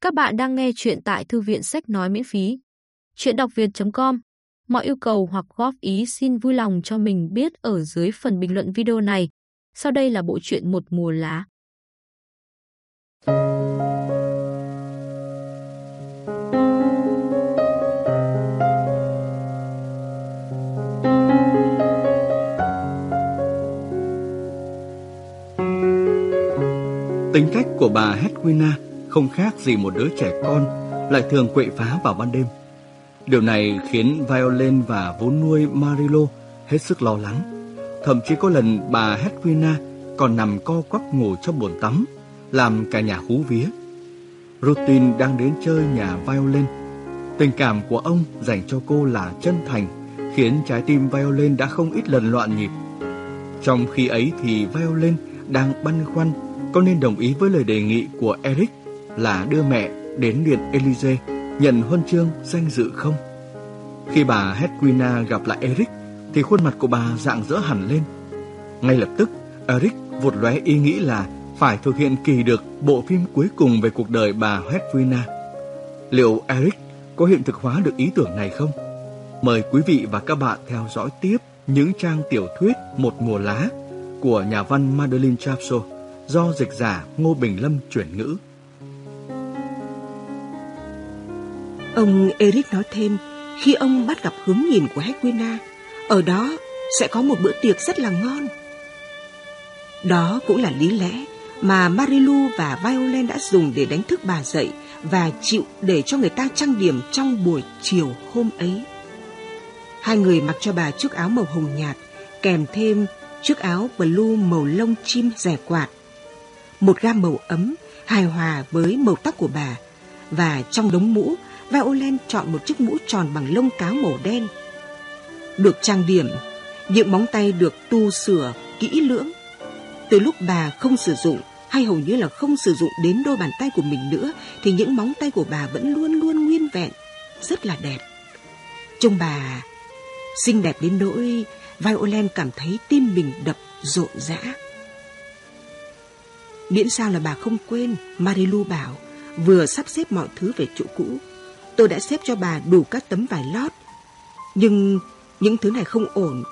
Các bạn đang nghe chuyện tại thư viện sách nói miễn phí. Chuyện đọc việt.com Mọi yêu cầu hoặc góp ý xin vui lòng cho mình biết ở dưới phần bình luận video này. Sau đây là bộ truyện Một mùa lá. Tính cách của bà Hedwina không khác gì một đứa trẻ con, lại thường quậy phá vào ban đêm. Điều này khiến Violin và vốn nuôi Marilo hết sức lo lắng. Thậm chí có lần bà Hedwina còn nằm co quắp ngủ trong bồn tắm, làm cả nhà hú vía. Rutin đang đến chơi nhà Violin. Tình cảm của ông dành cho cô là chân thành, khiến trái tim Violin đã không ít lần loạn nhịp. Trong khi ấy thì Violin đang băn khoăn có nên đồng ý với lời đề nghị của Eric là đưa mẹ đến Điện Elysee nhận huân chương danh dự không? Khi bà Hedwina gặp lại Eric thì khuôn mặt của bà dạng dỡ hẳn lên. Ngay lập tức, Eric vụt lóe ý nghĩ là phải thực hiện kỳ được bộ phim cuối cùng về cuộc đời bà Hedwina. Liệu Eric có hiện thực hóa được ý tưởng này không? Mời quý vị và các bạn theo dõi tiếp những trang tiểu thuyết Một mùa lá của nhà văn Madeline Chapso do dịch giả Ngô Bình Lâm chuyển ngữ. Ông Eric nói thêm, khi ông bắt gặp hướng nhìn của Hedwina, ở đó sẽ có một bữa tiệc rất là ngon. Đó cũng là lý lẽ mà Marilu và Violent đã dùng để đánh thức bà dậy và chịu để cho người ta trang điểm trong buổi chiều hôm ấy. Hai người mặc cho bà chiếc áo màu hồng nhạt, kèm thêm chiếc áo blue màu lông chim rẻ quạt. Một gam màu ấm, hài hòa với màu tóc của bà. Và trong đống mũ, Violent chọn một chiếc mũ tròn bằng lông cáo màu đen. Được trang điểm, những móng tay được tu sửa kỹ lưỡng. Từ lúc bà không sử dụng hay hầu như là không sử dụng đến đôi bàn tay của mình nữa thì những móng tay của bà vẫn luôn luôn nguyên vẹn, rất là đẹp. Trông bà xinh đẹp đến nỗi Violent cảm thấy tim mình đập rộn rã. Miễn sao là bà không quên, Marilu bảo, vừa sắp xếp mọi thứ về chỗ cũ. Tôi đã xếp cho bà đủ các tấm vải lót. Nhưng những thứ này không ổn.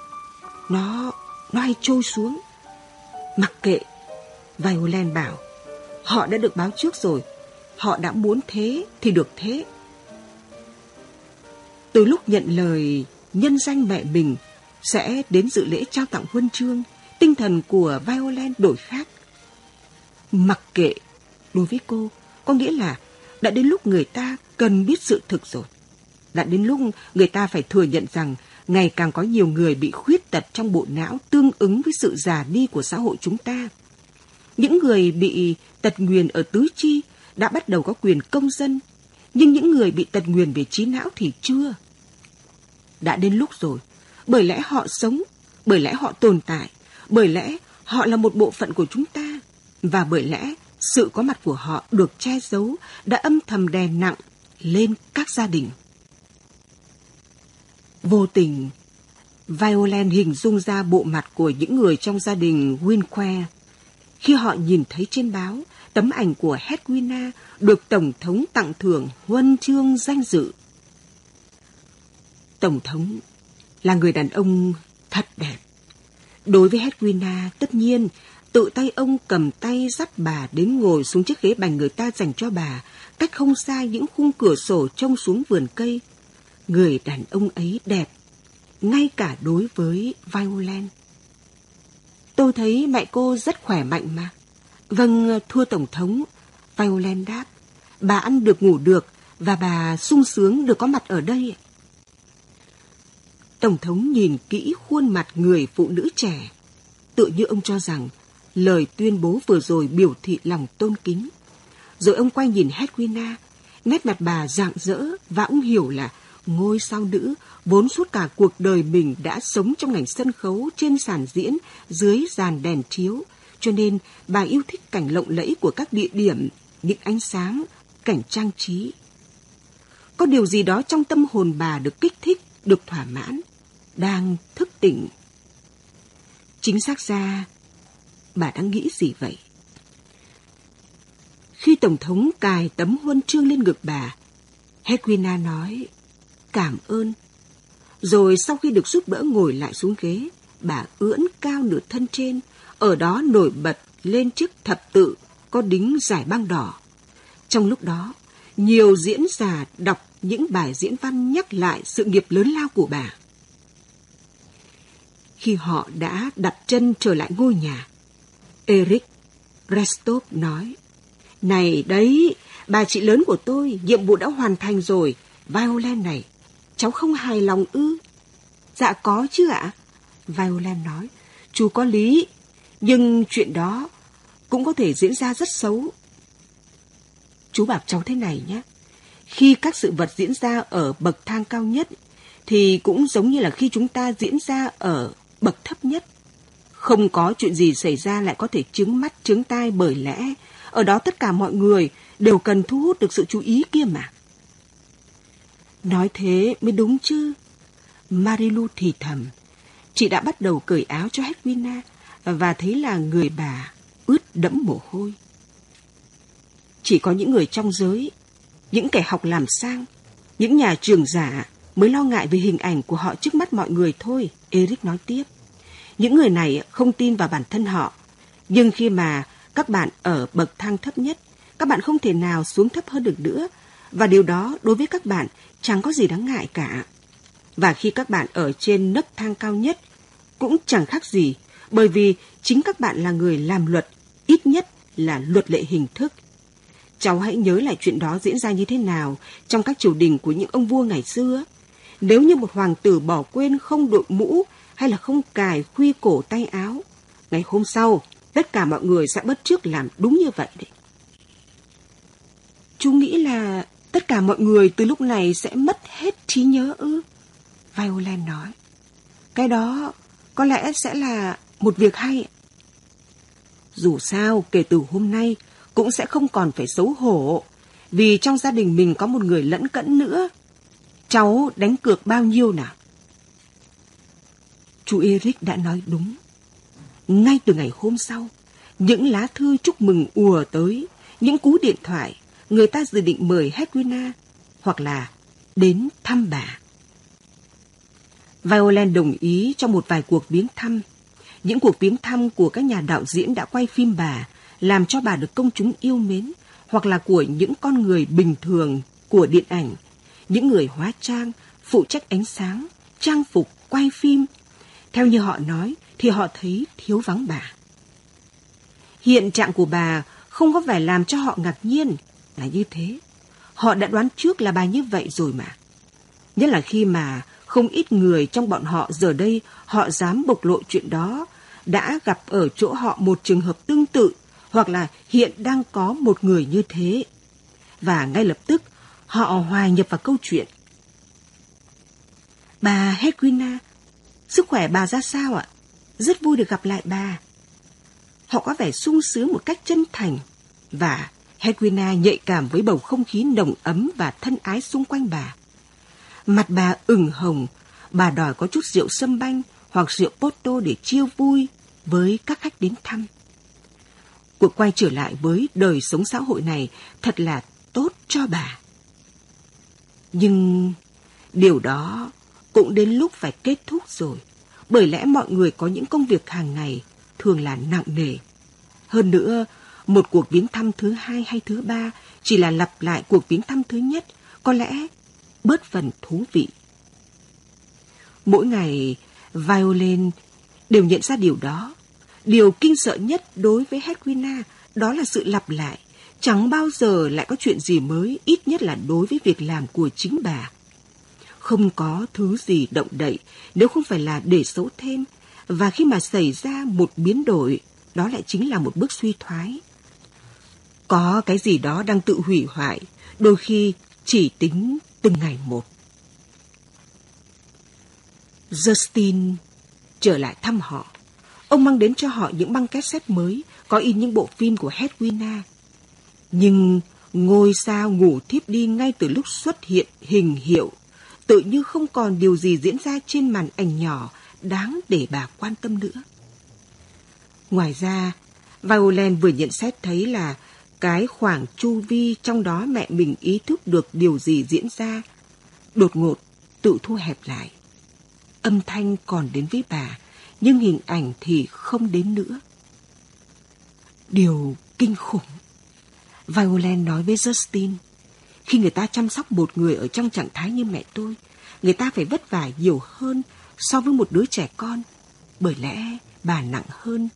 Nó, nó hay trôi xuống. Mặc kệ, Violin bảo, họ đã được báo trước rồi. Họ đã muốn thế thì được thế. Từ lúc nhận lời nhân danh mẹ mình sẽ đến dự lễ trao tặng huân chương, tinh thần của Violin đổi khác. Mặc kệ, đối với cô, có nghĩa là đã đến lúc người ta cần biết sự thực rồi. Đã đến lúc người ta phải thừa nhận rằng ngày càng có nhiều người bị khuyết tật trong bộ não tương ứng với sự già đi của xã hội chúng ta. Những người bị tật nguyền ở tứ chi đã bắt đầu có quyền công dân, nhưng những người bị tật nguyền về trí não thì chưa. Đã đến lúc rồi, bởi lẽ họ sống, bởi lẽ họ tồn tại, bởi lẽ họ là một bộ phận của chúng ta, và bởi lẽ sự có mặt của họ được che giấu đã âm thầm đè nặng lên các gia đình. Vô tình, Violin hình dung ra bộ mặt của những người trong gia đình Winque khi họ nhìn thấy trên báo tấm ảnh của Hedwina được Tổng thống tặng thưởng huân chương danh dự. Tổng thống là người đàn ông thật đẹp. Đối với Hedwina, tất nhiên, tự tay ông cầm tay dắt bà đến ngồi xuống chiếc ghế bành người ta dành cho bà, cách không xa những khung cửa sổ trông xuống vườn cây. Người đàn ông ấy đẹp, ngay cả đối với Violin. Tôi thấy mẹ cô rất khỏe mạnh mà. Vâng, thưa Tổng thống, Violin đáp. Bà ăn được ngủ được và bà sung sướng được có mặt ở đây. Tổng thống nhìn kỹ khuôn mặt người phụ nữ trẻ. Tự như ông cho rằng lời tuyên bố vừa rồi biểu thị lòng tôn kính. Rồi ông quay nhìn Hedwina, nét mặt bà rạng rỡ và ông hiểu là ngôi sao nữ vốn suốt cả cuộc đời mình đã sống trong ngành sân khấu trên sàn diễn dưới dàn đèn chiếu, cho nên bà yêu thích cảnh lộng lẫy của các địa điểm, những ánh sáng, cảnh trang trí. Có điều gì đó trong tâm hồn bà được kích thích, được thỏa mãn, đang thức tỉnh. Chính xác ra, bà đang nghĩ gì vậy? Khi Tổng thống cài tấm huân chương lên ngực bà, Hedwina nói cảm ơn. Rồi sau khi được giúp đỡ ngồi lại xuống ghế, bà ưỡn cao nửa thân trên, ở đó nổi bật lên chiếc thập tự có đính giải băng đỏ. Trong lúc đó, nhiều diễn giả đọc những bài diễn văn nhắc lại sự nghiệp lớn lao của bà. Khi họ đã đặt chân trở lại ngôi nhà, Eric Restop nói, Này đấy, bà chị lớn của tôi, nhiệm vụ đã hoàn thành rồi, Violin này, cháu không hài lòng ư? Dạ có chứ ạ. Violin nói, chú có lý, nhưng chuyện đó cũng có thể diễn ra rất xấu. Chú bảo cháu thế này nhé. Khi các sự vật diễn ra ở bậc thang cao nhất, thì cũng giống như là khi chúng ta diễn ra ở bậc thấp nhất. Không có chuyện gì xảy ra lại có thể chứng mắt chứng tai bởi lẽ ở đó tất cả mọi người đều cần thu hút được sự chú ý kia mà. Nói thế mới đúng chứ. Marilu thì thầm. Chị đã bắt đầu cởi áo cho Hedwina và thấy là người bà ướt đẫm mồ hôi. Chỉ có những người trong giới, những kẻ học làm sang, những nhà trường giả mới lo ngại về hình ảnh của họ trước mắt mọi người thôi, Eric nói tiếp. Những người này không tin vào bản thân họ, nhưng khi mà các bạn ở bậc thang thấp nhất, các bạn không thể nào xuống thấp hơn được nữa, và điều đó đối với các bạn chẳng có gì đáng ngại cả. Và khi các bạn ở trên nấc thang cao nhất, cũng chẳng khác gì, bởi vì chính các bạn là người làm luật, ít nhất là luật lệ hình thức. Cháu hãy nhớ lại chuyện đó diễn ra như thế nào trong các triều đình của những ông vua ngày xưa. Nếu như một hoàng tử bỏ quên không đội mũ hay là không cài khuy cổ tay áo, ngày hôm sau tất cả mọi người sẽ bất trước làm đúng như vậy đấy. Chú nghĩ là tất cả mọi người từ lúc này sẽ mất hết trí nhớ ư? Violin nói. Cái đó có lẽ sẽ là một việc hay. Dù sao, kể từ hôm nay, cũng sẽ không còn phải xấu hổ, vì trong gia đình mình có một người lẫn cẫn nữa. Cháu đánh cược bao nhiêu nào? Chú Eric đã nói đúng. Ngay từ ngày hôm sau, những lá thư chúc mừng ùa tới, những cú điện thoại, người ta dự định mời Hedwina hoặc là đến thăm bà. Violent đồng ý cho một vài cuộc viếng thăm. Những cuộc viếng thăm của các nhà đạo diễn đã quay phim bà, làm cho bà được công chúng yêu mến, hoặc là của những con người bình thường của điện ảnh, những người hóa trang, phụ trách ánh sáng, trang phục, quay phim. Theo như họ nói, thì họ thấy thiếu vắng bà. Hiện trạng của bà không có vẻ làm cho họ ngạc nhiên là như thế. Họ đã đoán trước là bà như vậy rồi mà. Nhất là khi mà không ít người trong bọn họ giờ đây họ dám bộc lộ chuyện đó, đã gặp ở chỗ họ một trường hợp tương tự hoặc là hiện đang có một người như thế. Và ngay lập tức họ hòa nhập vào câu chuyện. Bà Hedwina, sức khỏe bà ra sao ạ? Rất vui được gặp lại bà. Họ có vẻ sung sướng một cách chân thành và Hedwina nhạy cảm với bầu không khí nồng ấm và thân ái xung quanh bà. Mặt bà ửng hồng, bà đòi có chút rượu sâm banh hoặc rượu Porto để chiêu vui với các khách đến thăm. Cuộc quay trở lại với đời sống xã hội này thật là tốt cho bà. Nhưng điều đó cũng đến lúc phải kết thúc rồi, bởi lẽ mọi người có những công việc hàng ngày thường là nặng nề. Hơn nữa, một cuộc viếng thăm thứ hai hay thứ ba chỉ là lặp lại cuộc viếng thăm thứ nhất, có lẽ bớt phần thú vị. Mỗi ngày, Violin đều nhận ra điều đó. Điều kinh sợ nhất đối với Hedwina đó là sự lặp lại. Chẳng bao giờ lại có chuyện gì mới, ít nhất là đối với việc làm của chính bà. Không có thứ gì động đậy nếu không phải là để xấu thêm. Và khi mà xảy ra một biến đổi, đó lại chính là một bước suy thoái. Có cái gì đó đang tự hủy hoại, đôi khi chỉ tính từng ngày một. Justin trở lại thăm họ. Ông mang đến cho họ những băng cassette mới có in những bộ phim của Hedwina. Nhưng ngôi sao ngủ thiếp đi ngay từ lúc xuất hiện hình hiệu, tự như không còn điều gì diễn ra trên màn ảnh nhỏ đáng để bà quan tâm nữa. Ngoài ra, Violent vừa nhận xét thấy là cái khoảng chu vi trong đó mẹ mình ý thức được điều gì diễn ra, đột ngột tự thu hẹp lại. Âm thanh còn đến với bà, nhưng hình ảnh thì không đến nữa. Điều kinh khủng. Violent nói với Justin, khi người ta chăm sóc một người ở trong trạng thái như mẹ tôi, người ta phải vất vả nhiều hơn so với một đứa trẻ con. Bởi lẽ bà nặng hơn,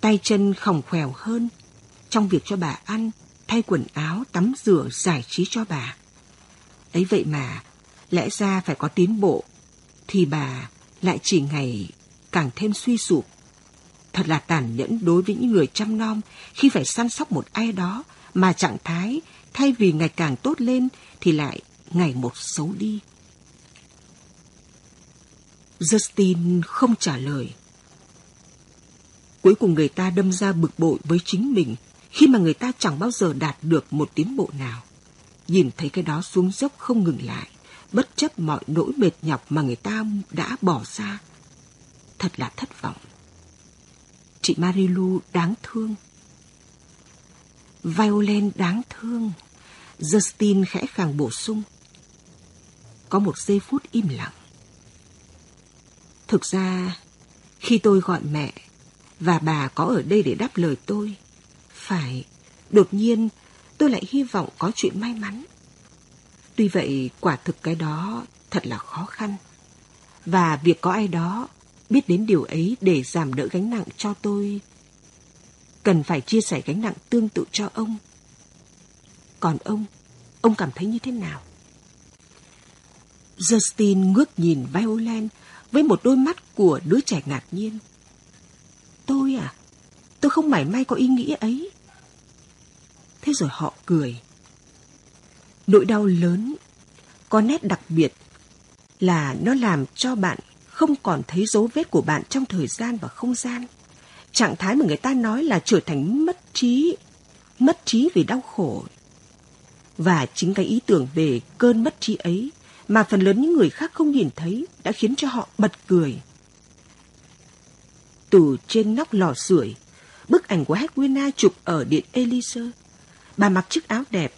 tay chân khổng khèo hơn, trong việc cho bà ăn, thay quần áo, tắm rửa, giải trí cho bà. Ấy vậy mà, lẽ ra phải có tiến bộ, thì bà lại chỉ ngày càng thêm suy sụp. Thật là tàn nhẫn đối với những người chăm nom khi phải săn sóc một ai đó mà trạng thái thay vì ngày càng tốt lên thì lại ngày một xấu đi. Justin không trả lời. Cuối cùng người ta đâm ra bực bội với chính mình khi mà người ta chẳng bao giờ đạt được một tiến bộ nào. Nhìn thấy cái đó xuống dốc không ngừng lại, bất chấp mọi nỗi mệt nhọc mà người ta đã bỏ ra. Thật là thất vọng. Chị Marilu đáng thương. Violin đáng thương. Justin khẽ khàng bổ sung. Có một giây phút im lặng. Thực ra, khi tôi gọi mẹ và bà có ở đây để đáp lời tôi, phải, đột nhiên tôi lại hy vọng có chuyện may mắn. Tuy vậy, quả thực cái đó thật là khó khăn. Và việc có ai đó biết đến điều ấy để giảm đỡ gánh nặng cho tôi, cần phải chia sẻ gánh nặng tương tự cho ông. Còn ông, ông cảm thấy như thế nào? Justin ngước nhìn Violin với một đôi mắt của đứa trẻ ngạc nhiên. Tôi à? Tôi không mảy may có ý nghĩ ấy. Thế rồi họ cười. Nỗi đau lớn, có nét đặc biệt là nó làm cho bạn không còn thấy dấu vết của bạn trong thời gian và không gian. Trạng thái mà người ta nói là trở thành mất trí, mất trí vì đau khổ. Và chính cái ý tưởng về cơn mất trí ấy mà phần lớn những người khác không nhìn thấy đã khiến cho họ bật cười. Từ trên nóc lò sưởi, bức ảnh của Hedwina chụp ở điện Elise. Bà mặc chiếc áo đẹp,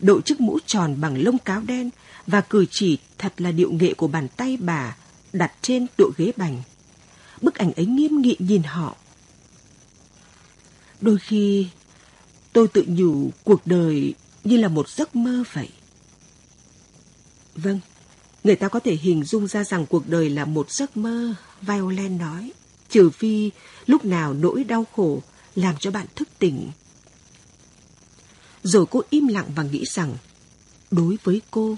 đội chiếc mũ tròn bằng lông cáo đen và cử chỉ thật là điệu nghệ của bàn tay bà đặt trên tựa ghế bành. Bức ảnh ấy nghiêm nghị nhìn họ. Đôi khi tôi tự nhủ cuộc đời như là một giấc mơ vậy. Vâng, người ta có thể hình dung ra rằng cuộc đời là một giấc mơ, Violin nói, trừ phi lúc nào nỗi đau khổ làm cho bạn thức tỉnh. Rồi cô im lặng và nghĩ rằng, đối với cô,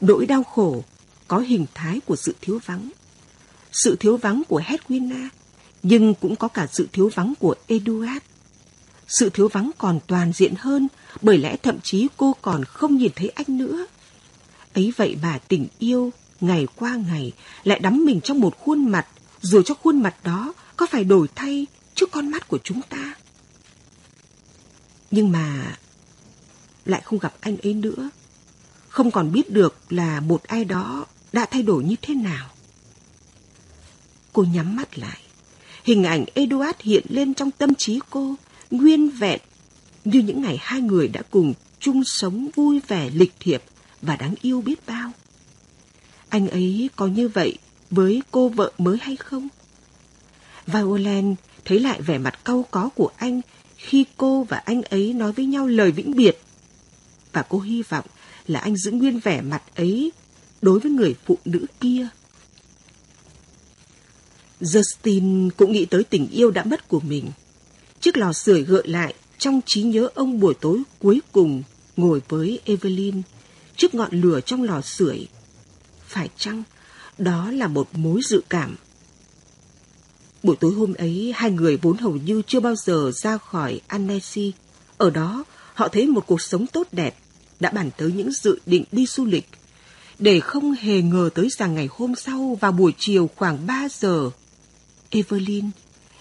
nỗi đau khổ có hình thái của sự thiếu vắng. Sự thiếu vắng của Hedwina, nhưng cũng có cả sự thiếu vắng của Eduard. Sự thiếu vắng còn toàn diện hơn, bởi lẽ thậm chí cô còn không nhìn thấy anh nữa. Ấy vậy bà tình yêu, ngày qua ngày, lại đắm mình trong một khuôn mặt, dù cho khuôn mặt đó có phải đổi thay trước con mắt của chúng ta. Nhưng mà lại không gặp anh ấy nữa. Không còn biết được là một ai đó đã thay đổi như thế nào. Cô nhắm mắt lại. Hình ảnh Eduard hiện lên trong tâm trí cô, nguyên vẹn như những ngày hai người đã cùng chung sống vui vẻ lịch thiệp và đáng yêu biết bao. Anh ấy có như vậy với cô vợ mới hay không? Violent thấy lại vẻ mặt cau có của anh khi cô và anh ấy nói với nhau lời vĩnh biệt. Và cô hy vọng là anh giữ nguyên vẻ mặt ấy đối với người phụ nữ kia. Justin cũng nghĩ tới tình yêu đã mất của mình. Chiếc lò sưởi gợi lại trong trí nhớ ông buổi tối cuối cùng ngồi với Evelyn trước ngọn lửa trong lò sưởi. Phải chăng đó là một mối dự cảm? Buổi tối hôm ấy, hai người vốn hầu như chưa bao giờ ra khỏi Annecy. Ở đó, họ thấy một cuộc sống tốt đẹp, đã bàn tới những dự định đi du lịch để không hề ngờ tới rằng ngày hôm sau vào buổi chiều khoảng 3 giờ, Evelyn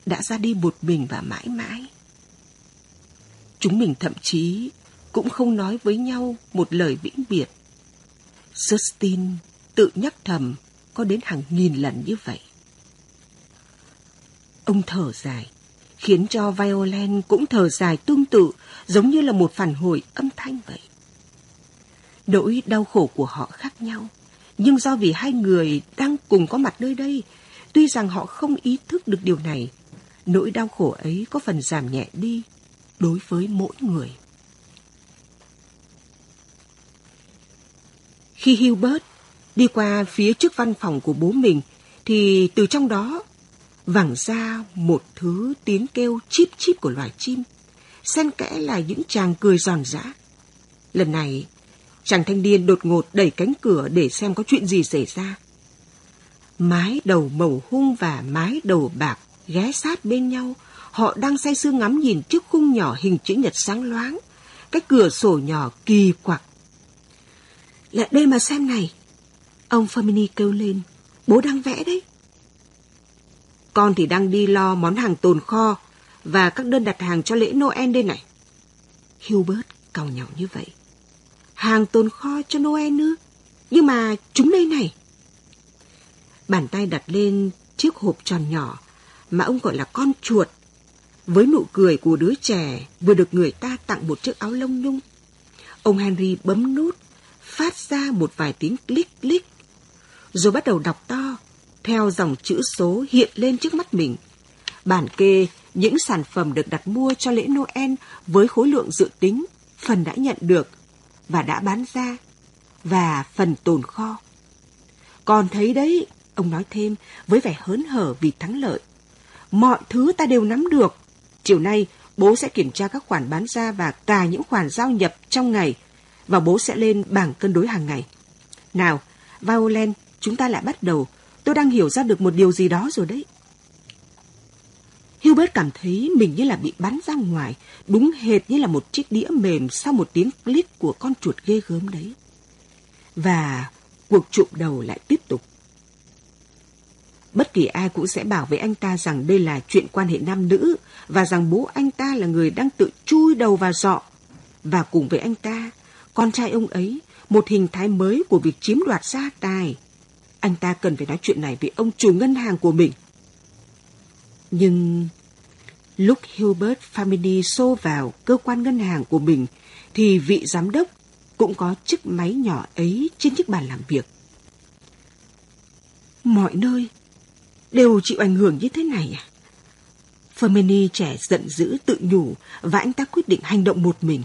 đã ra đi một mình và mãi mãi. Chúng mình thậm chí cũng không nói với nhau một lời vĩnh biệt. Justin tự nhắc thầm có đến hàng nghìn lần như vậy. Ông thở dài, khiến cho Violin cũng thở dài tương tự, giống như là một phản hồi âm thanh vậy. Nỗi đau khổ của họ khác nhau, nhưng do vì hai người đang cùng có mặt nơi đây, tuy rằng họ không ý thức được điều này, nỗi đau khổ ấy có phần giảm nhẹ đi đối với mỗi người. Khi Hubert đi qua phía trước văn phòng của bố mình, thì từ trong đó vẳng ra một thứ tiếng kêu chip chip của loài chim, xen kẽ là những chàng cười giòn giã. Lần này, chàng thanh niên đột ngột đẩy cánh cửa để xem có chuyện gì xảy ra. Mái đầu màu hung và mái đầu bạc ghé sát bên nhau, họ đang say sưa ngắm nhìn chiếc khung nhỏ hình chữ nhật sáng loáng, cái cửa sổ nhỏ kỳ quặc. Lại đây mà xem này, ông Fermini kêu lên, bố đang vẽ đấy. Con thì đang đi lo món hàng tồn kho và các đơn đặt hàng cho lễ Noel đây này. Hubert cầu nhau như vậy. Hàng tồn kho cho Noel nữa, Nhưng mà chúng đây này. Bàn tay đặt lên chiếc hộp tròn nhỏ mà ông gọi là con chuột. Với nụ cười của đứa trẻ vừa được người ta tặng một chiếc áo lông nhung. Ông Henry bấm nút, phát ra một vài tiếng click click. Rồi bắt đầu đọc to theo dòng chữ số hiện lên trước mắt mình. Bản kê những sản phẩm được đặt mua cho lễ Noel với khối lượng dự tính, phần đã nhận được và đã bán ra, và phần tồn kho. Còn thấy đấy, ông nói thêm với vẻ hớn hở vì thắng lợi. Mọi thứ ta đều nắm được. Chiều nay, bố sẽ kiểm tra các khoản bán ra và cả những khoản giao nhập trong ngày, và bố sẽ lên bảng cân đối hàng ngày. Nào, Violent, chúng ta lại bắt đầu Tôi đang hiểu ra được một điều gì đó rồi đấy. Hubert cảm thấy mình như là bị bắn ra ngoài, đúng hệt như là một chiếc đĩa mềm sau một tiếng click của con chuột ghê gớm đấy. Và cuộc trụng đầu lại tiếp tục. Bất kỳ ai cũng sẽ bảo với anh ta rằng đây là chuyện quan hệ nam nữ và rằng bố anh ta là người đang tự chui đầu vào dọ. Và cùng với anh ta, con trai ông ấy, một hình thái mới của việc chiếm đoạt gia tài, anh ta cần phải nói chuyện này với ông chủ ngân hàng của mình. Nhưng lúc Hubert Family xô vào cơ quan ngân hàng của mình thì vị giám đốc cũng có chiếc máy nhỏ ấy trên chiếc bàn làm việc. Mọi nơi đều chịu ảnh hưởng như thế này à? Fermini trẻ giận dữ tự nhủ và anh ta quyết định hành động một mình.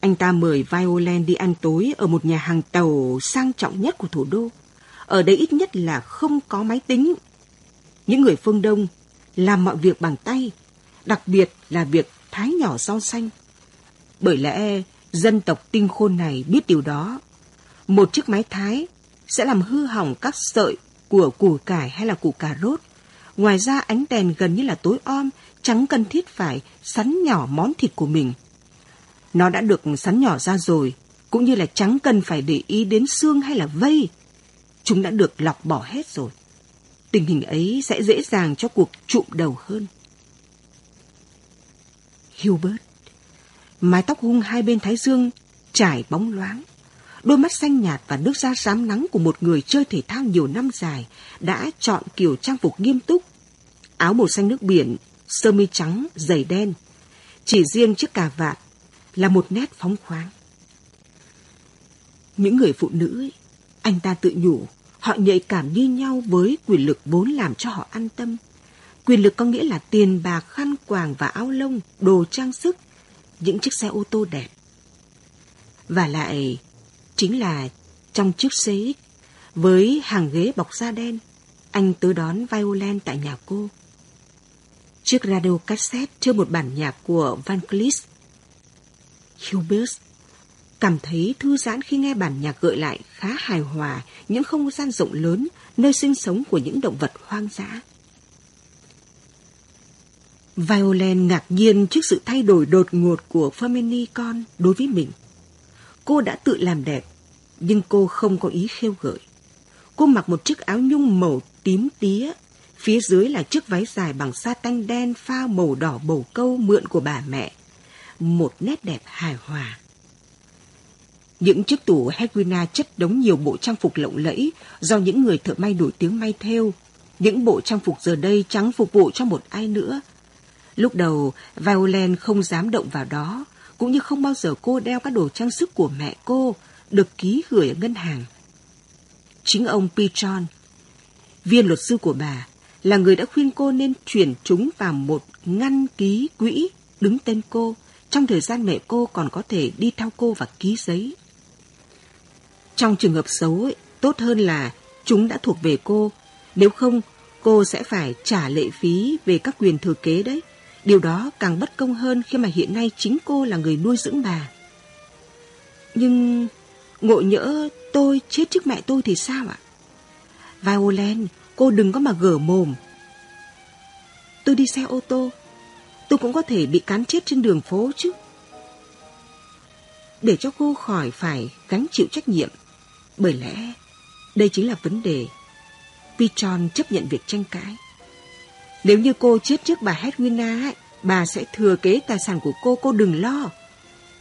Anh ta mời Violent đi ăn tối ở một nhà hàng tàu sang trọng nhất của thủ đô. Ở đây ít nhất là không có máy tính. Những người phương Đông làm mọi việc bằng tay, đặc biệt là việc thái nhỏ rau xanh. Bởi lẽ dân tộc tinh khôn này biết điều đó. Một chiếc máy thái sẽ làm hư hỏng các sợi của củ cải hay là củ cà rốt. Ngoài ra ánh đèn gần như là tối om, chẳng cần thiết phải sắn nhỏ món thịt của mình. Nó đã được sắn nhỏ ra rồi, cũng như là chẳng cần phải để ý đến xương hay là vây chúng đã được lọc bỏ hết rồi. Tình hình ấy sẽ dễ dàng cho cuộc trụm đầu hơn. Hubert, mái tóc hung hai bên thái dương, trải bóng loáng. Đôi mắt xanh nhạt và nước da rám nắng của một người chơi thể thao nhiều năm dài đã chọn kiểu trang phục nghiêm túc. Áo màu xanh nước biển, sơ mi trắng, giày đen. Chỉ riêng chiếc cà vạt là một nét phóng khoáng. Những người phụ nữ, ấy, anh ta tự nhủ, Họ nhạy cảm như nhau với quyền lực vốn làm cho họ an tâm. Quyền lực có nghĩa là tiền bạc, khăn quàng và áo lông, đồ trang sức, những chiếc xe ô tô đẹp. Và lại, chính là trong chiếc xế với hàng ghế bọc da đen, anh tới đón Violent tại nhà cô. Chiếc radio cassette chơi một bản nhạc của Van Cleef. Hubert cảm thấy thư giãn khi nghe bản nhạc gợi lại khá hài hòa những không gian rộng lớn nơi sinh sống của những động vật hoang dã. Violent ngạc nhiên trước sự thay đổi đột ngột của Femini con đối với mình. Cô đã tự làm đẹp, nhưng cô không có ý khêu gợi. Cô mặc một chiếc áo nhung màu tím tía, phía dưới là chiếc váy dài bằng sa tanh đen pha màu đỏ bầu câu mượn của bà mẹ. Một nét đẹp hài hòa. Những chiếc tủ Hedwina chất đống nhiều bộ trang phục lộng lẫy do những người thợ may nổi tiếng may theo. Những bộ trang phục giờ đây chẳng phục vụ cho một ai nữa. Lúc đầu, Violin không dám động vào đó, cũng như không bao giờ cô đeo các đồ trang sức của mẹ cô được ký gửi ở ngân hàng. Chính ông Pichon, viên luật sư của bà, là người đã khuyên cô nên chuyển chúng vào một ngăn ký quỹ đứng tên cô, trong thời gian mẹ cô còn có thể đi theo cô và ký giấy. Trong trường hợp xấu, ấy, tốt hơn là chúng đã thuộc về cô, nếu không cô sẽ phải trả lệ phí về các quyền thừa kế đấy. Điều đó càng bất công hơn khi mà hiện nay chính cô là người nuôi dưỡng bà. Nhưng ngộ nhỡ tôi chết trước mẹ tôi thì sao ạ? Violent, cô đừng có mà gở mồm. Tôi đi xe ô tô, tôi cũng có thể bị cán chết trên đường phố chứ. Để cho cô khỏi phải gánh chịu trách nhiệm, bởi lẽ đây chính là vấn đề. Pichon chấp nhận việc tranh cãi. Nếu như cô chết trước bà Hedwina, bà sẽ thừa kế tài sản của cô, cô đừng lo.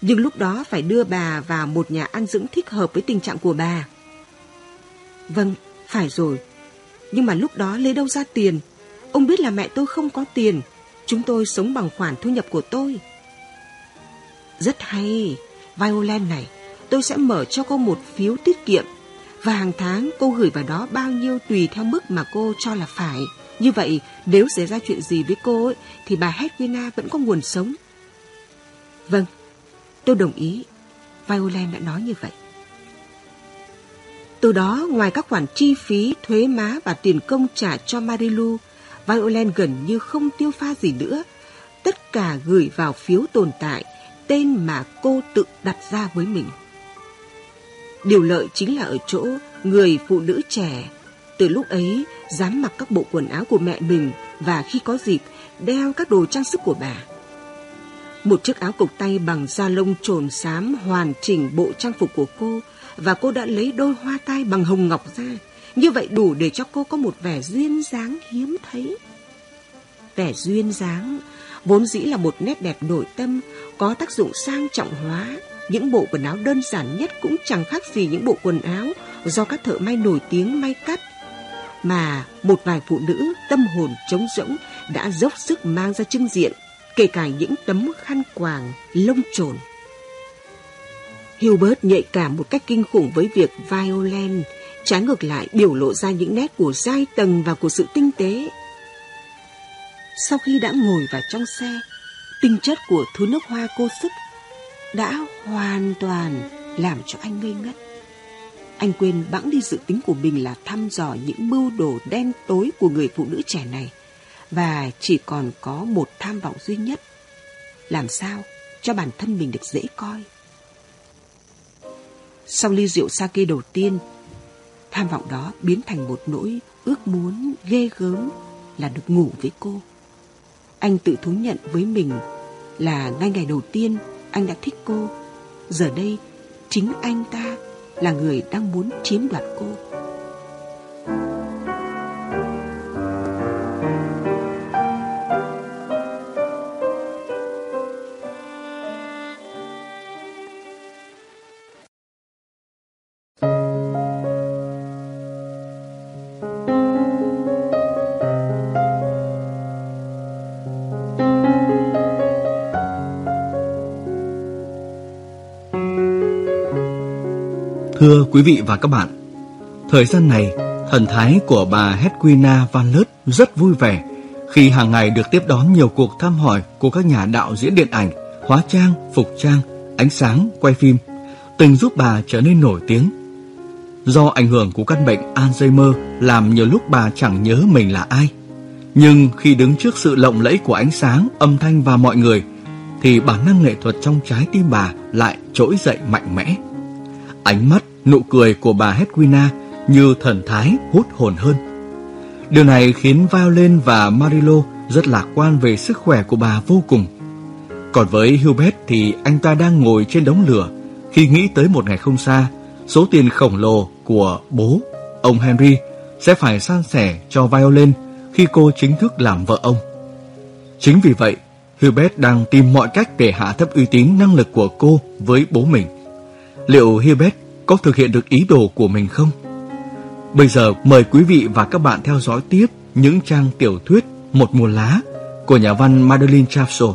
Nhưng lúc đó phải đưa bà vào một nhà ăn dưỡng thích hợp với tình trạng của bà. Vâng, phải rồi. Nhưng mà lúc đó lấy đâu ra tiền? Ông biết là mẹ tôi không có tiền. Chúng tôi sống bằng khoản thu nhập của tôi. Rất hay. Violin này, tôi sẽ mở cho cô một phiếu tiết kiệm. Và hàng tháng cô gửi vào đó bao nhiêu tùy theo mức mà cô cho là phải. Như vậy, nếu xảy ra chuyện gì với cô ấy, thì bà Hedwina vẫn có nguồn sống. Vâng, tôi đồng ý. Violin đã nói như vậy. Từ đó, ngoài các khoản chi phí, thuế má và tiền công trả cho Marilu, Violin gần như không tiêu pha gì nữa. Tất cả gửi vào phiếu tồn tại, tên mà cô tự đặt ra với mình. Điều lợi chính là ở chỗ người phụ nữ trẻ từ lúc ấy dám mặc các bộ quần áo của mẹ mình và khi có dịp, đeo các đồ trang sức của bà. Một chiếc áo cộc tay bằng da lông trồn xám hoàn chỉnh bộ trang phục của cô và cô đã lấy đôi hoa tai bằng hồng ngọc ra. Như vậy đủ để cho cô có một vẻ duyên dáng hiếm thấy. Vẻ duyên dáng vốn dĩ là một nét đẹp nội tâm, có tác dụng sang trọng hóa. Những bộ quần áo đơn giản nhất cũng chẳng khác gì những bộ quần áo do các thợ may nổi tiếng may cắt mà một vài phụ nữ tâm hồn trống rỗng đã dốc sức mang ra trưng diện, kể cả những tấm khăn quàng lông trồn. Hubert nhạy cảm một cách kinh khủng với việc Violin, trái ngược lại biểu lộ ra những nét của giai tầng và của sự tinh tế. Sau khi đã ngồi vào trong xe, tinh chất của thứ nước hoa cô sức đã hoàn toàn làm cho anh ngây ngất. Anh quên bẵng đi dự tính của mình là thăm dò những mưu đồ đen tối của người phụ nữ trẻ này và chỉ còn có một tham vọng duy nhất. Làm sao cho bản thân mình được dễ coi. Sau ly rượu sake đầu tiên, tham vọng đó biến thành một nỗi ước muốn ghê gớm là được ngủ với cô. Anh tự thú nhận với mình là ngay ngày đầu tiên anh đã thích cô. Giờ đây, chính anh ta là người đang muốn chiếm đoạt cô. Thưa quý vị và các bạn, thời gian này, thần thái của bà Hedwina Van Lert rất vui vẻ khi hàng ngày được tiếp đón nhiều cuộc thăm hỏi của các nhà đạo diễn điện ảnh, hóa trang, phục trang, ánh sáng, quay phim, từng giúp bà trở nên nổi tiếng. Do ảnh hưởng của căn bệnh Alzheimer làm nhiều lúc bà chẳng nhớ mình là ai. Nhưng khi đứng trước sự lộng lẫy của ánh sáng, âm thanh và mọi người, thì bản năng nghệ thuật trong trái tim bà lại trỗi dậy mạnh mẽ. Ánh mắt, nụ cười của bà Hedwina như thần thái hút hồn hơn. Điều này khiến Violin và Marilo rất lạc quan về sức khỏe của bà vô cùng. Còn với Hubert thì anh ta đang ngồi trên đống lửa khi nghĩ tới một ngày không xa, số tiền khổng lồ của bố, ông Henry, sẽ phải san sẻ cho Violin khi cô chính thức làm vợ ông. Chính vì vậy, Hubert đang tìm mọi cách để hạ thấp uy tín năng lực của cô với bố mình. Liệu Hubert có thực hiện được ý đồ của mình không? Bây giờ mời quý vị và các bạn theo dõi tiếp những trang tiểu thuyết Một mùa lá của nhà văn Madeline Chapsel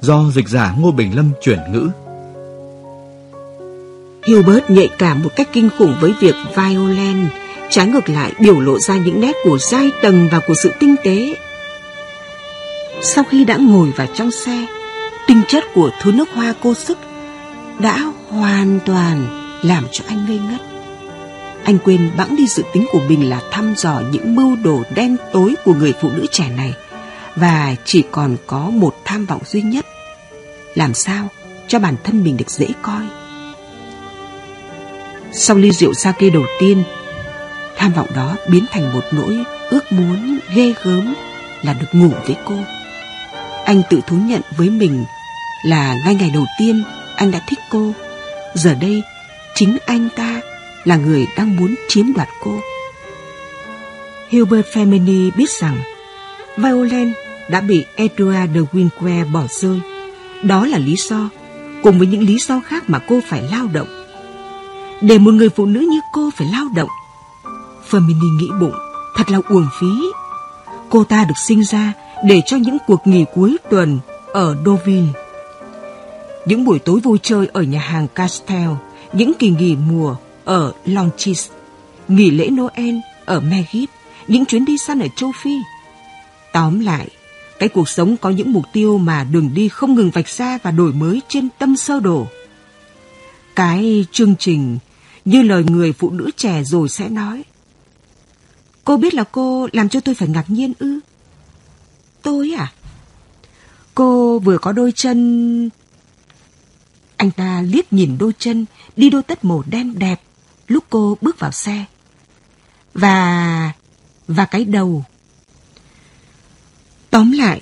do dịch giả Ngô Bình Lâm chuyển ngữ. Hubert nhạy cảm một cách kinh khủng với việc violin, trái ngược lại biểu lộ ra những nét của giai tầng và của sự tinh tế. Sau khi đã ngồi vào trong xe, tinh chất của thứ nước hoa cô sức đã hoàn toàn làm cho anh ngây ngất. Anh quên bẵng đi dự tính của mình là thăm dò những mưu đồ đen tối của người phụ nữ trẻ này và chỉ còn có một tham vọng duy nhất. Làm sao cho bản thân mình được dễ coi. Sau ly rượu sake đầu tiên, tham vọng đó biến thành một nỗi ước muốn ghê gớm là được ngủ với cô. Anh tự thú nhận với mình là ngay ngày đầu tiên anh đã thích cô. Giờ đây, chính anh ta là người đang muốn chiếm đoạt cô. Hubert Femini biết rằng Violent đã bị Edouard de Winque bỏ rơi. Đó là lý do, cùng với những lý do khác mà cô phải lao động. Để một người phụ nữ như cô phải lao động, Femini nghĩ bụng, thật là uổng phí. Cô ta được sinh ra để cho những cuộc nghỉ cuối tuần ở Deauville. Những buổi tối vui chơi ở nhà hàng Castel, những kỳ nghỉ mùa ở Lonchis, nghỉ lễ Noel ở Megip, những chuyến đi săn ở châu Phi. Tóm lại, cái cuộc sống có những mục tiêu mà đường đi không ngừng vạch ra và đổi mới trên tâm sơ đồ. Cái chương trình như lời người phụ nữ trẻ rồi sẽ nói. Cô biết là cô làm cho tôi phải ngạc nhiên ư? Tôi à? Cô vừa có đôi chân... Anh ta liếc nhìn đôi chân đi đôi tất màu đen đẹp lúc cô bước vào xe. Và... và cái đầu. Tóm lại,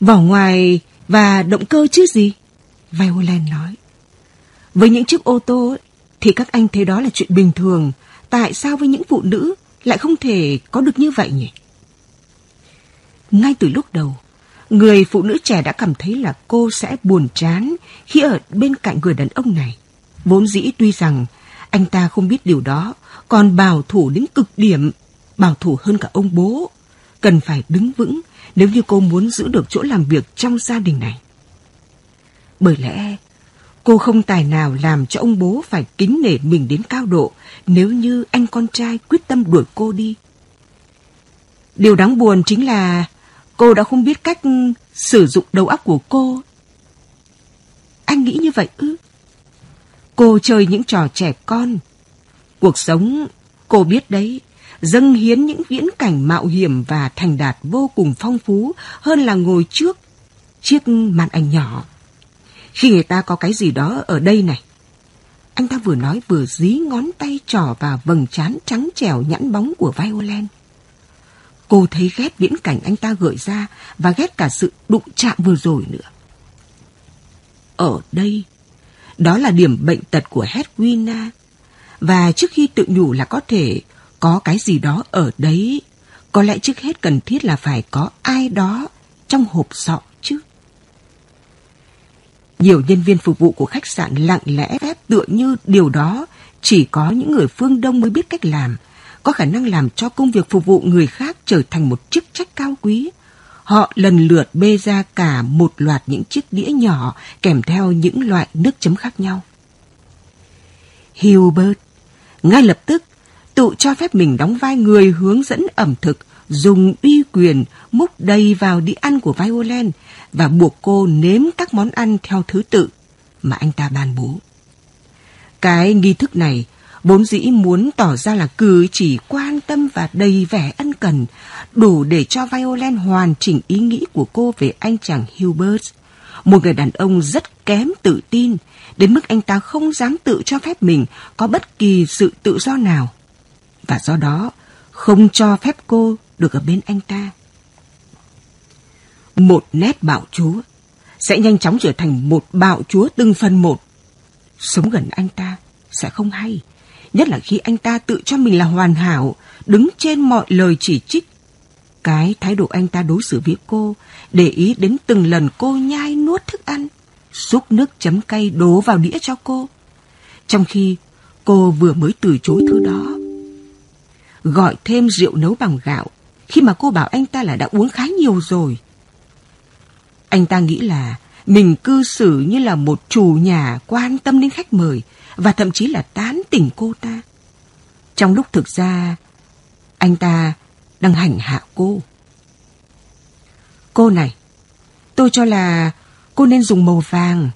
vỏ ngoài và động cơ chứ gì? Violent nói. Với những chiếc ô tô thì các anh thấy đó là chuyện bình thường. Tại sao với những phụ nữ lại không thể có được như vậy nhỉ? Ngay từ lúc đầu, người phụ nữ trẻ đã cảm thấy là cô sẽ buồn chán khi ở bên cạnh người đàn ông này. Vốn dĩ tuy rằng anh ta không biết điều đó, còn bảo thủ đến cực điểm, bảo thủ hơn cả ông bố. Cần phải đứng vững nếu như cô muốn giữ được chỗ làm việc trong gia đình này. Bởi lẽ, cô không tài nào làm cho ông bố phải kính nể mình đến cao độ nếu như anh con trai quyết tâm đuổi cô đi. Điều đáng buồn chính là cô đã không biết cách sử dụng đầu óc của cô. Anh nghĩ như vậy ư? Cô chơi những trò trẻ con. Cuộc sống, cô biết đấy, dâng hiến những viễn cảnh mạo hiểm và thành đạt vô cùng phong phú hơn là ngồi trước chiếc màn ảnh nhỏ. Khi người ta có cái gì đó ở đây này, anh ta vừa nói vừa dí ngón tay trỏ vào vầng trán trắng trẻo nhẵn bóng của Violent. Cô thấy ghét viễn cảnh anh ta gợi ra và ghét cả sự đụng chạm vừa rồi nữa. Ở đây, đó là điểm bệnh tật của Hedwina. Và trước khi tự nhủ là có thể có cái gì đó ở đấy, có lẽ trước hết cần thiết là phải có ai đó trong hộp sọ chứ. Nhiều nhân viên phục vụ của khách sạn lặng lẽ phép tựa như điều đó chỉ có những người phương Đông mới biết cách làm, có khả năng làm cho công việc phục vụ người khác trở thành một chức trách cao quý. Họ lần lượt bê ra cả một loạt những chiếc đĩa nhỏ kèm theo những loại nước chấm khác nhau. Hilbert ngay lập tức tự cho phép mình đóng vai người hướng dẫn ẩm thực, dùng uy quyền múc đầy vào đĩa ăn của Violent và buộc cô nếm các món ăn theo thứ tự mà anh ta ban bố. Cái nghi thức này vốn dĩ muốn tỏ ra là cử chỉ quan tâm và đầy vẻ ân cần, đủ để cho Violent hoàn chỉnh ý nghĩ của cô về anh chàng Hubert, một người đàn ông rất kém tự tin, đến mức anh ta không dám tự cho phép mình có bất kỳ sự tự do nào. Và do đó, không cho phép cô được ở bên anh ta. Một nét bạo chúa sẽ nhanh chóng trở thành một bạo chúa từng phần một. Sống gần anh ta sẽ không hay, nhất là khi anh ta tự cho mình là hoàn hảo, đứng trên mọi lời chỉ trích. Cái thái độ anh ta đối xử với cô, để ý đến từng lần cô nhai nuốt thức ăn, xúc nước chấm cay đổ vào đĩa cho cô. Trong khi cô vừa mới từ chối thứ đó. Gọi thêm rượu nấu bằng gạo, khi mà cô bảo anh ta là đã uống khá nhiều rồi. Anh ta nghĩ là mình cư xử như là một chủ nhà quan tâm đến khách mời và thậm chí là tán tỉnh cô ta. Trong lúc thực ra, anh ta đang hành hạ cô. Cô này, tôi cho là cô nên dùng màu vàng.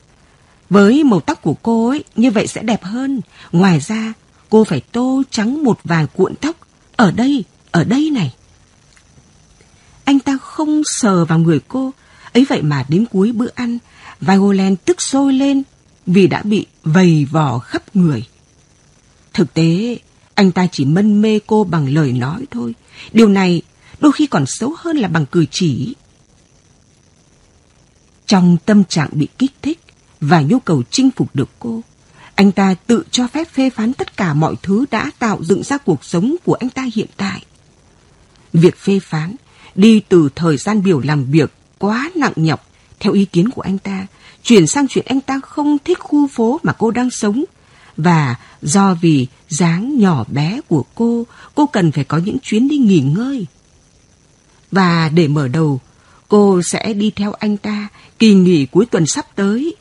Với màu tóc của cô ấy, như vậy sẽ đẹp hơn. Ngoài ra, cô phải tô trắng một vài cuộn tóc. Ở đây, ở đây này. Anh ta không sờ vào người cô. Ấy vậy mà đến cuối bữa ăn, Violent tức sôi lên vì đã bị vầy vò khắp người. Thực tế, anh ta chỉ mân mê cô bằng lời nói thôi. Điều này đôi khi còn xấu hơn là bằng cử chỉ. Trong tâm trạng bị kích thích và nhu cầu chinh phục được cô, anh ta tự cho phép phê phán tất cả mọi thứ đã tạo dựng ra cuộc sống của anh ta hiện tại. Việc phê phán đi từ thời gian biểu làm việc quá nặng nhọc theo ý kiến của anh ta, chuyển sang chuyện anh ta không thích khu phố mà cô đang sống. Và do vì dáng nhỏ bé của cô, cô cần phải có những chuyến đi nghỉ ngơi. Và để mở đầu, cô sẽ đi theo anh ta kỳ nghỉ cuối tuần sắp tới,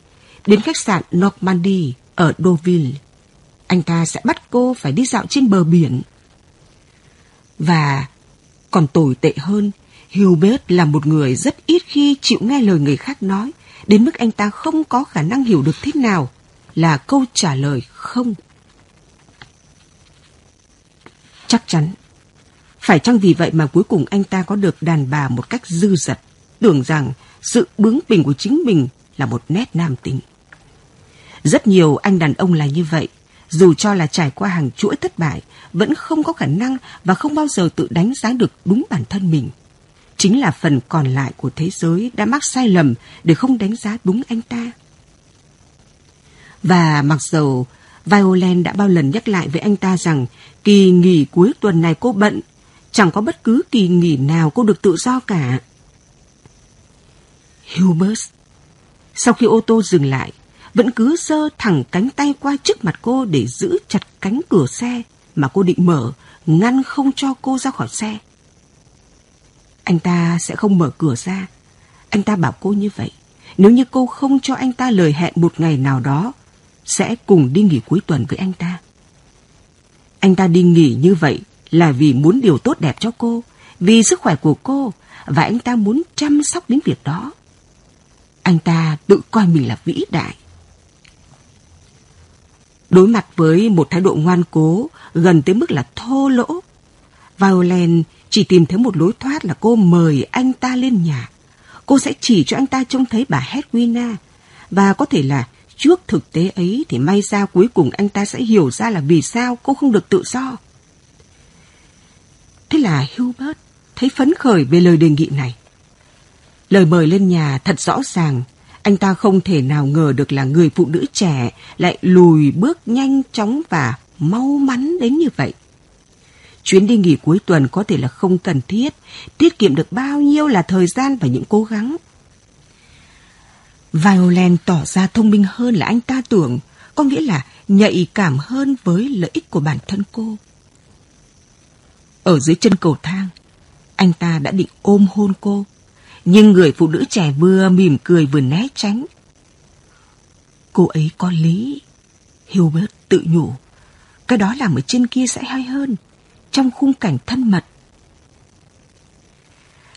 đến khách sạn Normandy ở Deauville. Anh ta sẽ bắt cô phải đi dạo trên bờ biển. Và còn tồi tệ hơn, Hubert là một người rất ít khi chịu nghe lời người khác nói, đến mức anh ta không có khả năng hiểu được thế nào là câu trả lời không. Chắc chắn. Phải chăng vì vậy mà cuối cùng anh ta có được đàn bà một cách dư dật, tưởng rằng sự bướng bỉnh của chính mình là một nét nam tính. Rất nhiều anh đàn ông là như vậy, dù cho là trải qua hàng chuỗi thất bại, vẫn không có khả năng và không bao giờ tự đánh giá được đúng bản thân mình chính là phần còn lại của thế giới đã mắc sai lầm để không đánh giá đúng anh ta. Và mặc dầu Violent đã bao lần nhắc lại với anh ta rằng kỳ nghỉ cuối tuần này cô bận, chẳng có bất cứ kỳ nghỉ nào cô được tự do cả. Hubert, sau khi ô tô dừng lại, vẫn cứ giơ thẳng cánh tay qua trước mặt cô để giữ chặt cánh cửa xe mà cô định mở, ngăn không cho cô ra khỏi xe. Anh ta sẽ không mở cửa ra. Anh ta bảo cô như vậy. Nếu như cô không cho anh ta lời hẹn một ngày nào đó, sẽ cùng đi nghỉ cuối tuần với anh ta. Anh ta đi nghỉ như vậy là vì muốn điều tốt đẹp cho cô, vì sức khỏe của cô, và anh ta muốn chăm sóc đến việc đó. Anh ta tự coi mình là vĩ đại. Đối mặt với một thái độ ngoan cố, gần tới mức là thô lỗ, Violent chỉ tìm thấy một lối thoát là cô mời anh ta lên nhà. Cô sẽ chỉ cho anh ta trông thấy bà Hedwina. Và có thể là trước thực tế ấy thì may ra cuối cùng anh ta sẽ hiểu ra là vì sao cô không được tự do. Thế là Hubert thấy phấn khởi về lời đề nghị này. Lời mời lên nhà thật rõ ràng, anh ta không thể nào ngờ được là người phụ nữ trẻ lại lùi bước nhanh chóng và mau mắn đến như vậy. Chuyến đi nghỉ cuối tuần có thể là không cần thiết, tiết kiệm được bao nhiêu là thời gian và những cố gắng. Violent tỏ ra thông minh hơn là anh ta tưởng, có nghĩa là nhạy cảm hơn với lợi ích của bản thân cô. Ở dưới chân cầu thang, anh ta đã định ôm hôn cô, nhưng người phụ nữ trẻ vừa mỉm cười vừa né tránh. Cô ấy có lý, Hilbert tự nhủ. Cái đó làm ở trên kia sẽ hay hơn trong khung cảnh thân mật.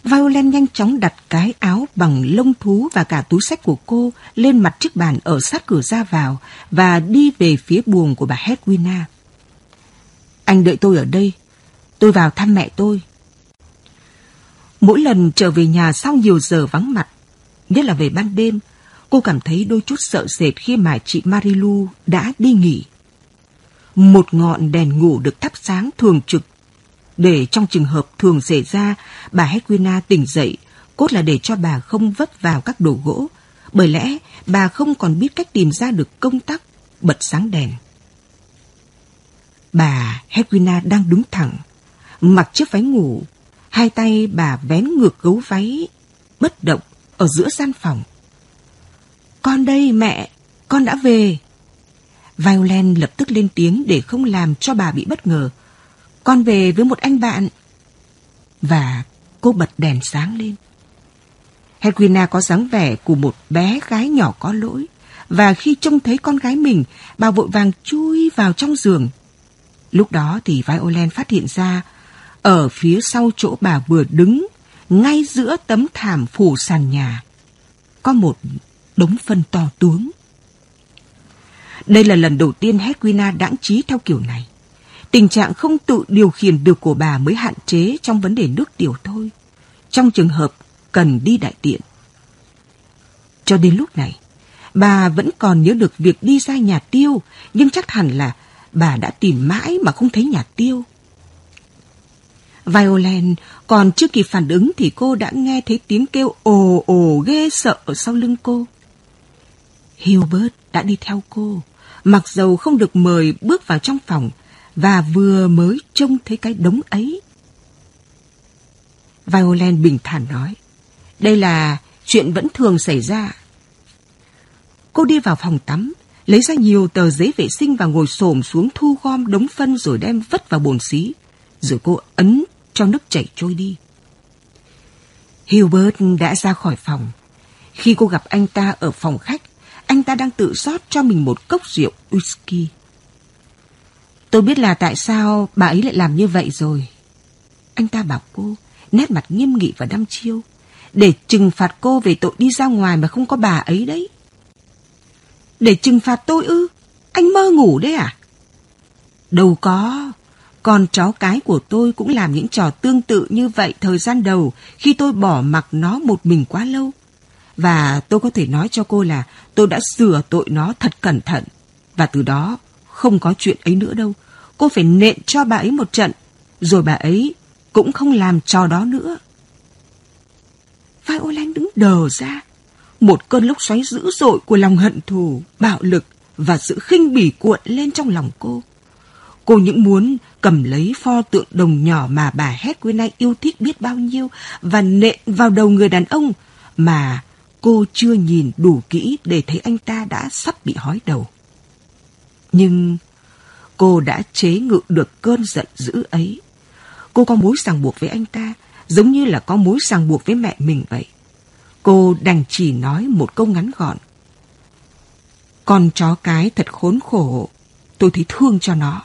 Violent nhanh chóng đặt cái áo bằng lông thú và cả túi sách của cô lên mặt chiếc bàn ở sát cửa ra vào và đi về phía buồng của bà Hedwina. Anh đợi tôi ở đây. Tôi vào thăm mẹ tôi. Mỗi lần trở về nhà sau nhiều giờ vắng mặt, nhất là về ban đêm, cô cảm thấy đôi chút sợ sệt khi mà chị Marilu đã đi nghỉ một ngọn đèn ngủ được thắp sáng thường trực để trong trường hợp thường xảy ra bà Hedwina tỉnh dậy, cốt là để cho bà không vấp vào các đồ gỗ, bởi lẽ bà không còn biết cách tìm ra được công tắc bật sáng đèn. Bà Hedwina đang đứng thẳng, mặc chiếc váy ngủ, hai tay bà vén ngược gấu váy, bất động ở giữa gian phòng. Con đây mẹ, con đã về. Violent lập tức lên tiếng để không làm cho bà bị bất ngờ. Con về với một anh bạn. Và cô bật đèn sáng lên. Hedwina có dáng vẻ của một bé gái nhỏ có lỗi. Và khi trông thấy con gái mình, bà vội vàng chui vào trong giường. Lúc đó thì Violet phát hiện ra, ở phía sau chỗ bà vừa đứng, ngay giữa tấm thảm phủ sàn nhà, có một đống phân to tướng. Đây là lần đầu tiên Hedwina đãng trí theo kiểu này. Tình trạng không tự điều khiển được của bà mới hạn chế trong vấn đề nước tiểu thôi. Trong trường hợp cần đi đại tiện. Cho đến lúc này, bà vẫn còn nhớ được việc đi ra nhà tiêu, nhưng chắc hẳn là bà đã tìm mãi mà không thấy nhà tiêu. Violent còn chưa kịp phản ứng thì cô đã nghe thấy tiếng kêu ồ ồ ghê sợ ở sau lưng cô. Hilbert đã đi theo cô, mặc dầu không được mời bước vào trong phòng và vừa mới trông thấy cái đống ấy. Violent bình thản nói, đây là chuyện vẫn thường xảy ra. Cô đi vào phòng tắm, lấy ra nhiều tờ giấy vệ sinh và ngồi xổm xuống thu gom đống phân rồi đem vất vào bồn xí. Rồi cô ấn cho nước chảy trôi đi. Hubert đã ra khỏi phòng. Khi cô gặp anh ta ở phòng khách, anh ta đang tự rót cho mình một cốc rượu whisky. Tôi biết là tại sao bà ấy lại làm như vậy rồi. Anh ta bảo cô, nét mặt nghiêm nghị và đăm chiêu, để trừng phạt cô về tội đi ra ngoài mà không có bà ấy đấy. Để trừng phạt tôi ư? Anh mơ ngủ đấy à? Đâu có. Con chó cái của tôi cũng làm những trò tương tự như vậy thời gian đầu khi tôi bỏ mặc nó một mình quá lâu. Và tôi có thể nói cho cô là tôi đã sửa tội nó thật cẩn thận. Và từ đó không có chuyện ấy nữa đâu. Cô phải nện cho bà ấy một trận. Rồi bà ấy cũng không làm trò đó nữa. Violet đứng đờ ra. Một cơn lốc xoáy dữ dội của lòng hận thù, bạo lực và sự khinh bỉ cuộn lên trong lòng cô. Cô những muốn cầm lấy pho tượng đồng nhỏ mà bà Hedwig yêu thích biết bao nhiêu và nện vào đầu người đàn ông mà cô chưa nhìn đủ kỹ để thấy anh ta đã sắp bị hói đầu. Nhưng cô đã chế ngự được cơn giận dữ ấy. Cô có mối ràng buộc với anh ta, giống như là có mối ràng buộc với mẹ mình vậy. Cô đành chỉ nói một câu ngắn gọn. Con chó cái thật khốn khổ, tôi thấy thương cho nó.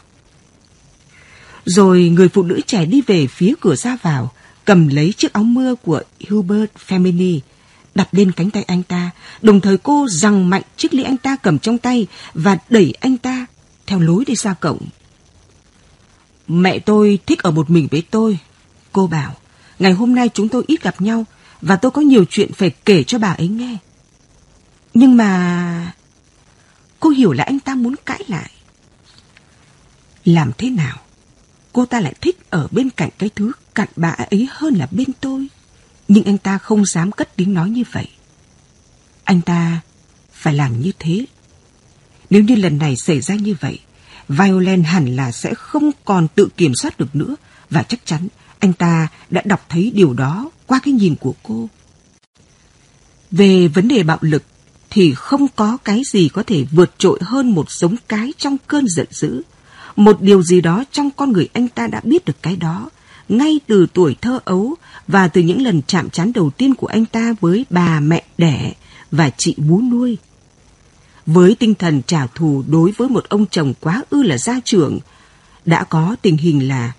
Rồi người phụ nữ trẻ đi về phía cửa ra vào, cầm lấy chiếc áo mưa của Hubert Femini, đặt lên cánh tay anh ta, đồng thời cô giằng mạnh chiếc ly anh ta cầm trong tay và đẩy anh ta theo lối đi ra cổng. Mẹ tôi thích ở một mình với tôi. Cô bảo, ngày hôm nay chúng tôi ít gặp nhau và tôi có nhiều chuyện phải kể cho bà ấy nghe. Nhưng mà... Cô hiểu là anh ta muốn cãi lại. Làm thế nào? Cô ta lại thích ở bên cạnh cái thứ cặn bã ấy hơn là bên tôi. Nhưng anh ta không dám cất tiếng nói như vậy. Anh ta phải làm như thế. Nếu như lần này xảy ra như vậy, Violent hẳn là sẽ không còn tự kiểm soát được nữa và chắc chắn anh ta đã đọc thấy điều đó qua cái nhìn của cô. Về vấn đề bạo lực thì không có cái gì có thể vượt trội hơn một giống cái trong cơn giận dữ. Một điều gì đó trong con người anh ta đã biết được cái đó, ngay từ tuổi thơ ấu và từ những lần chạm trán đầu tiên của anh ta với bà mẹ đẻ và chị bú nuôi. Với tinh thần trả thù đối với một ông chồng quá ư là gia trưởng, đã có tình hình là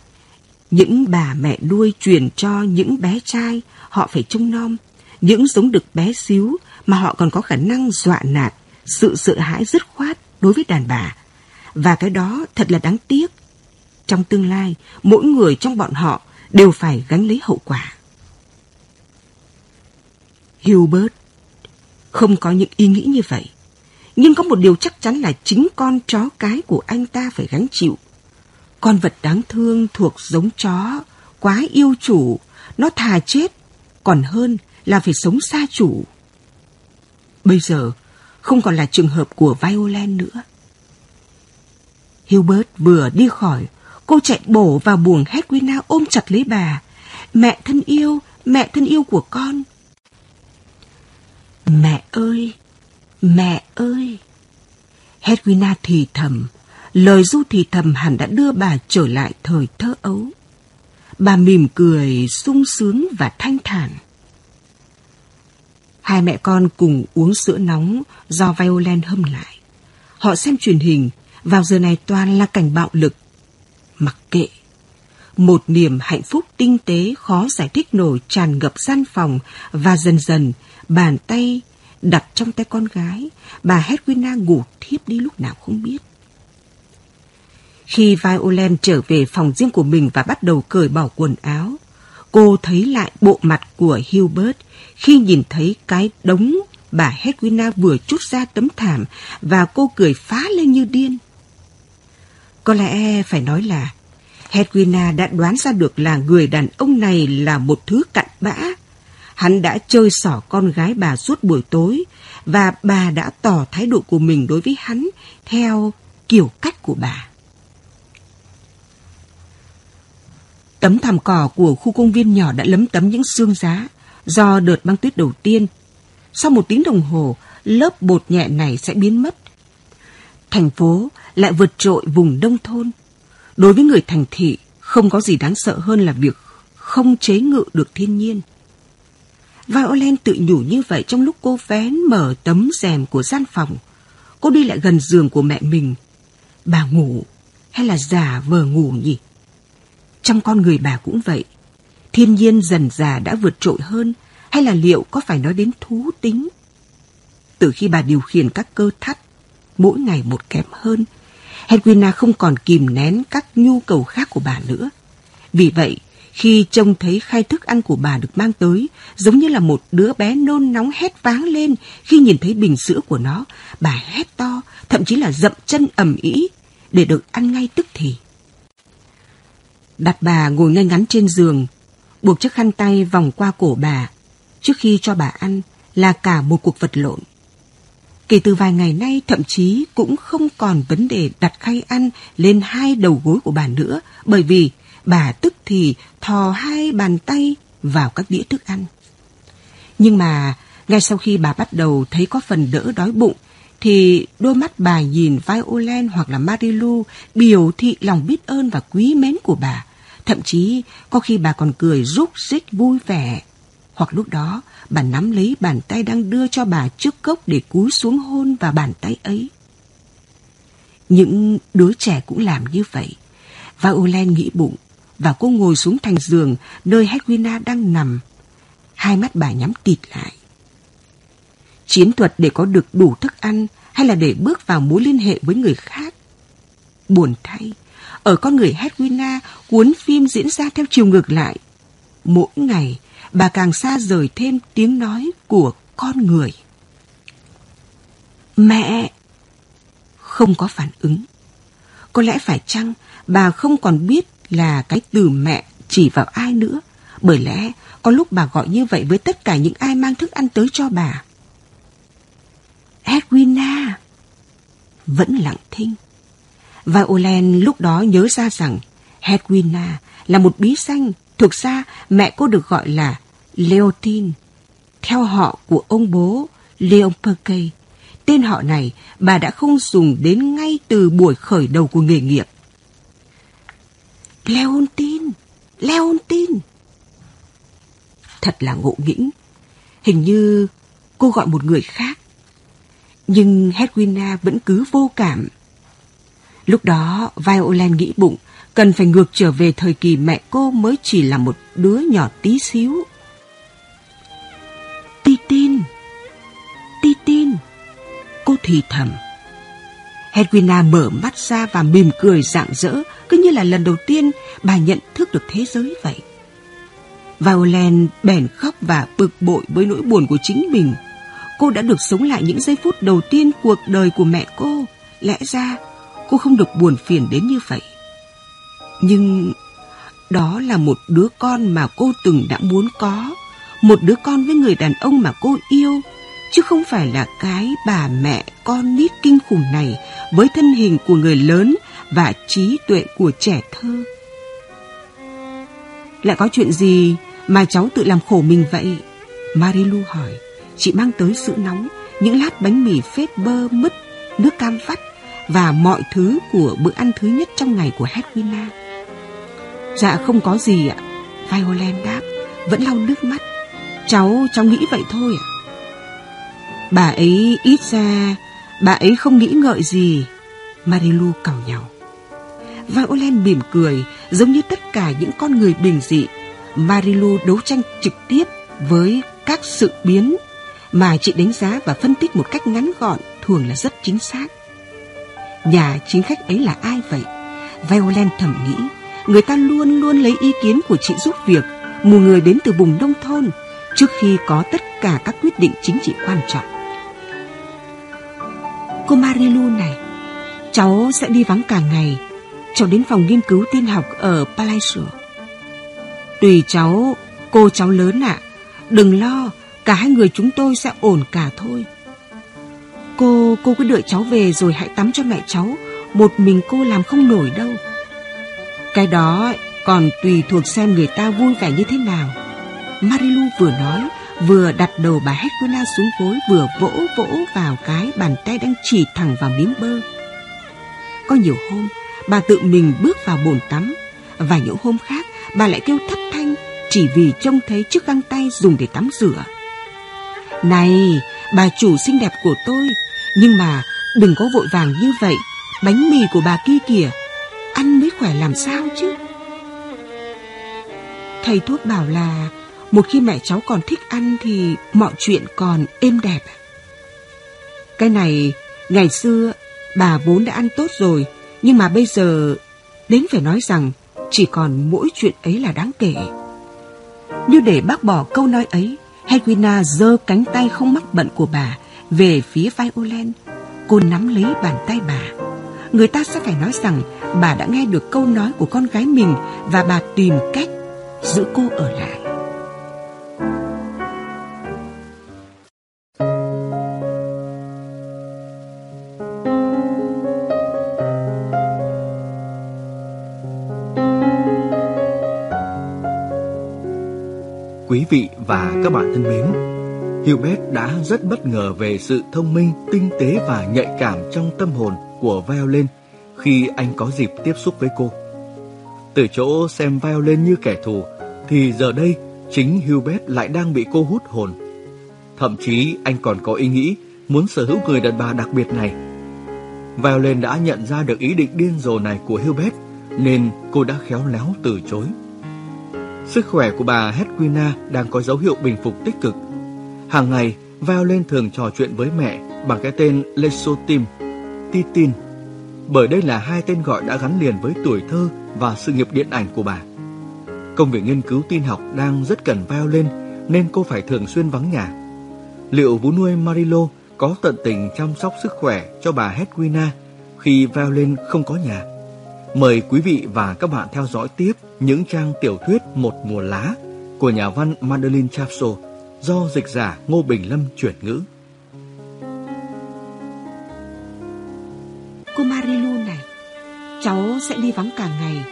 những bà mẹ nuôi truyền cho những bé trai họ phải trông nom, những giống đực bé xíu mà họ còn có khả năng dọa nạt, sự sợ hãi dứt khoát đối với đàn bà. Và cái đó thật là đáng tiếc. Trong tương lai, mỗi người trong bọn họ đều phải gánh lấy hậu quả. Hubert không có những ý nghĩ như vậy. Nhưng có một điều chắc chắn là chính con chó cái của anh ta phải gánh chịu. Con vật đáng thương thuộc giống chó, quá yêu chủ, nó thà chết, còn hơn là phải sống xa chủ. Bây giờ, không còn là trường hợp của Violent nữa. Hubert vừa đi khỏi, cô chạy bổ vào buồng Hedwina ôm chặt lấy bà. Mẹ thân yêu, mẹ thân yêu của con. Mẹ ơi, mẹ ơi. Hedwina thì thầm, lời du thì thầm hẳn đã đưa bà trở lại thời thơ ấu. Bà mỉm cười, sung sướng và thanh thản. Hai mẹ con cùng uống sữa nóng do Violet hâm lại. Họ xem truyền hình, vào giờ này toàn là cảnh bạo lực. Mặc kệ. Một niềm hạnh phúc tinh tế khó giải thích nổi tràn ngập gian phòng và dần dần bàn tay đặt trong tay con gái, bà Hedwina ngủ thiếp đi lúc nào không biết. Khi Violent trở về phòng riêng của mình và bắt đầu cởi bỏ quần áo, cô thấy lại bộ mặt của Hubert khi nhìn thấy cái đống bà Hedwina vừa chút ra tấm thảm và cô cười phá lên như điên. Có lẽ phải nói là Hedwina đã đoán ra được là người đàn ông này là một thứ cặn bã. Hắn đã chơi xỏ con gái bà suốt buổi tối và bà đã tỏ thái độ của mình đối với hắn theo kiểu cách của bà. Tấm thảm cỏ của khu công viên nhỏ đã lấm tấm những xương giá do đợt băng tuyết đầu tiên. Sau một tiếng đồng hồ, lớp bột nhẹ này sẽ biến mất. Thành phố lại vượt trội vùng nông thôn. Đối với người thành thị, không có gì đáng sợ hơn là việc không chế ngự được thiên nhiên. Violent tự nhủ như vậy trong lúc cô vén mở tấm rèm của gian phòng. Cô đi lại gần giường của mẹ mình. Bà ngủ hay là già vờ ngủ nhỉ? Trong con người bà cũng vậy. Thiên nhiên dần già đã vượt trội hơn hay là liệu có phải nói đến thú tính? Từ khi bà điều khiển các cơ thắt, mỗi ngày một kém hơn, Hedwina không còn kìm nén các nhu cầu khác của bà nữa. Vì vậy, khi trông thấy khai thức ăn của bà được mang tới, giống như là một đứa bé nôn nóng hét váng lên khi nhìn thấy bình sữa của nó, bà hét to, thậm chí là dậm chân ầm ĩ để được ăn ngay tức thì. Đặt bà ngồi ngay ngắn trên giường, buộc chiếc khăn tay vòng qua cổ bà. Trước khi cho bà ăn là cả một cuộc vật lộn. Kể từ vài ngày nay thậm chí cũng không còn vấn đề đặt khay ăn lên hai đầu gối của bà nữa bởi vì bà tức thì thò hai bàn tay vào các đĩa thức ăn. Nhưng mà, ngay sau khi bà bắt đầu thấy có phần đỡ đói bụng, thì đôi mắt bà nhìn Violet hoặc là Marilu biểu thị lòng biết ơn và quý mến của bà. Thậm chí, có khi bà còn cười rúc rích vui vẻ. Hoặc lúc đó, bà nắm lấy bàn tay đang đưa cho bà trước cốc để cúi xuống hôn vào bàn tay ấy. Những đứa trẻ cũng làm như vậy. Violet nghĩ bụng và cô ngồi xuống thành giường nơi Hedwina đang nằm. Hai mắt bà nhắm tịt lại. Chiến thuật để có được đủ thức ăn hay là để bước vào mối liên hệ với người khác? Buồn thay, ở con người Hedwina, cuốn phim diễn ra theo chiều ngược lại. Mỗi ngày, bà càng xa rời thêm tiếng nói của con người. Mẹ! Không có phản ứng. Có lẽ phải chăng bà không còn biết là cái từ mẹ chỉ vào ai nữa, bởi lẽ có lúc bà gọi như vậy với tất cả những ai mang thức ăn tới cho bà. Edwina vẫn lặng thinh. Violen lúc đó nhớ ra rằng Hedwina là một bí danh, thực ra mẹ cô được gọi là Leotin, theo họ của ông bố Leon Perkey. Tên họ này bà đã không dùng đến ngay từ buổi khởi đầu của nghề nghiệp. Leontin, Leontin. Thật là ngộ nghĩnh. Hình như cô gọi một người khác. Nhưng Hedwina vẫn cứ vô cảm Lúc đó, Violet nghĩ bụng, cần phải ngược trở về thời kỳ mẹ cô mới chỉ là một đứa nhỏ tí xíu. Titin, Titin, cô thì thầm. Hedwina mở mắt ra và mỉm cười rạng rỡ, cứ như là lần đầu tiên bà nhận thức được thế giới vậy. Violet bèn khóc và bực bội với nỗi buồn của chính mình. Cô đã được sống lại những giây phút đầu tiên cuộc đời của mẹ cô. Lẽ ra cô không được buồn phiền đến như vậy. Nhưng đó là một đứa con mà cô từng đã muốn có, một đứa con với người đàn ông mà cô yêu, chứ không phải là cái bà mẹ con nít kinh khủng này với thân hình của người lớn và trí tuệ của trẻ thơ. Lại có chuyện gì mà cháu tự làm khổ mình vậy? Marilu hỏi. Chị mang tới sữa nóng, những lát bánh mì phết bơ mứt, nước cam vắt và mọi thứ của bữa ăn thứ nhất trong ngày của Hedwina. Dạ không có gì ạ. Violet đáp, vẫn lau nước mắt. Cháu, cháu nghĩ vậy thôi ạ. Bà ấy ít ra, bà ấy không nghĩ ngợi gì. Marilu cào nhau. Violent mỉm cười, giống như tất cả những con người bình dị. Marilu đấu tranh trực tiếp với các sự biến mà chị đánh giá và phân tích một cách ngắn gọn thường là rất chính xác. Nhà chính khách ấy là ai vậy? Violent thầm nghĩ, người ta luôn luôn lấy ý kiến của chị giúp việc, một người đến từ vùng nông thôn, trước khi có tất cả các quyết định chính trị quan trọng. Cô Marilu này, cháu sẽ đi vắng cả ngày, cháu đến phòng nghiên cứu tin học ở Palaiso. Tùy cháu, cô cháu lớn ạ, đừng lo, cả hai người chúng tôi sẽ ổn cả thôi. Cô, cô cứ đợi cháu về rồi hãy tắm cho mẹ cháu, một mình cô làm không nổi đâu. Cái đó còn tùy thuộc xem người ta vui vẻ như thế nào. Marilu vừa nói, vừa đặt đầu bà Hedwina xuống gối, vừa vỗ vỗ vào cái bàn tay đang chỉ thẳng vào miếng bơ. Có nhiều hôm, bà tự mình bước vào bồn tắm, và những hôm khác, bà lại kêu thất thanh chỉ vì trông thấy chiếc găng tay dùng để tắm rửa. Này, bà chủ xinh đẹp của tôi, nhưng mà đừng có vội vàng như vậy, bánh mì của bà kia kìa, ăn mới khỏe làm sao chứ. Thầy thuốc bảo là một khi mẹ cháu còn thích ăn thì mọi chuyện còn êm đẹp. Cái này, ngày xưa bà vốn đã ăn tốt rồi, nhưng mà bây giờ đến phải nói rằng chỉ còn mỗi chuyện ấy là đáng kể. Như để bác bỏ câu nói ấy, Hedwina giơ cánh tay không mắc bận của bà về phía Violen. Cô nắm lấy bàn tay bà. Người ta sẽ phải nói rằng bà đã nghe được câu nói của con gái mình và bà tìm cách giữ cô ở lại. Quý vị và các bạn thân mến, Hubert đã rất bất ngờ về sự thông minh, tinh tế và nhạy cảm trong tâm hồn của Violin khi anh có dịp tiếp xúc với cô. Từ chỗ xem Violin như kẻ thù, thì giờ đây chính Hubert lại đang bị cô hút hồn. Thậm chí anh còn có ý nghĩ muốn sở hữu người đàn bà đặc biệt này. Violin đã nhận ra được ý định điên rồ này của Hubert, nên cô đã khéo léo từ chối. Sức khỏe của bà Hedwina đang có dấu hiệu bình phục tích cực. Hàng ngày, Violin thường trò chuyện với mẹ bằng cái tên Lesotim, Titin, bởi đây là hai tên gọi đã gắn liền với tuổi thơ và sự nghiệp điện ảnh của bà. Công việc nghiên cứu tin học đang rất cần Violin nên cô phải thường xuyên vắng nhà. Liệu vú nuôi Marilo có tận tình chăm sóc sức khỏe cho bà Hedwina khi Violin không có nhà? Mời quý vị và các bạn theo dõi tiếp những trang tiểu thuyết Một mùa lá của nhà văn Madeline Chapso do dịch giả Ngô Bình Lâm chuyển ngữ. Cô Marilu này, cháu sẽ đi vắng cả ngày.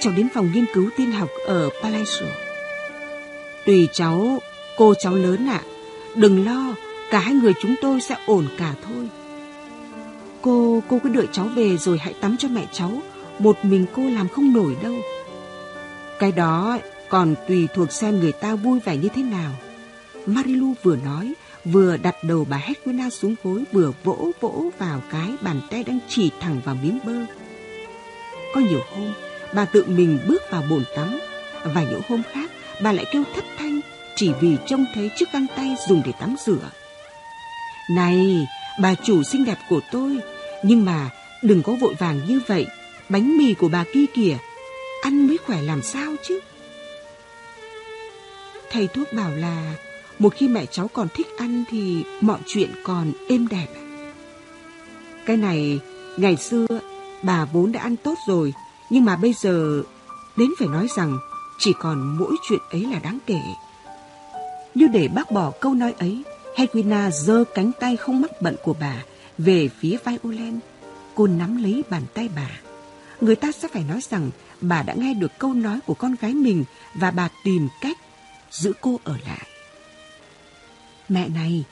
Cháu đến phòng nghiên cứu tin học ở Palais. Tùy cháu, cô cháu lớn ạ. Đừng lo, cả hai người chúng tôi sẽ ổn cả thôi. Cô, cô cứ đợi cháu về rồi hãy tắm cho mẹ cháu. Một mình cô làm không nổi đâu. Cái đó còn tùy thuộc xem người ta vui vẻ như thế nào. Marilu vừa nói, vừa đặt đầu bà Hedwina xuống gối, vừa vỗ vỗ vào cái bàn tay đang chỉ thẳng vào miếng bơ. Có nhiều hôm, bà tự mình bước vào bồn tắm, và những hôm khác, bà lại kêu thất thanh chỉ vì trông thấy chiếc găng tay dùng để tắm rửa. Này, bà chủ xinh đẹp của tôi, nhưng mà đừng có vội vàng như vậy, bánh mì của bà kia kìa, ăn mới khỏe làm sao chứ. Thầy thuốc bảo là một khi mẹ cháu còn thích ăn thì mọi chuyện còn êm đẹp. Cái này, ngày xưa bà vốn đã ăn tốt rồi, nhưng mà bây giờ đến phải nói rằng chỉ còn mỗi chuyện ấy là đáng kể. Như để bác bỏ câu nói ấy, Hedwina giơ cánh tay không mắc bận của bà về phía Violen. Cô nắm lấy bàn tay bà. Người ta sẽ phải nói rằng bà đã nghe được câu nói của con gái mình và bà tìm cách giữ cô ở lại. Mẹ này,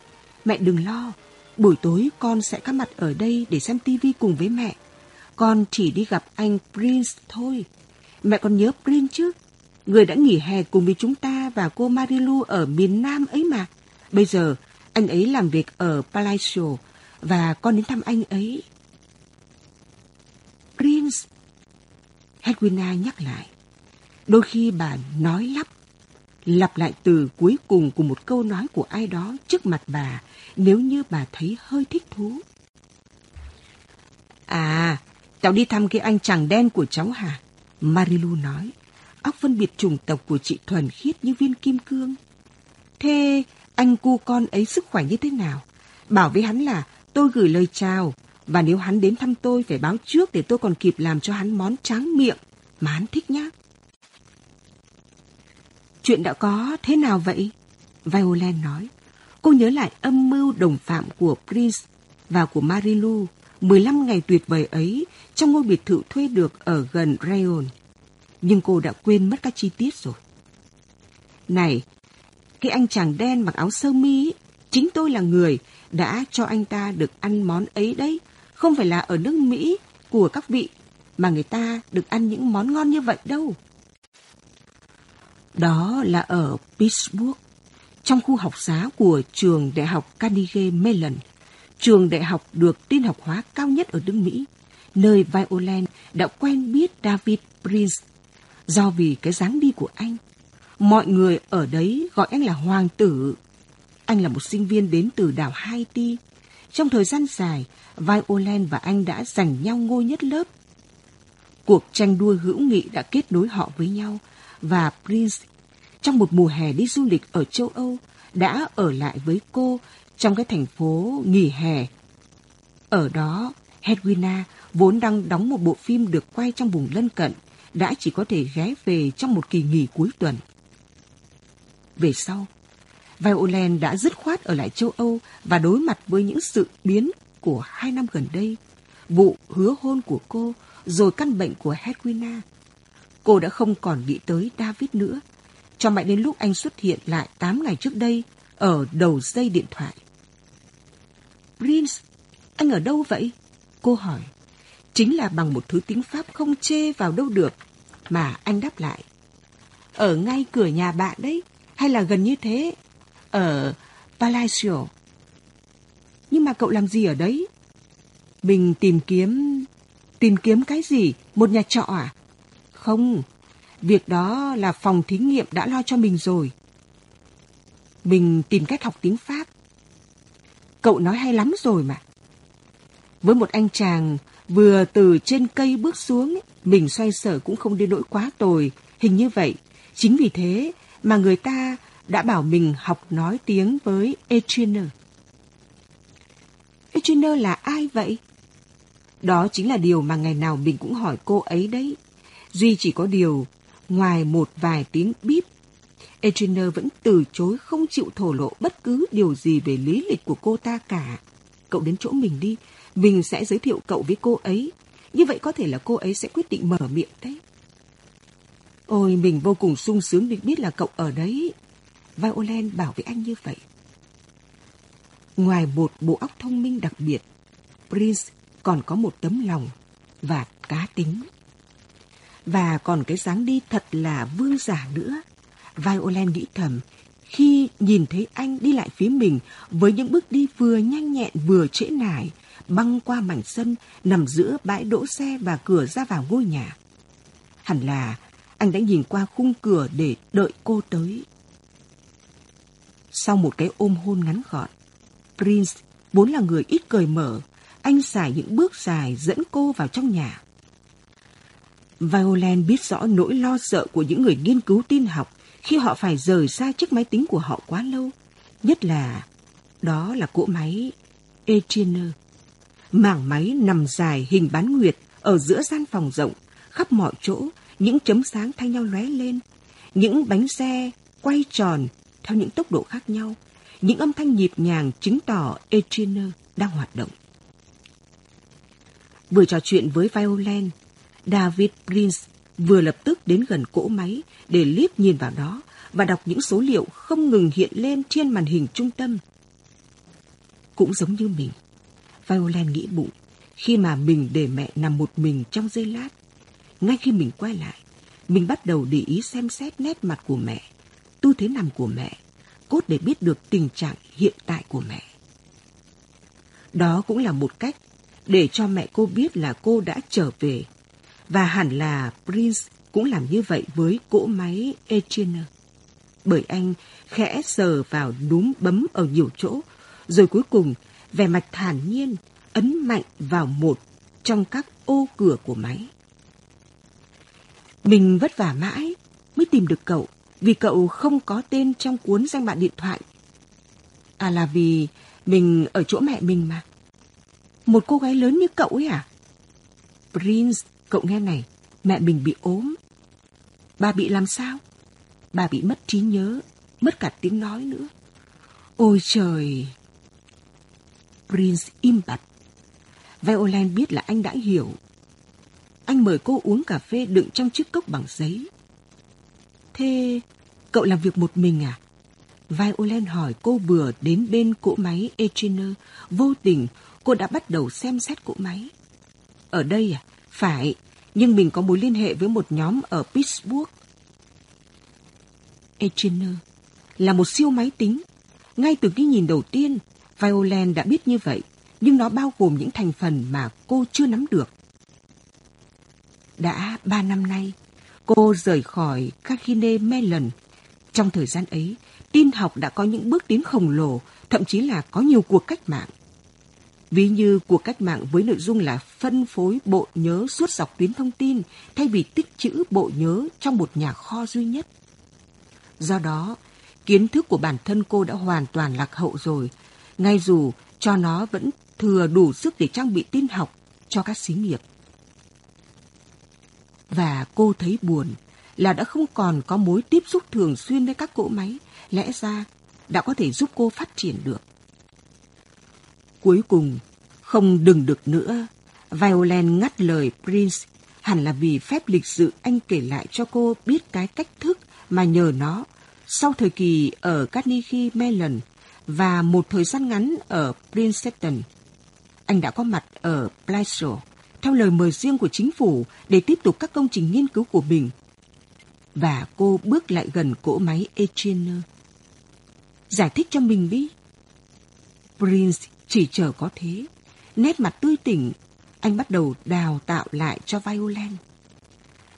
mẹ đừng lo. Buổi tối con sẽ có mặt ở đây để xem tivi cùng với mẹ. Con chỉ đi gặp anh Prince thôi. Mẹ còn nhớ Prince chứ? Người đã nghỉ hè cùng với chúng ta và cô Marilu ở miền Nam ấy mà. Bây giờ, Anh ấy làm việc ở Palacio và con đến thăm anh ấy. Prince. Hedwina nhắc lại. Đôi khi bà nói lắp, lặp lại từ cuối cùng của một câu nói của ai đó trước mặt bà nếu như bà thấy hơi thích thú. À, cháu đi thăm cái anh chàng đen của cháu hả? Marilu nói. Óc phân biệt chủng tộc của chị thuần khiết như viên kim cương. Thế anh cu con ấy sức khỏe như thế nào? Bảo với hắn là tôi gửi lời chào và nếu hắn đến thăm tôi phải báo trước để tôi còn kịp làm cho hắn món tráng miệng mà hắn thích nhá. Chuyện đã có thế nào vậy? Violet nói. Cô nhớ lại âm mưu đồng phạm của Prince và của Marilu 15 ngày tuyệt vời ấy trong ngôi biệt thự thuê được ở gần Rayon. Nhưng cô đã quên mất các chi tiết rồi. Này, cái anh chàng đen mặc áo sơ mi, chính tôi là người đã cho anh ta được ăn món ấy đấy. Không phải là ở nước Mỹ của các vị mà người ta được ăn những món ngon như vậy đâu. Đó là ở Pittsburgh, trong khu học xá của trường đại học Carnegie Mellon, trường đại học được tin học hóa cao nhất ở nước Mỹ, nơi Violent đã quen biết David Prince. Do vì cái dáng đi của anh, mọi người ở đấy gọi anh là Hoàng tử. Anh là một sinh viên đến từ đảo Haiti. Trong thời gian dài, Violent và anh đã giành nhau ngôi nhất lớp. Cuộc tranh đua hữu nghị đã kết nối họ với nhau và Prince trong một mùa hè đi du lịch ở châu Âu đã ở lại với cô trong cái thành phố nghỉ hè. Ở đó, Hedwina vốn đang đóng một bộ phim được quay trong vùng lân cận đã chỉ có thể ghé về trong một kỳ nghỉ cuối tuần. Về sau, Violent đã dứt khoát ở lại châu Âu và đối mặt với những sự biến của hai năm gần đây, vụ hứa hôn của cô, rồi căn bệnh của Hedwina. Cô đã không còn nghĩ tới David nữa, cho mãi đến lúc anh xuất hiện lại 8 ngày trước đây ở đầu dây điện thoại. Prince, anh ở đâu vậy? Cô hỏi. Chính là bằng một thứ tiếng Pháp không chê vào đâu được, mà anh đáp lại. Ở ngay cửa nhà bạn đấy, hay là gần như thế? Ở Palacio. Nhưng mà cậu làm gì ở đấy? Mình tìm kiếm... Tìm kiếm cái gì? Một nhà trọ à? Không, việc đó là phòng thí nghiệm đã lo cho mình rồi. Mình tìm cách học tiếng Pháp. Cậu nói hay lắm rồi mà. Với một anh chàng vừa từ trên cây bước xuống, mình xoay sở cũng không đến nỗi quá tồi, hình như vậy. Chính vì thế mà người ta đã bảo mình học nói tiếng với Etienne. Etienne là ai vậy? Đó chính là điều mà ngày nào mình cũng hỏi cô ấy đấy. Duy chỉ có điều, ngoài một vài tiếng bíp, Etienne vẫn từ chối không chịu thổ lộ bất cứ điều gì về lý lịch của cô ta cả. Cậu đến chỗ mình đi, mình sẽ giới thiệu cậu với cô ấy. Như vậy có thể là cô ấy sẽ quyết định mở miệng đấy. Ôi, mình vô cùng sung sướng được biết là cậu ở đấy. Violent bảo với anh như vậy. Ngoài một bộ óc thông minh đặc biệt, Prince còn có một tấm lòng và cá tính. Và còn cái dáng đi thật là vương giả nữa. Violent nghĩ thầm, khi nhìn thấy anh đi lại phía mình với những bước đi vừa nhanh nhẹn vừa trễ nải, băng qua mảnh sân nằm giữa bãi đỗ xe và cửa ra vào ngôi nhà. Hẳn là anh đã nhìn qua khung cửa để đợi cô tới. Sau một cái ôm hôn ngắn gọn, Prince vốn là người ít cởi mở, anh xài những bước dài dẫn cô vào trong nhà. Violent biết rõ nỗi lo sợ của những người nghiên cứu tin học khi họ phải rời xa chiếc máy tính của họ quá lâu. Nhất là đó là cỗ máy Etienne. Mảng máy nằm dài hình bán nguyệt ở giữa gian phòng rộng, khắp mọi chỗ, những chấm sáng thay nhau lóe lên. Những bánh xe quay tròn theo những tốc độ khác nhau. Những âm thanh nhịp nhàng chứng tỏ Etriner đang hoạt động. Vừa trò chuyện với Violent, David Prince vừa lập tức đến gần cỗ máy để liếc nhìn vào đó và đọc những số liệu không ngừng hiện lên trên màn hình trung tâm. Cũng giống như mình, Violent nghĩ bụng khi mà mình để mẹ nằm một mình trong giây lát. Ngay khi mình quay lại, mình bắt đầu để ý xem xét nét mặt của mẹ, tư thế nằm của mẹ, cốt để biết được tình trạng hiện tại của mẹ. Đó cũng là một cách để cho mẹ cô biết là cô đã trở về. Và hẳn là Prince cũng làm như vậy với cỗ máy Etienne. Bởi anh khẽ sờ vào núm bấm ở nhiều chỗ, rồi cuối cùng vẻ mặt thản nhiên ấn mạnh vào một trong các ô cửa của máy. Mình vất vả mãi mới tìm được cậu vì cậu không có tên trong cuốn danh bạ điện thoại. À là vì mình ở chỗ mẹ mình mà. Một cô gái lớn như cậu ấy à? Prince, cậu nghe này, mẹ mình bị ốm. Bà bị làm sao? Bà bị mất trí nhớ, mất cả tiếng nói nữa. Ôi trời! Prince im bặt. Violent biết là anh đã hiểu. Anh mời cô uống cà phê đựng trong chiếc cốc bằng giấy. Thế cậu làm việc một mình à? Violin hỏi cô vừa đến bên cỗ máy Echiner. Vô tình cô đã bắt đầu xem xét cỗ máy. Ở đây à? Phải, nhưng mình có mối liên hệ với một nhóm ở Pittsburgh. Echiner là một siêu máy tính. Ngay từ cái nhìn đầu tiên, Violent đã biết như vậy, nhưng nó bao gồm những thành phần mà cô chưa nắm được. Đã ba năm nay, cô rời khỏi Carnegie Mellon. Trong thời gian ấy, tin học đã có những bước tiến khổng lồ, thậm chí là có nhiều cuộc cách mạng. Ví như cuộc cách mạng với nội dung là phân phối bộ nhớ suốt dọc tuyến thông tin thay vì tích trữ bộ nhớ trong một nhà kho duy nhất. Do đó, kiến thức của bản thân cô đã hoàn toàn lạc hậu rồi, ngay dù cho nó vẫn thừa đủ sức để trang bị tin học cho các xí nghiệp. Và cô thấy buồn là đã không còn có mối tiếp xúc thường xuyên với các cỗ máy, lẽ ra đã có thể giúp cô phát triển được. Cuối cùng, không đừng được nữa, Violin ngắt lời Prince hẳn là vì phép lịch sự anh kể lại cho cô biết cái cách thức mà nhờ nó sau thời kỳ ở Carnegie Mellon và một thời gian ngắn ở Princeton. Anh đã có mặt ở Blythe theo lời mời riêng của chính phủ để tiếp tục các công trình nghiên cứu của mình. Và cô bước lại gần cỗ máy Etienne. Giải thích cho mình đi. Prince chỉ chờ có thế. Nét mặt tươi tỉnh, anh bắt đầu đào tạo lại cho violin.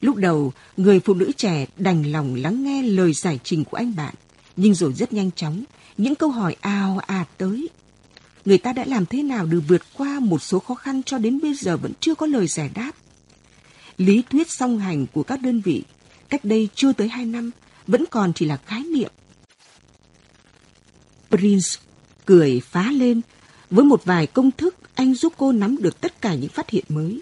Lúc đầu, người phụ nữ trẻ đành lòng lắng nghe lời giải trình của anh bạn. Nhưng rồi rất nhanh chóng, những câu hỏi ào ạt tới. Người ta đã làm thế nào để vượt qua một số khó khăn cho đến bây giờ vẫn chưa có lời giải đáp. Lý thuyết song hành của các đơn vị cách đây chưa tới hai năm vẫn còn chỉ là khái niệm. Prince cười phá lên với một vài công thức anh giúp cô nắm được tất cả những phát hiện mới.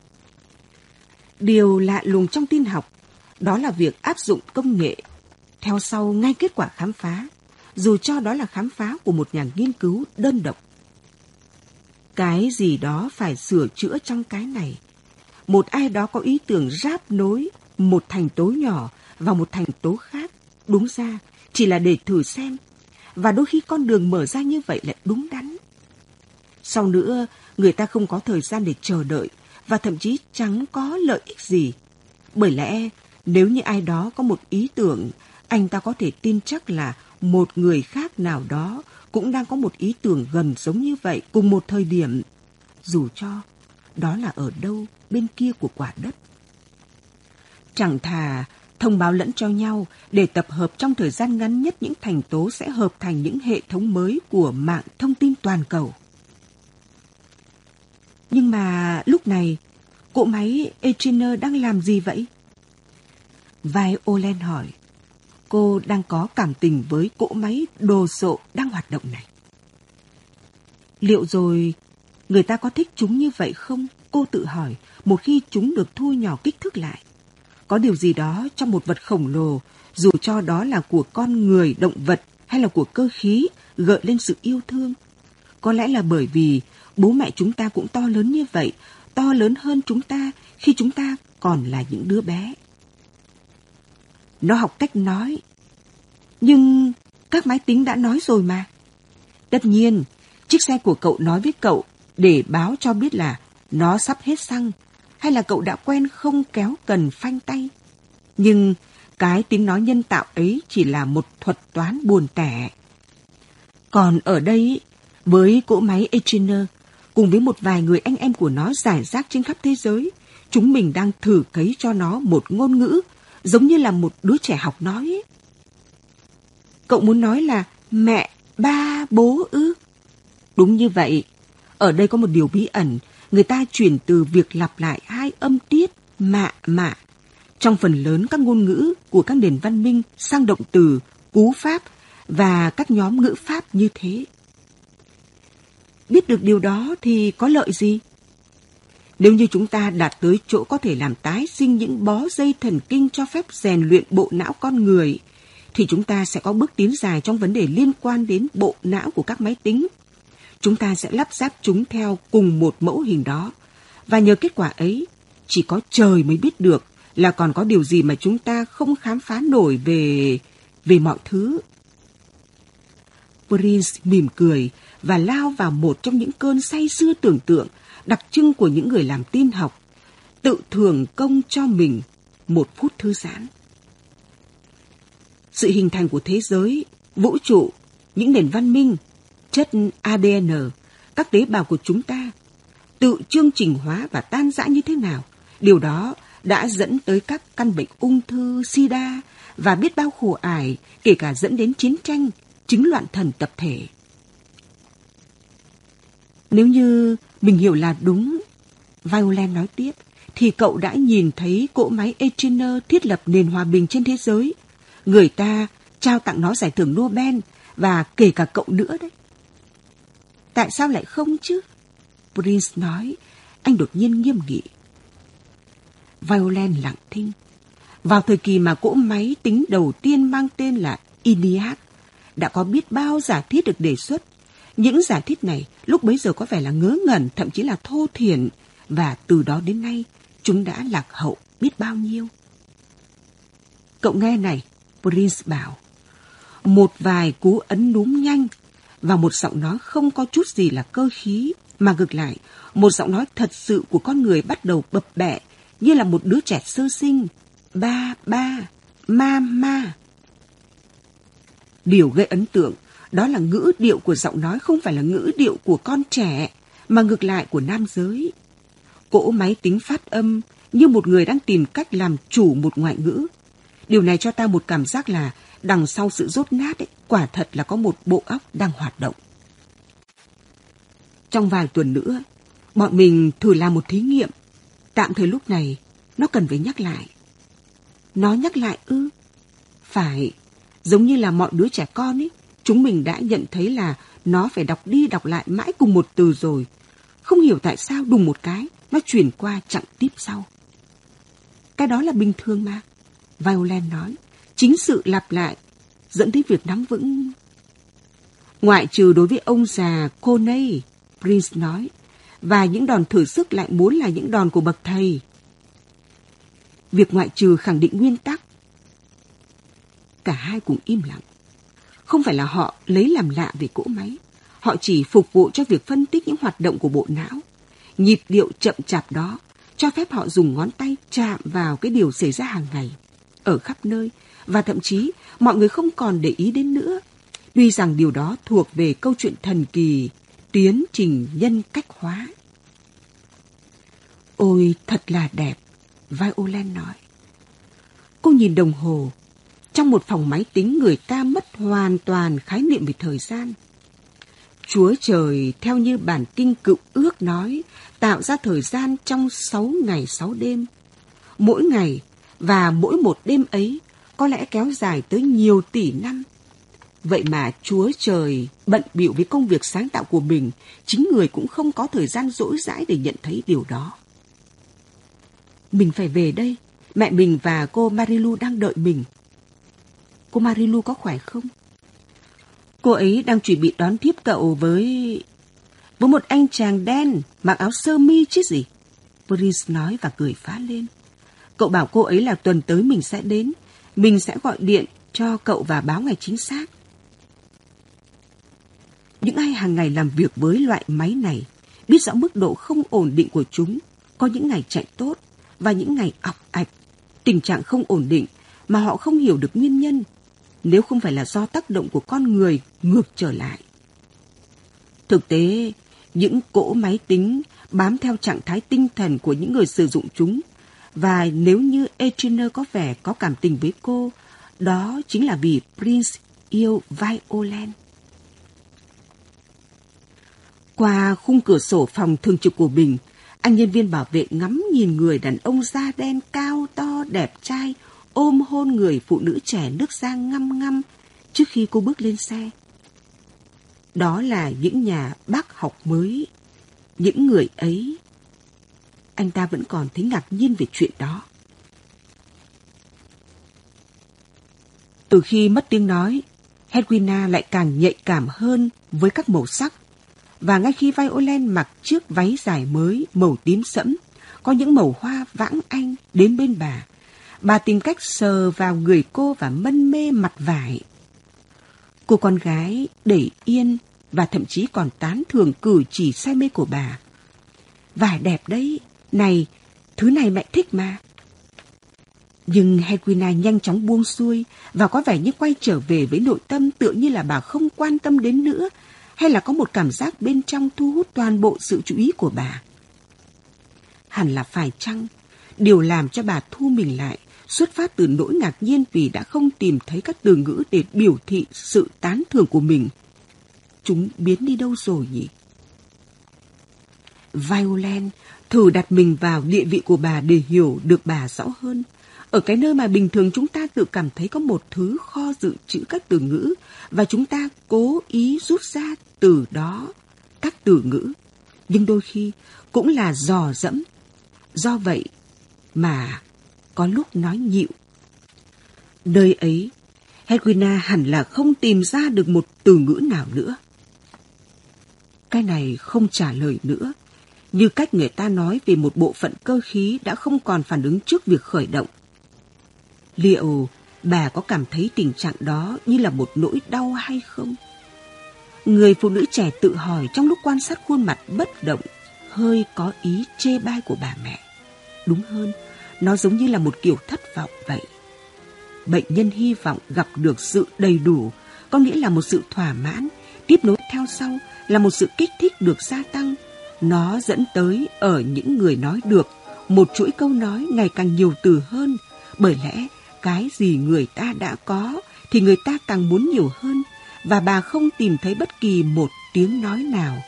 Điều lạ lùng trong tin học đó là việc áp dụng công nghệ theo sau ngay kết quả khám phá, dù cho đó là khám phá của một nhà nghiên cứu đơn độc. Cái gì đó phải sửa chữa trong cái này. Một ai đó có ý tưởng ráp nối một thành tố nhỏ và một thành tố khác, đúng ra chỉ là để thử xem. Và đôi khi con đường mở ra như vậy lại đúng đắn. Sau nữa, người ta không có thời gian để chờ đợi và thậm chí chẳng có lợi ích gì. Bởi lẽ, nếu như ai đó có một ý tưởng, anh ta có thể tin chắc là một người khác nào đó cũng đang có một ý tưởng gần giống như vậy cùng một thời điểm, dù cho đó là ở đâu bên kia của quả đất. Chẳng thà thông báo lẫn cho nhau để tập hợp trong thời gian ngắn nhất những thành tố sẽ hợp thành những hệ thống mới của mạng thông tin toàn cầu. Nhưng mà lúc này, cỗ máy Echiner đang làm gì vậy? Vai Olen hỏi. Cô đang có cảm tình với cỗ máy đồ sộ đang hoạt động này. Liệu rồi người ta có thích chúng như vậy không? Cô tự hỏi một khi chúng được thu nhỏ kích thước lại. Có điều gì đó trong một vật khổng lồ, dù cho đó là của con người, động vật hay là của cơ khí, gợi lên sự yêu thương. Có lẽ là bởi vì bố mẹ chúng ta cũng to lớn như vậy, to lớn hơn chúng ta khi chúng ta còn là những đứa bé. Nó học cách nói. Nhưng các máy tính đã nói rồi mà. Tất nhiên, chiếc xe của cậu nói với cậu để báo cho biết là nó sắp hết xăng hay là cậu đã quen không kéo cần phanh tay. Nhưng cái tiếng nói nhân tạo ấy chỉ là một thuật toán buồn tẻ. Còn ở đây, với cỗ máy Echiner, cùng với một vài người anh em của nó giải rác trên khắp thế giới, chúng mình đang thử cấy cho nó một ngôn ngữ, giống như là một đứa trẻ học nói. Ấy. Cậu muốn nói là mẹ, ba, bố ư? Đúng như vậy. Ở đây có một điều bí ẩn. Người ta chuyển từ việc lặp lại hai âm tiết mạ mạ trong phần lớn các ngôn ngữ của các nền văn minh sang động từ, cú pháp và các nhóm ngữ pháp như thế. Biết được điều đó thì có lợi gì? Nếu như chúng ta đạt tới chỗ có thể làm tái sinh những bó dây thần kinh cho phép rèn luyện bộ não con người, thì chúng ta sẽ có bước tiến dài trong vấn đề liên quan đến bộ não của các máy tính. Chúng ta sẽ lắp ráp chúng theo cùng một mẫu hình đó. Và nhờ kết quả ấy, chỉ có trời mới biết được là còn có điều gì mà chúng ta không khám phá nổi về về mọi thứ. Prince mỉm cười và lao vào một trong những cơn say sưa tưởng tượng đặc trưng của những người làm tin học, tự thường công cho mình một phút thư giãn. Sự hình thành của thế giới, vũ trụ, những nền văn minh, chất ADN, các tế bào của chúng ta, tự chương trình hóa và tan rã như thế nào, điều đó đã dẫn tới các căn bệnh ung thư, sida và biết bao khổ ải, kể cả dẫn đến chiến tranh, chứng loạn thần tập thể. Nếu như mình hiểu là đúng, Violent nói tiếp, thì cậu đã nhìn thấy cỗ máy Echiner thiết lập nền hòa bình trên thế giới. Người ta trao tặng nó giải thưởng Nobel và kể cả cậu nữa đấy. Tại sao lại không chứ? Prince nói, anh đột nhiên nghiêm nghị. Violent lặng thinh. Vào thời kỳ mà cỗ máy tính đầu tiên mang tên là ENIAC, đã có biết bao giả thiết được đề xuất. Những giả thiết này lúc bấy giờ có vẻ là ngớ ngẩn, thậm chí là thô thiển, và từ đó đến nay chúng đã lạc hậu biết bao nhiêu. Cậu nghe này, Prince bảo. Một vài cú ấn núm nhanh và một giọng nói không có chút gì là cơ khí, mà ngược lại, một giọng nói thật sự của con người bắt đầu bập bẹ như là một đứa trẻ sơ sinh. Ba, ba, ma, ma. Điều gây ấn tượng đó là ngữ điệu của giọng nói không phải là ngữ điệu của con trẻ, mà ngược lại của nam giới. Cỗ máy tính phát âm như một người đang tìm cách làm chủ một ngoại ngữ. Điều này cho ta một cảm giác là đằng sau sự rốt nát ấy, quả thật là có một bộ óc đang hoạt động. Trong vài tuần nữa, bọn mình thử làm một thí nghiệm Tạm thời lúc này, nó cần phải nhắc lại. Nó nhắc lại ư? Phải, giống như là mọi đứa trẻ con ấy, chúng mình đã nhận thấy là nó phải đọc đi đọc lại mãi cùng một từ rồi. Không hiểu tại sao đùng một cái, nó chuyển qua chặng tiếp sau. Cái đó là bình thường mà. Violent nói, chính sự lặp lại dẫn tới việc nắm vững. Ngoại trừ đối với ông già Coney, Prince nói, và những đòn thử sức lại muốn là những đòn của bậc thầy. Việc ngoại trừ khẳng định nguyên tắc. Cả hai cùng im lặng. Không phải là họ lấy làm lạ về cỗ máy. Họ chỉ phục vụ cho việc phân tích những hoạt động của bộ não. Nhịp điệu chậm chạp đó cho phép họ dùng ngón tay chạm vào cái điều xảy ra hàng ngày, ở khắp nơi, và thậm chí mọi người không còn để ý đến nữa. Tuy rằng điều đó thuộc về câu chuyện thần kỳ tiến trình nhân cách hóa. Ôi, thật là đẹp, Violet nói. Cô nhìn đồng hồ. Trong một phòng máy tính người ta mất hoàn toàn khái niệm về thời gian. Chúa trời, theo như bản kinh cựu ước nói, tạo ra thời gian trong sáu ngày sáu đêm. Mỗi ngày và mỗi một đêm ấy có lẽ kéo dài tới nhiều tỷ năm. Vậy mà Chúa Trời bận bịu với công việc sáng tạo của mình, chính người cũng không có thời gian rỗi rãi để nhận thấy điều đó. Mình phải về đây, mẹ mình và cô Marilu đang đợi mình. Cô Marilu có khỏe không? Cô ấy đang chuẩn bị đón tiếp cậu với... với một anh chàng đen mặc áo sơ mi chứ gì. Prince nói và cười phá lên. Cậu bảo cô ấy là tuần tới mình sẽ đến. Mình sẽ gọi điện cho cậu và báo ngày chính xác. Những ai hàng ngày làm việc với loại máy này biết rõ mức độ không ổn định của chúng. Có những ngày chạy tốt và những ngày ọc ạch. Tình trạng không ổn định mà họ không hiểu được nguyên nhân. Nếu không phải là do tác động của con người ngược trở lại, Thực tế, những cỗ máy tính bám theo trạng thái tinh thần của những người sử dụng chúng. Và nếu như Etriner có vẻ có cảm tình với cô, đó chính là vì Prince yêu Violent. Qua khung cửa sổ phòng thường trực của mình, anh nhân viên bảo vệ ngắm nhìn người đàn ông da đen cao to đẹp trai ôm hôn người phụ nữ trẻ nước da ngăm ngăm trước khi cô bước lên xe. Đó là những nhà bác học mới, những người ấy. Anh ta vẫn còn thấy ngạc nhiên về chuyện đó. Từ khi mất tiếng nói, Hedwina lại càng nhạy cảm hơn với các màu sắc. Và ngay khi Violet mặc chiếc váy dài mới màu tím sẫm, có những màu hoa vãng anh đến bên bà, bà tìm cách sờ vào người cô và mân mê mặt vải. Cô con gái để yên và thậm chí còn tán thường cử chỉ say mê của bà. Vải đẹp đấy, này, thứ này mẹ thích mà. Nhưng Hedwina nhanh chóng buông xuôi và có vẻ như quay trở về với nội tâm tựa như là bà không quan tâm đến nữa hay là có một cảm giác bên trong thu hút toàn bộ sự chú ý của bà. Hẳn là phải chăng, điều làm cho bà thu mình lại xuất phát từ nỗi ngạc nhiên vì đã không tìm thấy các từ ngữ để biểu thị sự tán thưởng của mình. Chúng biến đi đâu rồi nhỉ? Violen thử đặt mình vào địa vị của bà để hiểu được bà rõ hơn. Ở cái nơi mà bình thường chúng ta tự cảm thấy có một thứ kho dự trữ các từ ngữ và chúng ta cố ý rút ra từ đó các từ ngữ. Nhưng đôi khi cũng là dò dẫm. Do vậy mà có lúc nói nhịu. Nơi ấy, Hedwina hẳn là không tìm ra được một từ ngữ nào nữa. Cái này không trả lời nữa, như cách người ta nói về một bộ phận cơ khí đã không còn phản ứng trước việc khởi động. Liệu bà có cảm thấy tình trạng đó như là một nỗi đau hay không? Người phụ nữ trẻ tự hỏi trong lúc quan sát khuôn mặt bất động, hơi có ý chê bai của bà mẹ. Đúng hơn, nó giống như là một kiểu thất vọng vậy. Bệnh nhân hy vọng gặp được sự đầy đủ, có nghĩa là một sự thỏa mãn, tiếp nối theo sau là một sự kích thích được gia tăng. Nó dẫn tới ở những người nói được một chuỗi câu nói ngày càng nhiều từ hơn, bởi lẽ cái gì người ta đã có thì người ta càng muốn nhiều hơn và bà không tìm thấy bất kỳ một tiếng nói nào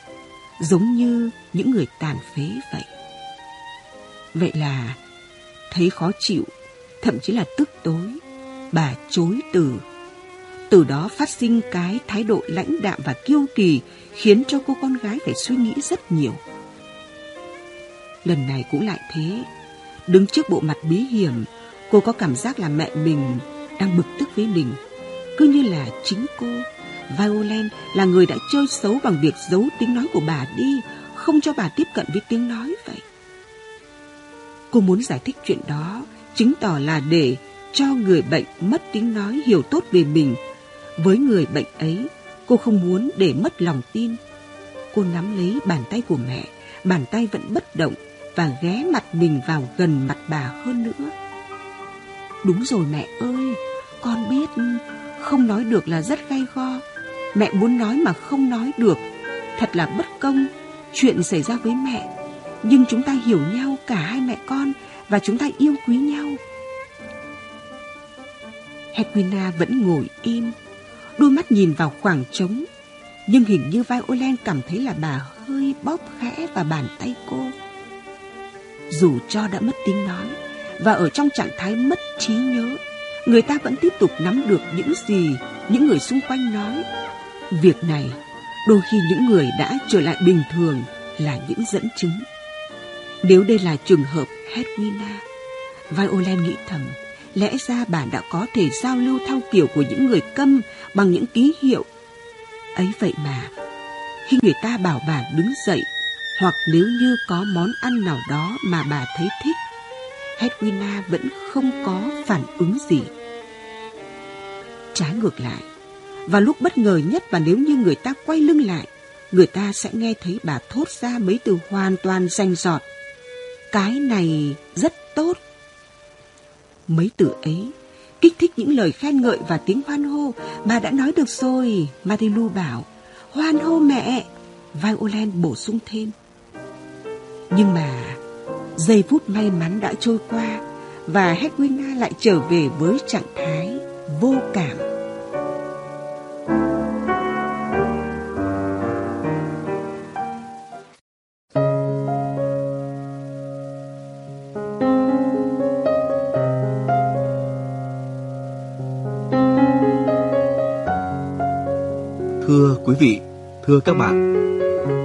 giống như những người tàn phế vậy. Vậy là thấy khó chịu, thậm chí là tức tối, bà chối từ. Từ đó phát sinh cái thái độ lãnh đạm và kiêu kỳ khiến cho cô con gái phải suy nghĩ rất nhiều. Lần này cũng lại thế, đứng trước bộ mặt bí hiểm, cô có cảm giác là mẹ mình đang bực tức với mình. Cứ như là chính cô, violin là người đã chơi xấu bằng việc giấu tiếng nói của bà đi, không cho bà tiếp cận với tiếng nói vậy. Cô muốn giải thích chuyện đó, chứng tỏ là để cho người bệnh mất tiếng nói hiểu tốt về mình. Với người bệnh ấy, cô không muốn để mất lòng tin. Cô nắm lấy bàn tay của mẹ, bàn tay vẫn bất động và ghé mặt mình vào gần mặt bà hơn nữa. Đúng rồi mẹ ơi, con biết không nói được là rất gay go. Mẹ muốn nói mà không nói được, thật là bất công. Chuyện xảy ra với mẹ nhưng chúng ta hiểu nhau cả hai mẹ con và chúng ta yêu quý nhau. Hedwina vẫn ngồi im, đôi mắt nhìn vào khoảng trống, nhưng hình như vai Olen cảm thấy là bà hơi bóp khẽ vào bàn tay cô. Dù cho đã mất tiếng nói và ở trong trạng thái mất trí nhớ, người ta vẫn tiếp tục nắm được những gì những người xung quanh nói. Việc này, đôi khi những người đã trở lại bình thường là những dẫn chứng. Nếu đây là trường hợp Hedwina, Violet nghĩ thầm, lẽ ra bà đã có thể giao lưu theo kiểu của những người câm bằng những ký hiệu. Ấy vậy mà, khi người ta bảo bà đứng dậy, hoặc nếu như có món ăn nào đó mà bà thấy thích, Hedwina vẫn không có phản ứng gì. Trái ngược lại, và lúc bất ngờ nhất và nếu như người ta quay lưng lại, người ta sẽ nghe thấy bà thốt ra mấy từ hoàn toàn danh giọt cái này rất tốt. Mấy từ ấy kích thích những lời khen ngợi và tiếng hoan hô. Bà đã nói được rồi, Marilu bảo. Hoan hô mẹ, Violent bổ sung thêm. Nhưng mà giây phút may mắn đã trôi qua và Hedwina lại trở về với trạng thái vô cảm. Quý vị, thưa các bạn,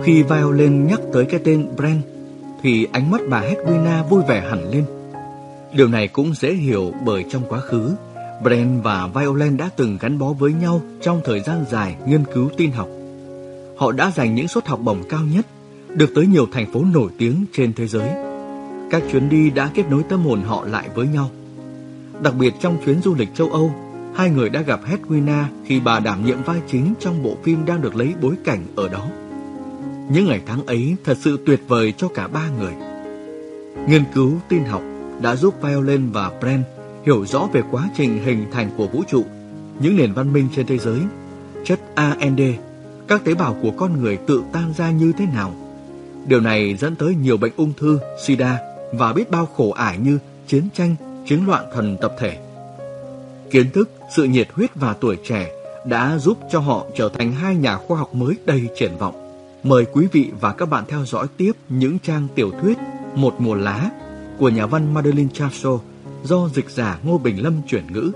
khi Violin nhắc tới cái tên Brent thì ánh mắt bà Hedwina vui vẻ hẳn lên. Điều này cũng dễ hiểu bởi trong quá khứ, Brent và Violin đã từng gắn bó với nhau trong thời gian dài nghiên cứu tin học. Họ đã giành những suất học bổng cao nhất, được tới nhiều thành phố nổi tiếng trên thế giới. Các chuyến đi đã kết nối tâm hồn họ lại với nhau. Đặc biệt trong chuyến du lịch châu Âu, hai người đã gặp Hedwina khi bà đảm nhiệm vai chính trong bộ phim đang được lấy bối cảnh ở đó. Những ngày tháng ấy thật sự tuyệt vời cho cả ba người. Nghiên cứu tin học đã giúp Violin và Brent hiểu rõ về quá trình hình thành của vũ trụ, những nền văn minh trên thế giới, chất AND, các tế bào của con người tự tan ra như thế nào. Điều này dẫn tới nhiều bệnh ung thư, sida và biết bao khổ ải như chiến tranh, chứng loạn thần tập thể. Kiến thức, sự nhiệt huyết và tuổi trẻ đã giúp cho họ trở thành hai nhà khoa học mới đầy triển vọng. Mời quý vị và các bạn theo dõi tiếp những trang tiểu thuyết Một mùa lá của nhà văn Madeline Chasso do dịch giả Ngô Bình Lâm chuyển ngữ.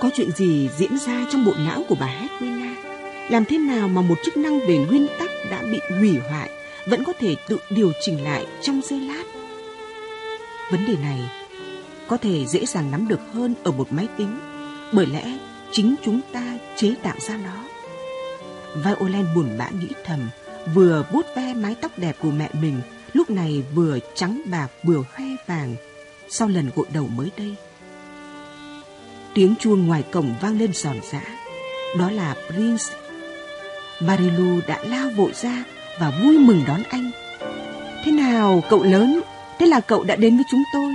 Có chuyện gì diễn ra trong bộ não của bà Hedwina? Làm thế nào mà một chức năng về nguyên tắc đã bị hủy hoại vẫn có thể tự điều chỉnh lại trong giây lát? Vấn đề này có thể dễ dàng nắm được hơn ở một máy tính bởi lẽ chính chúng ta chế tạo ra nó. Violet buồn bã nghĩ thầm, vừa vuốt ve mái tóc đẹp của mẹ mình, lúc này vừa trắng bạc vừa hoe vàng, sau lần gội đầu mới đây. Tiếng chuông ngoài cổng vang lên giòn giã. Đó là Prince. Marilu đã lao vội ra và vui mừng đón anh. Thế nào cậu lớn, thế là cậu đã đến với chúng tôi.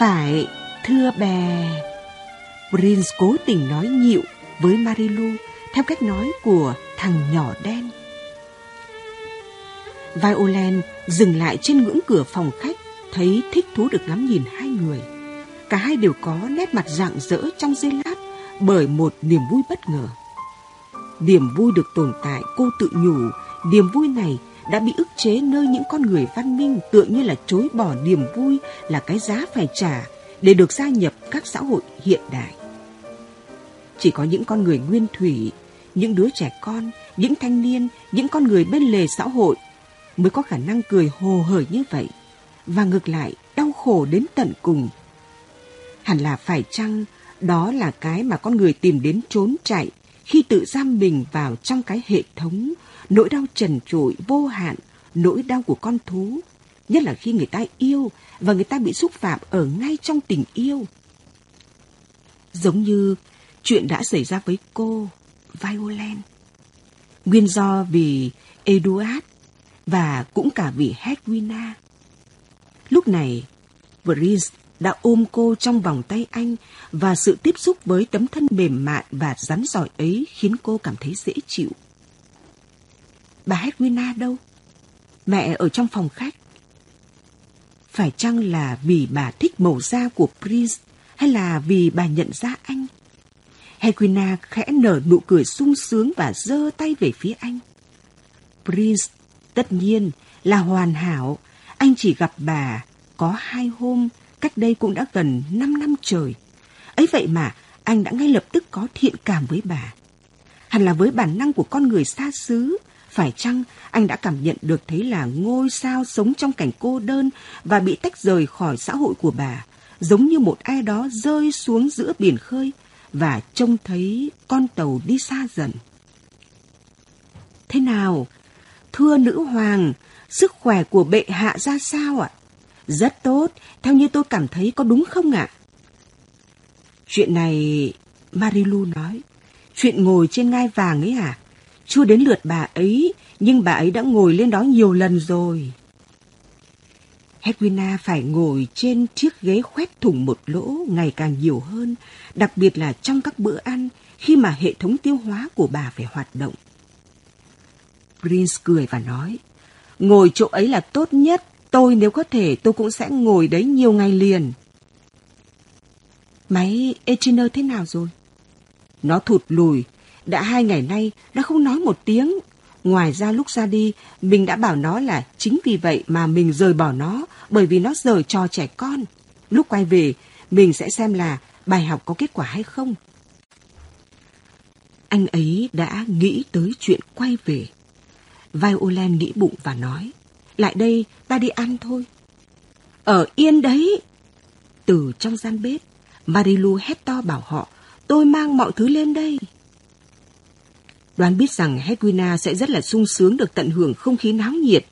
Phải, thưa bè. Prince cố tình nói nhịu với Marilu theo cách nói của thằng nhỏ đen. Violin dừng lại trên ngưỡng cửa phòng khách, thấy thích thú được ngắm nhìn hai người. Cả hai đều có nét mặt rạng rỡ trong giây lát bởi một niềm vui bất ngờ. Niềm vui được tồn tại, cô tự nhủ, niềm vui này đã bị ức chế nơi những con người văn minh tựa như là chối bỏ niềm vui là cái giá phải trả để được gia nhập các xã hội hiện đại. Chỉ có những con người nguyên thủy, những đứa trẻ con, những thanh niên, những con người bên lề xã hội mới có khả năng cười hồ hởi như vậy và ngược lại đau khổ đến tận cùng. Hẳn là phải chăng đó là cái mà con người tìm đến trốn chạy khi tự giam mình vào trong cái hệ thống nỗi đau trần trụi vô hạn, nỗi đau của con thú, nhất là khi người ta yêu và người ta bị xúc phạm ở ngay trong tình yêu. Giống như chuyện đã xảy ra với cô, Violent. Nguyên do vì Eduard và cũng cả vì Hedwina. Lúc này, Brice đã ôm cô trong vòng tay anh và sự tiếp xúc với tấm thân mềm mại và rắn giỏi ấy khiến cô cảm thấy dễ chịu. Bà Hedwina đâu? Mẹ ở trong phòng khách. Phải chăng là vì bà thích màu da của Prince hay là vì bà nhận ra anh? Hedwina khẽ nở nụ cười sung sướng và giơ tay về phía anh. Prince, tất nhiên là hoàn hảo. Anh chỉ gặp bà có hai hôm, cách đây cũng đã gần năm năm trời. Ấy vậy mà anh đã ngay lập tức có thiện cảm với bà. Hẳn là với bản năng của con người xa xứ, phải chăng anh đã cảm nhận được thấy là ngôi sao sống trong cảnh cô đơn và bị tách rời khỏi xã hội của bà, giống như một ai đó rơi xuống giữa biển khơi và trông thấy con tàu đi xa dần. Thế nào? Thưa nữ hoàng, sức khỏe của bệ hạ ra sao ạ? Rất tốt, theo như tôi cảm thấy có đúng không ạ? Chuyện này, Marilu nói, chuyện ngồi trên ngai vàng ấy à? Chưa đến lượt bà ấy, nhưng bà ấy đã ngồi lên đó nhiều lần rồi. Hedwina phải ngồi trên chiếc ghế khoét thủng một lỗ ngày càng nhiều hơn, đặc biệt là trong các bữa ăn khi mà hệ thống tiêu hóa của bà phải hoạt động. Prince cười và nói, ngồi chỗ ấy là tốt nhất, tôi nếu có thể tôi cũng sẽ ngồi đấy nhiều ngày liền. Máy Echiner thế nào rồi? Nó thụt lùi, đã hai ngày nay đã không nói một tiếng. Ngoài ra lúc ra đi, mình đã bảo nó là chính vì vậy mà mình rời bỏ nó, bởi vì nó rời cho trẻ con. Lúc quay về, mình sẽ xem là bài học có kết quả hay không. Anh ấy đã nghĩ tới chuyện quay về. Violen nghĩ bụng và nói, lại đây ta đi ăn thôi. Ở yên đấy. Từ trong gian bếp, Marilu hét to bảo họ, tôi mang mọi thứ lên đây. Đoán biết rằng Hedwina sẽ rất là sung sướng được tận hưởng không khí náo nhiệt.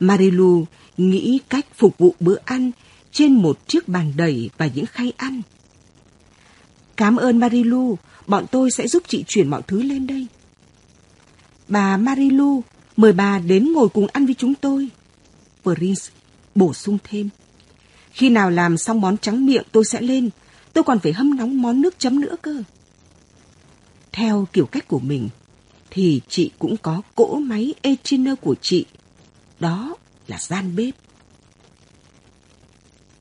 Marilu nghĩ cách phục vụ bữa ăn trên một chiếc bàn đầy và những khay ăn. Cảm ơn Marilu, bọn tôi sẽ giúp chị chuyển mọi thứ lên đây. Bà Marilu, mời bà đến ngồi cùng ăn với chúng tôi. Prince bổ sung thêm. Khi nào làm xong món trắng miệng tôi sẽ lên, tôi còn phải hâm nóng món nước chấm nữa cơ. Theo kiểu cách của mình, thì chị cũng có cỗ máy Echiner của chị. Đó là gian bếp.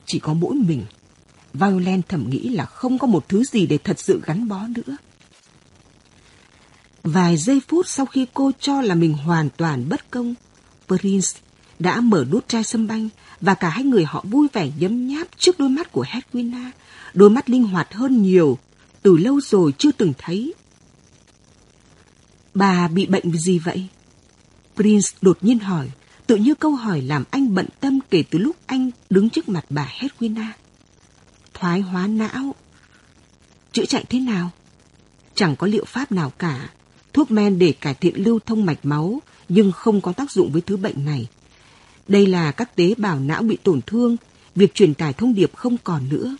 Chỉ có mỗi mình, Violent thầm nghĩ là không có một thứ gì để thật sự gắn bó nữa. Vài giây phút sau khi cô cho là mình hoàn toàn bất công, Prince đã mở nút chai sâm banh và cả hai người họ vui vẻ nhấm nháp trước đôi mắt của Hedwina, đôi mắt linh hoạt hơn nhiều, từ lâu rồi chưa từng thấy. Bà bị bệnh gì vậy? Prince đột nhiên hỏi, tự như câu hỏi làm anh bận tâm kể từ lúc anh đứng trước mặt bà Hedwina. Thoái hóa não. Chữa chạy thế nào? Chẳng có liệu pháp nào cả. Thuốc men để cải thiện lưu thông mạch máu, nhưng không có tác dụng với thứ bệnh này. Đây là các tế bào não bị tổn thương, việc truyền tải thông điệp không còn nữa.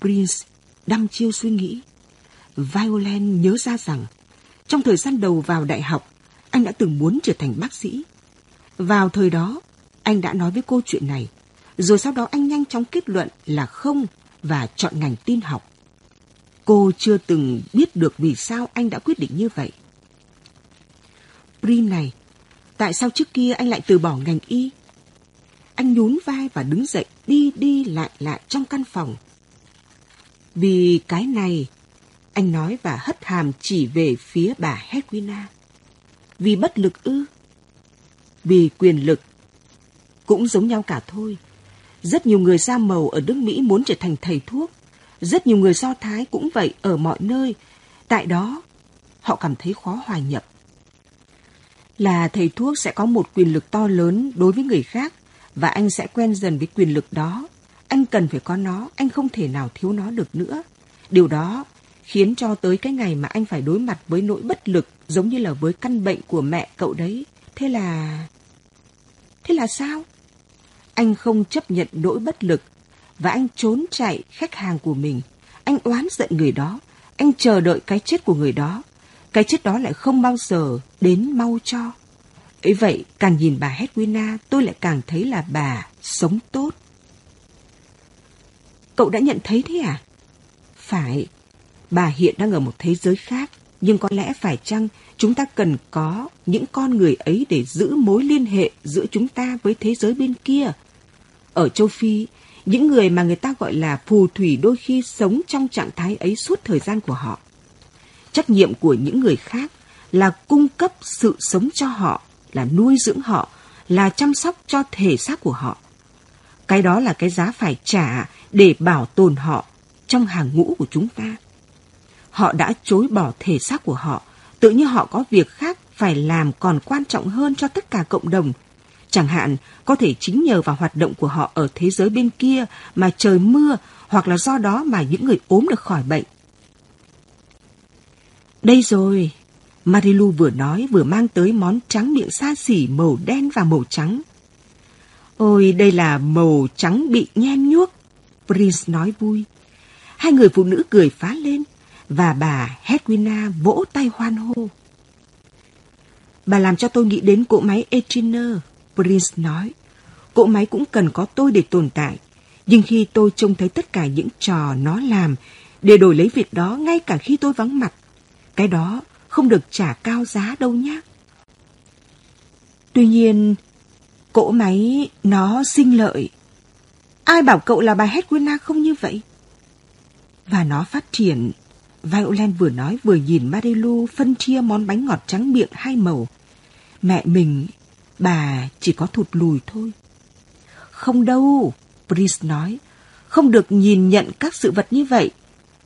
Prince đăm chiêu suy nghĩ. Violent nhớ ra rằng, trong thời gian đầu vào đại học, anh đã từng muốn trở thành bác sĩ. Vào thời đó, anh đã nói với cô chuyện này, rồi sau đó anh nhanh chóng kết luận là không và chọn ngành tin học. Cô chưa từng biết được vì sao anh đã quyết định như vậy. Prim này Tại sao trước kia anh lại từ bỏ ngành y? Anh nhún vai và đứng dậy đi đi lại lại trong căn phòng. Vì cái này, anh nói và hất hàm chỉ về phía bà Hedwina. Vì bất lực ư? Vì quyền lực. Cũng giống nhau cả thôi. Rất nhiều người da màu ở nước Mỹ muốn trở thành thầy thuốc. Rất nhiều người Do Thái cũng vậy ở mọi nơi. Tại đó, họ cảm thấy khó hòa nhập là thầy thuốc sẽ có một quyền lực to lớn đối với người khác và anh sẽ quen dần với quyền lực đó. Anh cần phải có nó, anh không thể nào thiếu nó được nữa. Điều đó khiến cho tới cái ngày mà anh phải đối mặt với nỗi bất lực giống như là với căn bệnh của mẹ cậu đấy. Thế là... Thế là sao? Anh không chấp nhận nỗi bất lực và anh trốn chạy khách hàng của mình. Anh oán giận người đó. Anh chờ đợi cái chết của người đó cái chết đó lại không bao giờ đến mau cho. ấy vậy, càng nhìn bà Hedwina, tôi lại càng thấy là bà sống tốt. Cậu đã nhận thấy thế à? Phải, bà hiện đang ở một thế giới khác, nhưng có lẽ phải chăng chúng ta cần có những con người ấy để giữ mối liên hệ giữa chúng ta với thế giới bên kia. Ở châu Phi, những người mà người ta gọi là phù thủy đôi khi sống trong trạng thái ấy suốt thời gian của họ. Trách nhiệm của những người khác là cung cấp sự sống cho họ, là nuôi dưỡng họ, là chăm sóc cho thể xác của họ. Cái đó là cái giá phải trả để bảo tồn họ trong hàng ngũ của chúng ta. Họ đã chối bỏ thể xác của họ, tự như họ có việc khác phải làm còn quan trọng hơn cho tất cả cộng đồng. Chẳng hạn, có thể chính nhờ vào hoạt động của họ ở thế giới bên kia mà trời mưa hoặc là do đó mà những người ốm được khỏi bệnh. Đây rồi, Marilu vừa nói vừa mang tới món trắng miệng xa xỉ màu đen và màu trắng. Ôi, đây là màu trắng bị nhem nhuốc, Prince nói vui. Hai người phụ nữ cười phá lên và bà Hedwina vỗ tay hoan hô. Bà làm cho tôi nghĩ đến cỗ máy Echiner, Prince nói. cỗ máy cũng cần có tôi để tồn tại. Nhưng khi tôi trông thấy tất cả những trò nó làm để đổi lấy việc đó ngay cả khi tôi vắng mặt, cái đó không được trả cao giá đâu nhé. Tuy nhiên, cỗ máy nó sinh lợi. Ai bảo cậu là bà Hedwina không như vậy? Và nó phát triển. Violent vừa nói vừa nhìn Marilu phân chia món bánh ngọt trắng miệng hai màu. Mẹ mình, bà chỉ có thụt lùi thôi. Không đâu, Brice nói. Không được nhìn nhận các sự vật như vậy.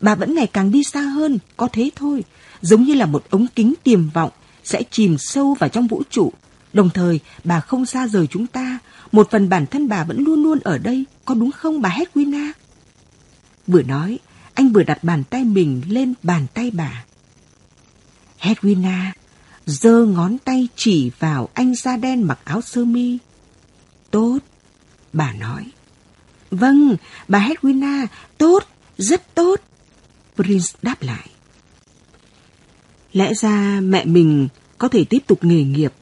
Bà vẫn ngày càng đi xa hơn, có thế thôi. Giống như là một ống kính tiềm vọng sẽ chìm sâu vào trong vũ trụ. Đồng thời, bà không xa rời chúng ta. Một phần bản thân bà vẫn luôn luôn ở đây. Có đúng không bà Hedwina? Vừa nói, anh vừa đặt bàn tay mình lên bàn tay bà. Hedwina giơ ngón tay chỉ vào anh da đen mặc áo sơ mi. Tốt, bà nói. Vâng, bà Hedwina, tốt, rất tốt. Prince đáp lại. Lẽ ra mẹ mình có thể tiếp tục nghề nghiệp.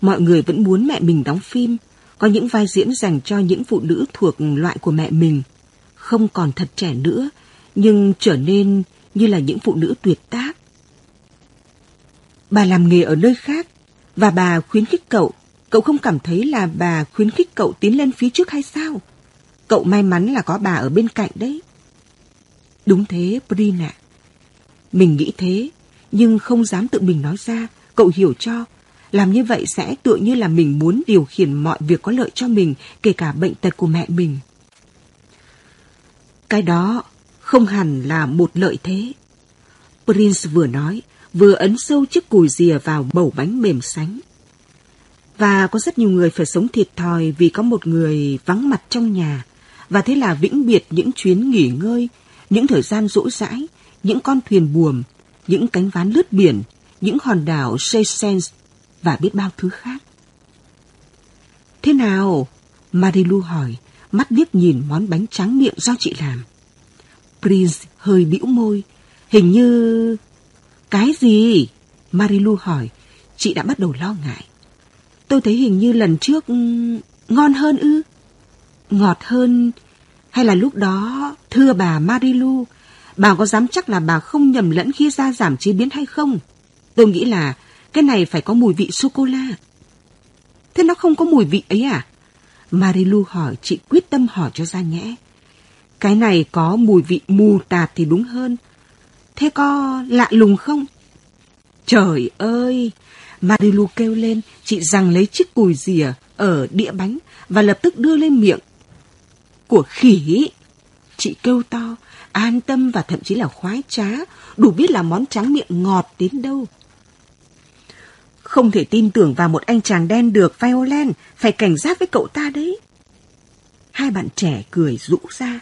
Mọi người vẫn muốn mẹ mình đóng phim. Có những vai diễn dành cho những phụ nữ thuộc loại của mẹ mình. Không còn thật trẻ nữa, nhưng trở nên như là những phụ nữ tuyệt tác. Bà làm nghề ở nơi khác và bà khuyến khích cậu. Cậu không cảm thấy là bà khuyến khích cậu tiến lên phía trước hay sao? Cậu may mắn là có bà ở bên cạnh đấy. Đúng thế, Brin ạ. Mình nghĩ thế, nhưng không dám tự mình nói ra. Cậu hiểu cho, làm như vậy sẽ tựa như là mình muốn điều khiển mọi việc có lợi cho mình, kể cả bệnh tật của mẹ mình. Cái đó không hẳn là một lợi thế. Prince vừa nói, vừa ấn sâu chiếc cùi rìa vào bầu bánh mềm sánh. Và có rất nhiều người phải sống thiệt thòi vì có một người vắng mặt trong nhà, và thế là vĩnh biệt những chuyến nghỉ ngơi, những thời gian rỗi rãi, những con thuyền buồm, những cánh ván lướt biển, những hòn đảo Seychelles và biết bao thứ khác. Thế nào? Marilu hỏi, mắt liếc nhìn món bánh trắng miệng do chị làm. Prince hơi bĩu môi, hình như... Cái gì? Marilu hỏi, chị đã bắt đầu lo ngại. Tôi thấy hình như lần trước ừ, ngon hơn ư? Ngọt hơn hay là lúc đó thưa bà Marilu, bà có dám chắc là bà không nhầm lẫn khi ra giảm chế biến hay không? Tôi nghĩ là cái này phải có mùi vị sô-cô-la. Thế nó không có mùi vị ấy à? Marilu hỏi, chị quyết tâm hỏi cho ra nhẽ. Cái này có mùi vị mù tạt thì đúng hơn. Thế có lạ lùng không? Trời ơi! Marilu kêu lên, chị rằng lấy chiếc cùi rìa ở đĩa bánh và lập tức đưa lên miệng. Của khỉ! Chị kêu to, an tâm và thậm chí là khoái trá, đủ biết là món trắng miệng ngọt đến đâu. Không thể tin tưởng vào một anh chàng đen được Violent, phải cảnh giác với cậu ta đấy. Hai bạn trẻ cười rũ ra.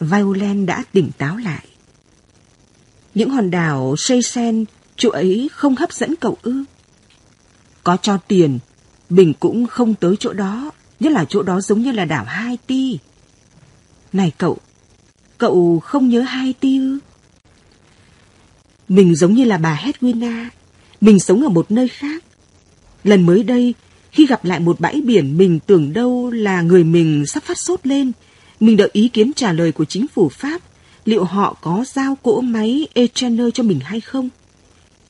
Violet đã tỉnh táo lại. Những hòn đảo Seychelles, chỗ ấy không hấp dẫn cậu ư. Có cho tiền, mình cũng không tới chỗ đó, nhất là chỗ đó giống như là đảo Haiti. Này cậu, cậu không nhớ Haiti ư? Mình giống như là bà Hedwina, mình sống ở một nơi khác. Lần mới đây, khi gặp lại một bãi biển mình tưởng đâu là người mình sắp phát sốt lên, mình đợi ý kiến trả lời của chính phủ Pháp liệu họ có giao cỗ máy Echener cho mình hay không.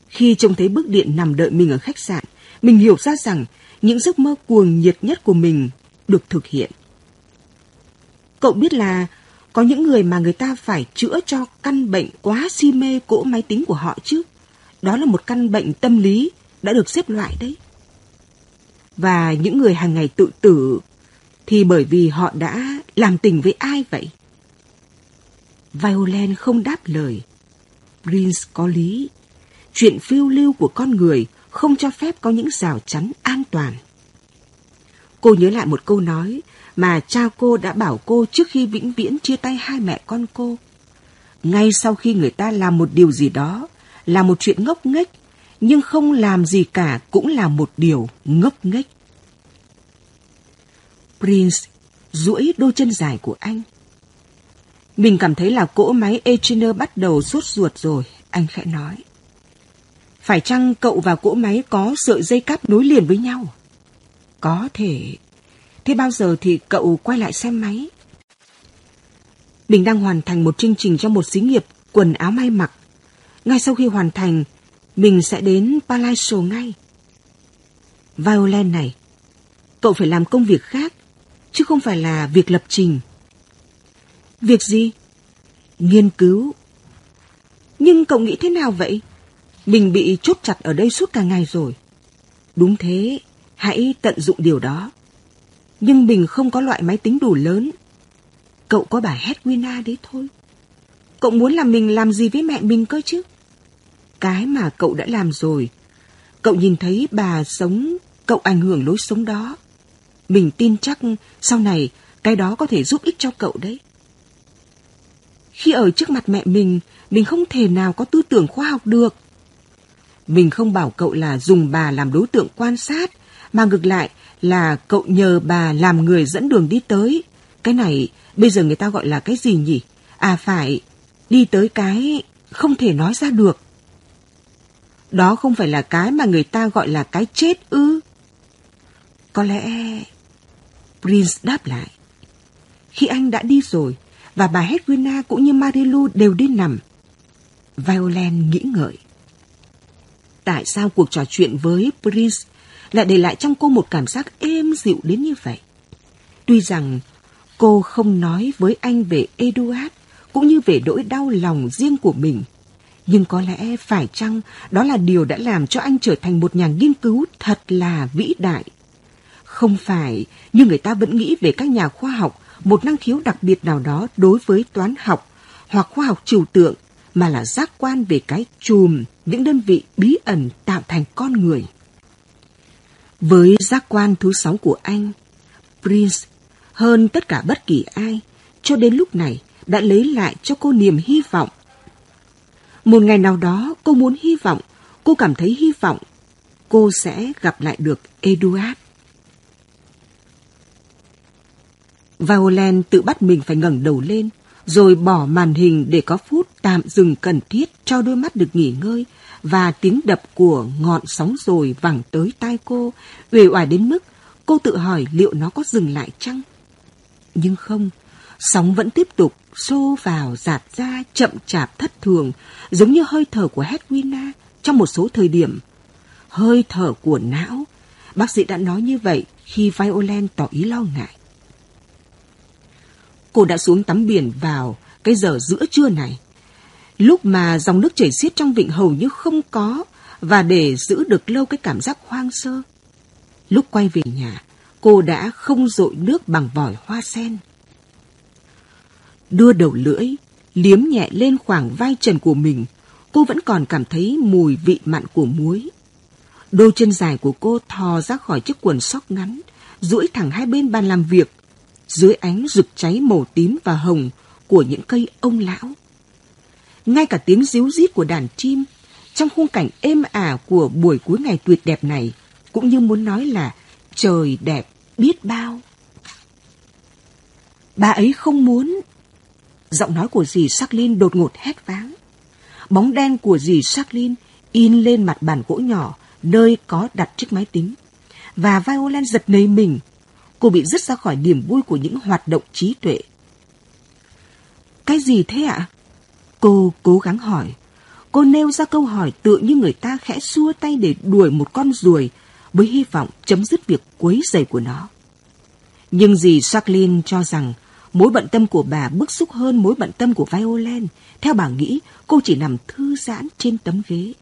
Khi trông thấy bức điện nằm đợi mình ở khách sạn, mình hiểu ra rằng những giấc mơ cuồng nhiệt nhất của mình được thực hiện. Cậu biết là có những người mà người ta phải chữa cho căn bệnh quá si mê cỗ máy tính của họ chứ. Đó là một căn bệnh tâm lý đã được xếp loại đấy. Và những người hàng ngày tự tử thì bởi vì họ đã làm tình với ai vậy? Violent không đáp lời. Prince có lý. Chuyện phiêu lưu của con người không cho phép có những rào chắn an toàn. Cô nhớ lại một câu nói mà cha cô đã bảo cô trước khi vĩnh viễn chia tay hai mẹ con cô. Ngay sau khi người ta làm một điều gì đó, là một chuyện ngốc nghếch, nhưng không làm gì cả cũng là một điều ngốc nghếch. Prince duỗi đôi chân dài của anh. Mình cảm thấy là cỗ máy Echiner bắt đầu sốt ruột rồi, anh khẽ nói. Phải chăng cậu và cỗ máy có sợi dây cáp nối liền với nhau? Có thể. Thế bao giờ thì cậu quay lại xem máy? Mình đang hoàn thành một chương trình cho một xí nghiệp quần áo may mặc. Ngay sau khi hoàn thành, mình sẽ đến Palaiso ngay. Violin này, cậu phải làm công việc khác, chứ không phải là việc lập trình. Việc gì? Nghiên cứu. Nhưng cậu nghĩ thế nào vậy? Mình bị chốt chặt ở đây suốt cả ngày rồi. Đúng thế, hãy tận dụng điều đó. Nhưng mình không có loại máy tính đủ lớn. Cậu có bà Hedwina đấy thôi. Cậu muốn làm mình làm gì với mẹ mình cơ chứ? Cái mà cậu đã làm rồi. Cậu nhìn thấy bà sống, cậu ảnh hưởng lối sống đó. Mình tin chắc sau này cái đó có thể giúp ích cho cậu đấy. Khi ở trước mặt mẹ mình, mình không thể nào có tư tưởng khoa học được. Mình không bảo cậu là dùng bà làm đối tượng quan sát, mà ngược lại là cậu nhờ bà làm người dẫn đường đi tới. Cái này bây giờ người ta gọi là cái gì nhỉ? À phải, đi tới cái không thể nói ra được. Đó không phải là cái mà người ta gọi là cái chết ư? Có lẽ... Prince đáp lại. Khi anh đã đi rồi, và bà Hedwina cũng như Marilu đều đi nằm. Violent nghĩ ngợi. Tại sao cuộc trò chuyện với Prince lại để lại trong cô một cảm giác êm dịu đến như vậy? Tuy rằng cô không nói với anh về Eduard cũng như về nỗi đau lòng riêng của mình, nhưng có lẽ phải chăng đó là điều đã làm cho anh trở thành một nhà nghiên cứu thật là vĩ đại. Không phải như người ta vẫn nghĩ về các nhà khoa học một năng khiếu đặc biệt nào đó đối với toán học hoặc khoa học trừu tượng mà là giác quan về cái chùm những đơn vị bí ẩn tạo thành con người. Với giác quan thứ sáu của anh, Prince hơn tất cả bất kỳ ai, cho đến lúc này đã lấy lại cho cô niềm hy vọng. Một ngày nào đó cô muốn hy vọng, cô cảm thấy hy vọng cô sẽ gặp lại được Eduard. Violent tự bắt mình phải ngẩng đầu lên, rồi bỏ màn hình để có phút tạm dừng cần thiết cho đôi mắt được nghỉ ngơi và tiếng đập của ngọn sóng rồi vẳng tới tai cô, uể oải đến mức cô tự hỏi liệu nó có dừng lại chăng? Nhưng không, sóng vẫn tiếp tục xô vào giạt ra chậm chạp thất thường, giống như hơi thở của Hedwina trong một số thời điểm. Hơi thở của não, bác sĩ đã nói như vậy khi Violent tỏ ý lo ngại. Cô đã xuống tắm biển vào cái giờ giữa trưa này. Lúc mà dòng nước chảy xiết trong vịnh hầu như không có và để giữ được lâu cái cảm giác hoang sơ. Lúc quay về nhà, cô đã không dội nước bằng vòi hoa sen. Đưa đầu lưỡi, liếm nhẹ lên khoảng vai trần của mình, cô vẫn còn cảm thấy mùi vị mặn của muối. Đôi chân dài của cô thò ra khỏi chiếc quần sóc ngắn, duỗi thẳng hai bên bàn làm việc, dưới ánh rực cháy màu tím và hồng của những cây ông lão. Ngay cả tiếng ríu rít của đàn chim trong khung cảnh êm ả của buổi cuối ngày tuyệt đẹp này cũng như muốn nói là trời đẹp biết bao. Bà ấy không muốn. Giọng nói của dì Saklin đột ngột hét váng. Bóng đen của dì Saklin in lên mặt bàn gỗ nhỏ nơi có đặt chiếc máy tính. Và Violin giật nảy mình cô bị dứt ra khỏi niềm vui của những hoạt động trí tuệ. Cái gì thế ạ? Cô cố gắng hỏi. Cô nêu ra câu hỏi tựa như người ta khẽ xua tay để đuổi một con ruồi với hy vọng chấm dứt việc quấy rầy của nó. Nhưng dì Jacqueline cho rằng mối bận tâm của bà bức xúc hơn mối bận tâm của Violent. Theo bà nghĩ, cô chỉ nằm thư giãn trên tấm ghế.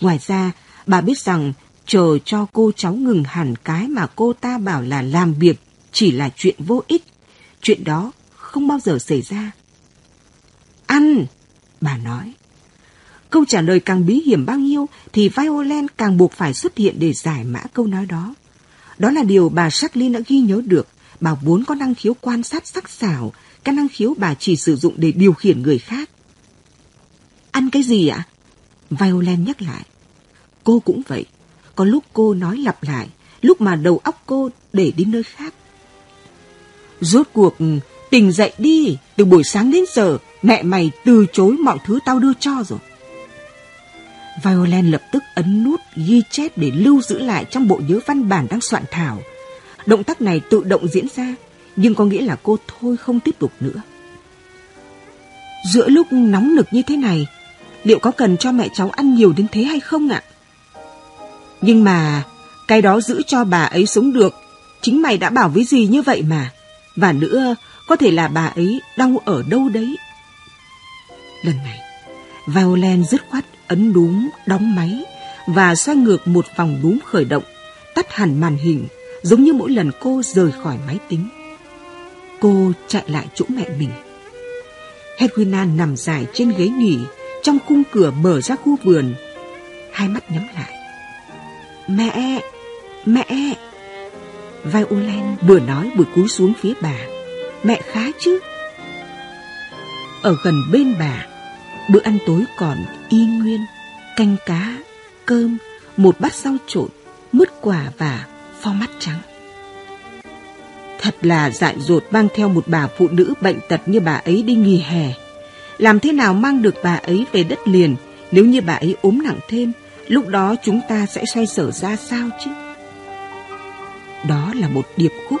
Ngoài ra, bà biết rằng chờ cho cô cháu ngừng hẳn cái mà cô ta bảo là làm việc chỉ là chuyện vô ích. Chuyện đó không bao giờ xảy ra. Ăn, bà nói. Câu trả lời càng bí hiểm bao nhiêu thì Violin càng buộc phải xuất hiện để giải mã câu nói đó. Đó là điều bà Jacqueline đã ghi nhớ được. Bà vốn có năng khiếu quan sát sắc sảo, cái năng khiếu bà chỉ sử dụng để điều khiển người khác. Ăn cái gì ạ? Violin nhắc lại. Cô cũng vậy. Có lúc cô nói lặp lại, lúc mà đầu óc cô để đi nơi khác. Rốt cuộc, tỉnh dậy đi, từ buổi sáng đến giờ, mẹ mày từ chối mọi thứ tao đưa cho rồi. Violent lập tức ấn nút ghi chép để lưu giữ lại trong bộ nhớ văn bản đang soạn thảo. Động tác này tự động diễn ra, nhưng có nghĩa là cô thôi không tiếp tục nữa. Giữa lúc nóng nực như thế này, liệu có cần cho mẹ cháu ăn nhiều đến thế hay không ạ? Nhưng mà, cái đó giữ cho bà ấy sống được, chính mày đã bảo với gì như vậy mà. Và nữa, có thể là bà ấy đau ở đâu đấy. Lần này, Violent dứt khoát ấn đúng đóng máy và xoay ngược một vòng đúng khởi động, tắt hẳn màn hình, giống như mỗi lần cô rời khỏi máy tính. Cô chạy lại chỗ mẹ mình. Hedwina nằm dài trên ghế nghỉ, trong khung cửa mở ra khu vườn. Hai mắt nhắm lại. Mẹ! Mẹ! Violent vừa nói vừa cúi xuống phía bà. Mẹ khá chứ? Ở gần bên bà, bữa ăn tối còn y nguyên, canh cá, cơm, một bát rau trộn, mứt quả và pho mắt trắng. Thật là dại dột mang theo một bà phụ nữ bệnh tật như bà ấy đi nghỉ hè. Làm thế nào mang được bà ấy về đất liền nếu như bà ấy ốm nặng thêm, lúc đó chúng ta sẽ xoay sở ra sao chứ? Đó là một điệp khúc.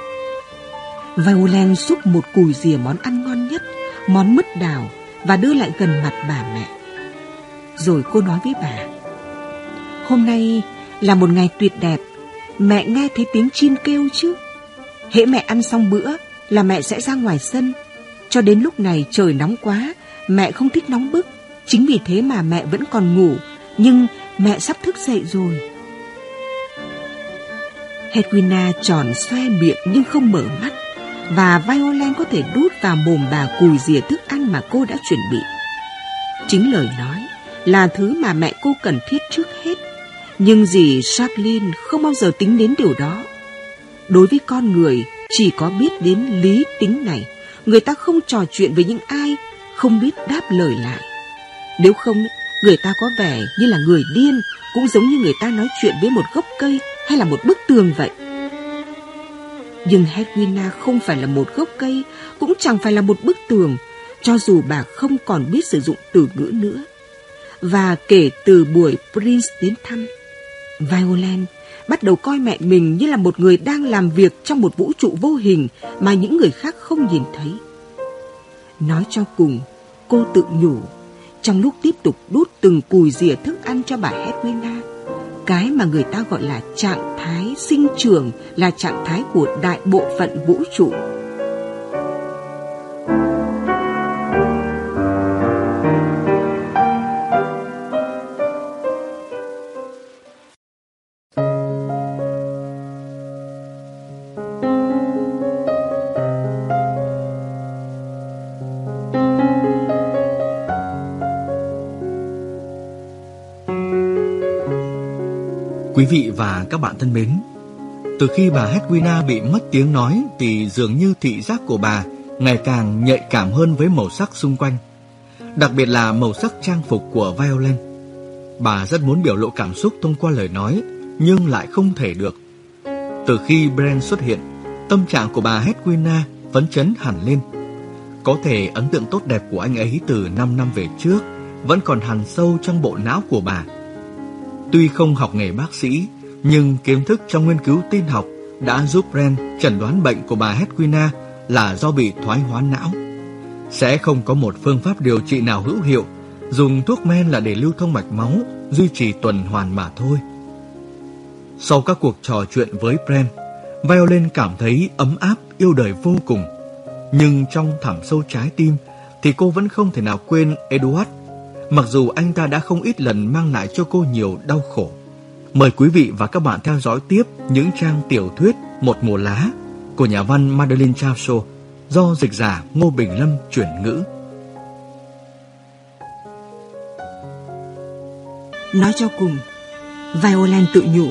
Violent xúc một cùi rìa món ăn ngon nhất, món mứt đào và đưa lại gần mặt bà mẹ. Rồi cô nói với bà, Hôm nay là một ngày tuyệt đẹp, mẹ nghe thấy tiếng chim kêu chứ? Hễ mẹ ăn xong bữa là mẹ sẽ ra ngoài sân. Cho đến lúc này trời nóng quá, mẹ không thích nóng bức. Chính vì thế mà mẹ vẫn còn ngủ, nhưng mẹ sắp thức dậy rồi. Hedwina tròn xoe miệng nhưng không mở mắt và Violent có thể đút vào mồm bà cùi dìa thức ăn mà cô đã chuẩn bị. Chính lời nói là thứ mà mẹ cô cần thiết trước hết, nhưng dì Jacqueline không bao giờ tính đến điều đó. Đối với con người, chỉ có biết đến lý tính này, người ta không trò chuyện với những ai không biết đáp lời lại. Nếu không, người ta có vẻ như là người điên, cũng giống như người ta nói chuyện với một gốc cây hay là một bức tường vậy. Nhưng Hedwina không phải là một gốc cây, cũng chẳng phải là một bức tường, cho dù bà không còn biết sử dụng từ ngữ nữa. Và kể từ buổi Prince đến thăm, Violent bắt đầu coi mẹ mình như là một người đang làm việc trong một vũ trụ vô hình mà những người khác không nhìn thấy. Nói cho cùng, cô tự nhủ, trong lúc tiếp tục đút từng cùi rìa thức ăn cho bà Hedwina, cái mà người ta gọi là trạng thái sinh trưởng là trạng thái của đại bộ phận vũ trụ. Vị và các bạn thân mến, từ khi bà Hedwina bị mất tiếng nói thì dường như thị giác của bà ngày càng nhạy cảm hơn với màu sắc xung quanh, đặc biệt là màu sắc trang phục của violin. Bà rất muốn biểu lộ cảm xúc thông qua lời nói, nhưng lại không thể được. Từ khi Brent xuất hiện, tâm trạng của bà Hedwina phấn chấn hẳn lên. Có thể ấn tượng tốt đẹp của anh ấy từ 5 năm về trước vẫn còn hằn sâu trong bộ não của bà. Tuy không học nghề bác sĩ, nhưng kiến thức trong nghiên cứu tin học đã giúp Ren chẩn đoán bệnh của bà Hedwina là do bị thoái hóa não. Sẽ không có một phương pháp điều trị nào hữu hiệu, dùng thuốc men là để lưu thông mạch máu, duy trì tuần hoàn mà thôi. Sau các cuộc trò chuyện với Bren, Violin cảm thấy ấm áp, yêu đời vô cùng. Nhưng trong thẳm sâu trái tim thì cô vẫn không thể nào quên Edward mặc dù anh ta đã không ít lần mang lại cho cô nhiều đau khổ. Mời quý vị và các bạn theo dõi tiếp những trang tiểu thuyết Một mùa lá của nhà văn Madeline Chauso do dịch giả Ngô Bình Lâm chuyển ngữ. Nói cho cùng, Violent tự nhủ,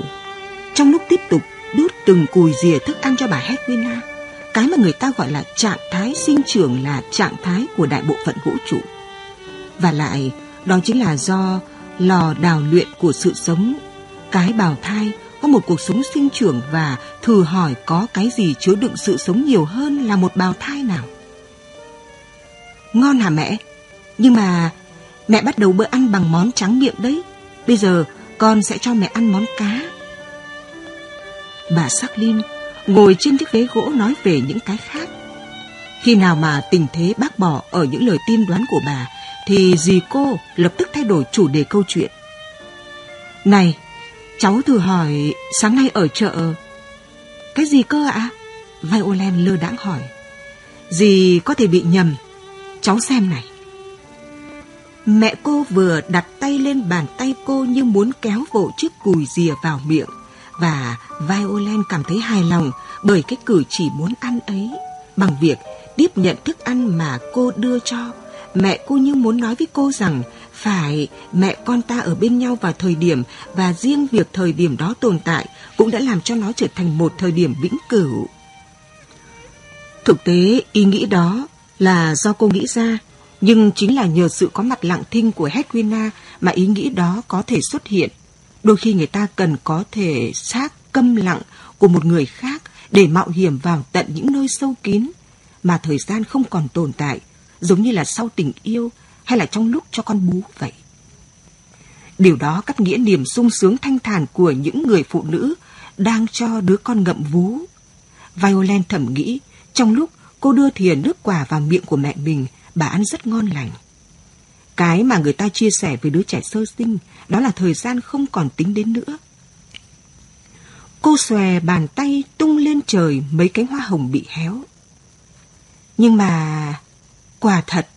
trong lúc tiếp tục đút từng cùi rìa thức ăn cho bà Hedwina, cái mà người ta gọi là trạng thái sinh trưởng là trạng thái của đại bộ phận vũ trụ. Và lại, đó chính là do lò đào luyện của sự sống. Cái bào thai có một cuộc sống sinh trưởng và thử hỏi có cái gì chứa đựng sự sống nhiều hơn là một bào thai nào. Ngon hả mẹ? Nhưng mà mẹ bắt đầu bữa ăn bằng món trắng miệng đấy. Bây giờ con sẽ cho mẹ ăn món cá. Bà sắc Linh ngồi trên chiếc ghế gỗ nói về những cái khác. Khi nào mà tình thế bác bỏ ở những lời tiên đoán của bà, thì dì cô lập tức thay đổi chủ đề câu chuyện. Này, cháu thử hỏi sáng nay ở chợ... Cái gì cơ ạ? Violent lơ đãng hỏi. Dì có thể bị nhầm. Cháu xem này. Mẹ cô vừa đặt tay lên bàn tay cô như muốn kéo vội chiếc cùi dìa vào miệng và Violent cảm thấy hài lòng bởi cái cử chỉ muốn ăn ấy bằng việc tiếp nhận thức ăn mà cô đưa cho. Mẹ cô như muốn nói với cô rằng phải mẹ con ta ở bên nhau vào thời điểm và riêng việc thời điểm đó tồn tại cũng đã làm cho nó trở thành một thời điểm vĩnh cửu. Thực tế, ý nghĩ đó là do cô nghĩ ra, nhưng chính là nhờ sự có mặt lặng thinh của Hedwina mà ý nghĩ đó có thể xuất hiện. Đôi khi người ta cần có thể xác câm lặng của một người khác để mạo hiểm vào tận những nơi sâu kín mà thời gian không còn tồn tại, giống như là sau tình yêu hay là trong lúc cho con bú vậy. Điều đó cắt nghĩa niềm sung sướng thanh thản của những người phụ nữ đang cho đứa con ngậm vú. Violent thầm nghĩ, trong lúc cô đưa thìa nước quả vào miệng của mẹ mình, bà ăn rất ngon lành. Cái mà người ta chia sẻ với đứa trẻ sơ sinh, đó là thời gian không còn tính đến nữa. Cô xòe bàn tay tung lên trời mấy cánh hoa hồng bị héo. Nhưng mà, quả thật,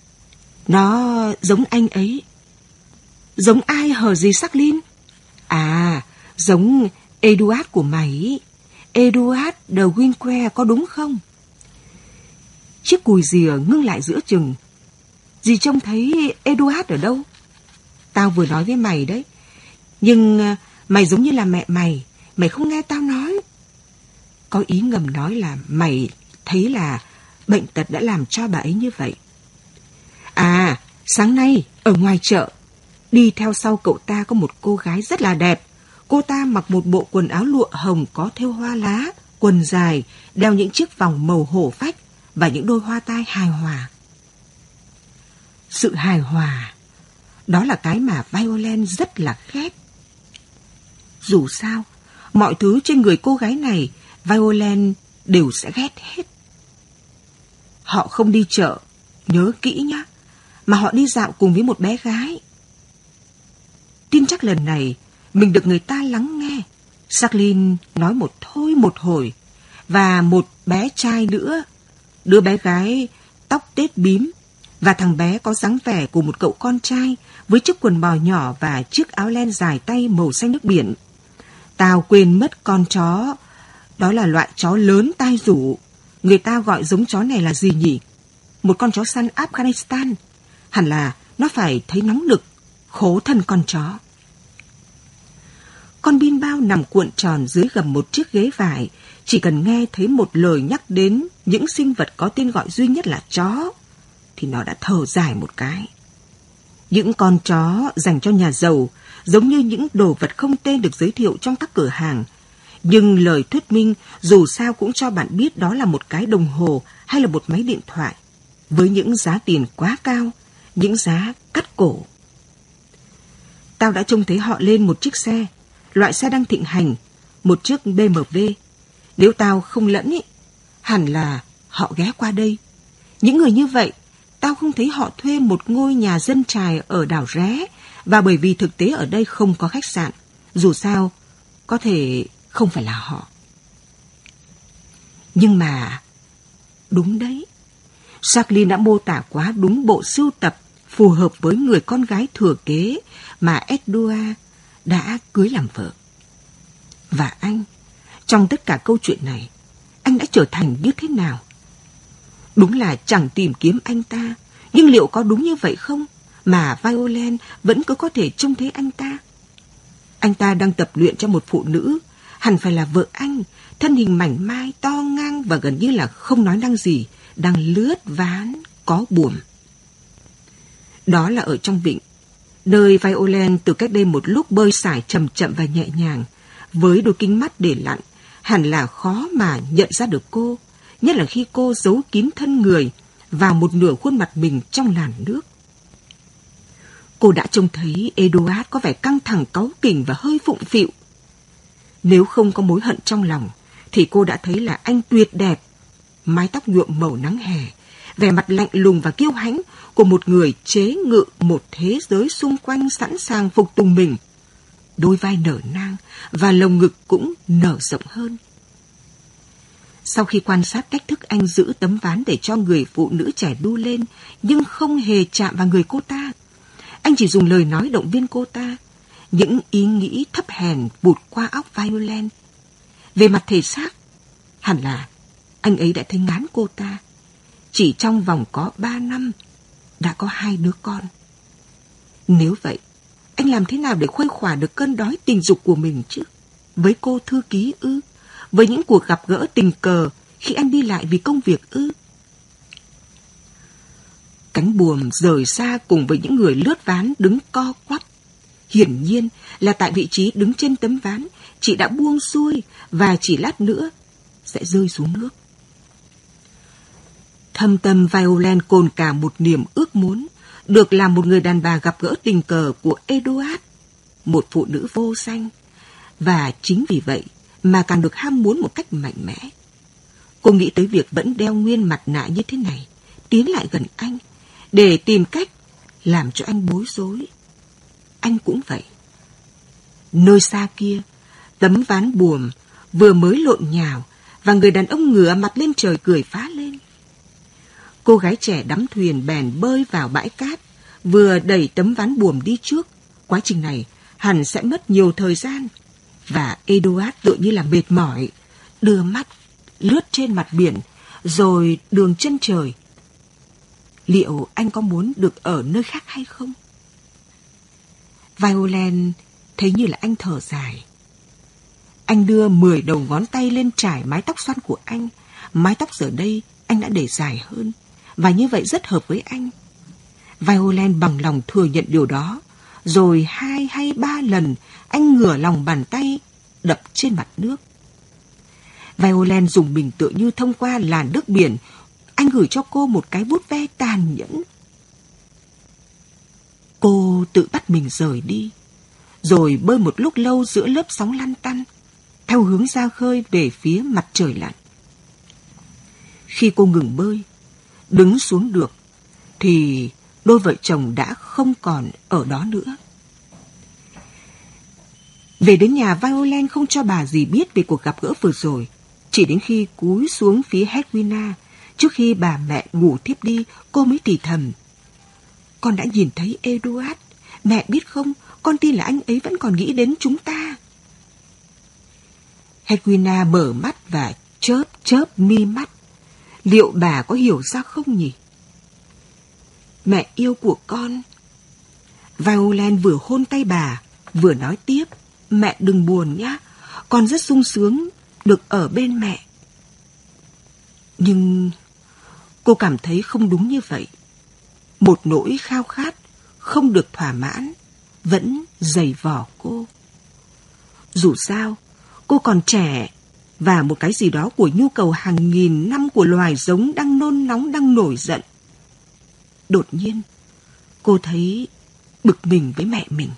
nó giống anh ấy. Giống ai hờ gì sắc Linh? À, giống Eduard của mày. Eduard de Winque có đúng không? Chiếc cùi rìa ngưng lại giữa chừng. Dì trông thấy Eduard ở đâu? Tao vừa nói với mày đấy. Nhưng à, mày giống như là mẹ mày. Mày không nghe tao nói. Có ý ngầm nói là mày thấy là bệnh tật đã làm cho bà ấy như vậy. À, sáng nay ở ngoài chợ, đi theo sau cậu ta có một cô gái rất là đẹp. Cô ta mặc một bộ quần áo lụa hồng có thêu hoa lá, quần dài, đeo những chiếc vòng màu hổ phách và những đôi hoa tai hài hòa. Sự hài hòa, đó là cái mà Violent rất là ghét. Dù sao, mọi thứ trên người cô gái này, Violent đều sẽ ghét hết. Họ không đi chợ, nhớ kỹ nhá, mà họ đi dạo cùng với một bé gái. Tin chắc lần này mình được người ta lắng nghe. Jacqueline nói một thôi một hồi, và một bé trai nữa, đứa bé gái tóc tết bím, và thằng bé có dáng vẻ của một cậu con trai với chiếc quần bò nhỏ và chiếc áo len dài tay màu xanh nước biển. Tao quên mất con chó, đó là loại chó lớn tai rủ. Người ta gọi giống chó này là gì nhỉ? Một con chó săn Afghanistan. Hẳn là nó phải thấy nóng lực, khố thân con chó. Con bin bao nằm cuộn tròn dưới gầm một chiếc ghế vải, chỉ cần nghe thấy một lời nhắc đến những sinh vật có tên gọi duy nhất là chó, thì nó đã thở dài một cái. Những con chó dành cho nhà giàu giống như những đồ vật không tên được giới thiệu trong các cửa hàng. Nhưng lời thuyết minh dù sao cũng cho bạn biết đó là một cái đồng hồ hay là một máy điện thoại. Với những giá tiền quá cao, những giá cắt cổ. Tao đã trông thấy họ lên một chiếc xe, loại xe đang thịnh hành, một chiếc BMW. Nếu tao không lẫn ý, hẳn là họ ghé qua đây. Những người như vậy tao không thấy họ thuê một ngôi nhà dân trài ở đảo Ré và bởi vì thực tế ở đây không có khách sạn. Dù sao, có thể không phải là họ. Nhưng mà, đúng đấy. Jacqueline đã mô tả quá đúng bộ sưu tập phù hợp với người con gái thừa kế mà Edouard đã cưới làm vợ. Và anh, trong tất cả câu chuyện này, anh đã trở thành như thế nào? Đúng là chẳng tìm kiếm anh ta, nhưng liệu có đúng như vậy không? Mà Violent vẫn cứ có thể trông thấy anh ta. Anh ta đang tập luyện cho một phụ nữ, hẳn phải là vợ anh, thân hình mảnh mai, to ngang và gần như là không nói năng gì, đang lướt ván, có buồm. Đó là ở trong vịnh, nơi Violent từ cách đây một lúc bơi sải chậm chậm và nhẹ nhàng, với đôi kính mắt để lặn, hẳn là khó mà nhận ra được cô nhất là khi cô giấu kín thân người và một nửa khuôn mặt mình trong làn nước. Cô đã trông thấy Eduard có vẻ căng thẳng cáu kỉnh và hơi phụng phịu. Nếu không có mối hận trong lòng, thì cô đã thấy là anh tuyệt đẹp, mái tóc nhuộm màu nắng hè, vẻ mặt lạnh lùng và kiêu hãnh của một người chế ngự một thế giới xung quanh sẵn sàng phục tùng mình. Đôi vai nở nang và lồng ngực cũng nở rộng hơn. Sau khi quan sát cách thức anh giữ tấm ván để cho người phụ nữ trẻ đu lên, nhưng không hề chạm vào người cô ta. Anh chỉ dùng lời nói động viên cô ta. Những ý nghĩ thấp hèn bụt qua óc Violent. Về mặt thể xác, hẳn là anh ấy đã thấy ngán cô ta. Chỉ trong vòng có ba năm, đã có hai đứa con. Nếu vậy, anh làm thế nào để khuây khỏa được cơn đói tình dục của mình chứ? Với cô thư ký ư? Với những cuộc gặp gỡ tình cờ khi anh đi lại vì công việc ư? Cánh buồm rời xa cùng với những người lướt ván đứng co quắp. Hiển nhiên là tại vị trí đứng trên tấm ván, chị đã buông xuôi và chỉ lát nữa sẽ rơi xuống nước. Thâm tâm Violent cồn cả một niềm ước muốn được làm một người đàn bà gặp gỡ tình cờ của Eduard, một phụ nữ vô danh. Và chính vì vậy mà càng được ham muốn một cách mạnh mẽ. Cô nghĩ tới việc vẫn đeo nguyên mặt nạ như thế này, tiến lại gần anh, để tìm cách làm cho anh bối rối. Anh cũng vậy. Nơi xa kia, tấm ván buồm vừa mới lộn nhào và người đàn ông ngửa mặt lên trời cười phá. Cô gái trẻ đắm thuyền bèn bơi vào bãi cát, vừa đẩy tấm ván buồm đi trước. Quá trình này hẳn sẽ mất nhiều thời gian. Và Eduard tự như là mệt mỏi, đưa mắt lướt trên mặt biển, rồi đường chân trời. Liệu anh có muốn được ở nơi khác hay không? Violent thấy như là anh thở dài. Anh đưa 10 đầu ngón tay lên trải mái tóc xoăn của anh. Mái tóc giờ đây anh đã để dài hơn và như vậy rất hợp với anh. Violent bằng lòng thừa nhận điều đó, rồi hai hay ba lần anh ngửa lòng bàn tay đập trên mặt nước. Violent dùng bình tựa như thông qua làn nước biển, anh gửi cho cô một cái bút ve tàn nhẫn. Cô tự bắt mình rời đi, rồi bơi một lúc lâu giữa lớp sóng lăn tăn, theo hướng ra khơi về phía mặt trời lặn. Khi cô ngừng bơi, đứng xuống được, thì đôi vợ chồng đã không còn ở đó nữa. Về đến nhà Violent không cho bà gì biết về cuộc gặp gỡ vừa rồi. Chỉ đến khi cúi xuống phía Hedwina, trước khi bà mẹ ngủ thiếp đi, cô mới thì thầm. Con đã nhìn thấy Eduard. Mẹ biết không, con tin là anh ấy vẫn còn nghĩ đến chúng ta. Hedwina mở mắt và chớp chớp mi mắt. Liệu bà có hiểu ra không nhỉ? Mẹ yêu của con. Violent vừa hôn tay bà, vừa nói tiếp. Mẹ đừng buồn nhá, con rất sung sướng được ở bên mẹ. Nhưng cô cảm thấy không đúng như vậy. Một nỗi khao khát không được thỏa mãn vẫn dày vò cô. Dù sao, cô còn trẻ và một cái gì đó của nhu cầu hàng nghìn năm của loài giống đang nôn nóng đang nổi giận. Đột nhiên, cô thấy bực mình với mẹ mình.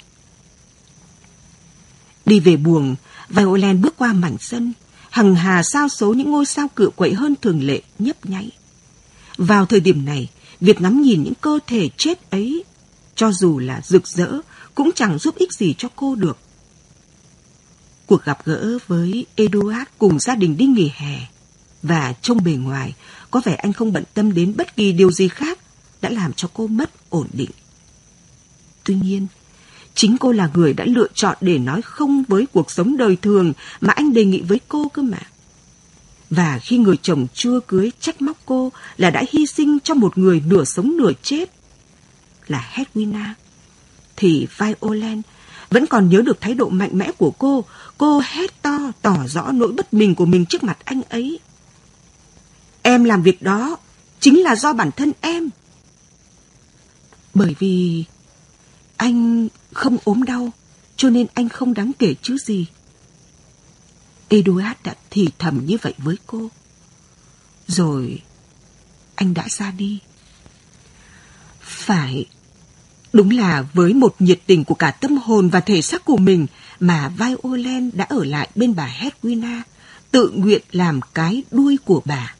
Đi về buồng, Violent bước qua mảnh sân, hằng hà sao số những ngôi sao cựa quậy hơn thường lệ nhấp nháy. Vào thời điểm này, việc ngắm nhìn những cơ thể chết ấy, cho dù là rực rỡ, cũng chẳng giúp ích gì cho cô được. Cuộc gặp gỡ với Eduard cùng gia đình đi nghỉ hè và trông bề ngoài có vẻ anh không bận tâm đến bất kỳ điều gì khác đã làm cho cô mất ổn định. Tuy nhiên, chính cô là người đã lựa chọn để nói không với cuộc sống đời thường mà anh đề nghị với cô cơ mà. Và khi người chồng chưa cưới trách móc cô là đã hy sinh cho một người nửa sống nửa chết là Hedwina, thì Violent vẫn còn nhớ được thái độ mạnh mẽ của cô. Cô hét to, tỏ rõ nỗi bất bình của mình trước mặt anh ấy. Em làm việc đó chính là do bản thân em. Bởi vì anh không ốm đau, cho nên anh không đáng kể chứ gì. Eduard đã thì thầm như vậy với cô. Rồi anh đã ra đi. Phải, đúng là với một nhiệt tình của cả tâm hồn và thể xác của mình mà Violent đã ở lại bên bà Hedwina, tự nguyện làm cái đuôi của bà.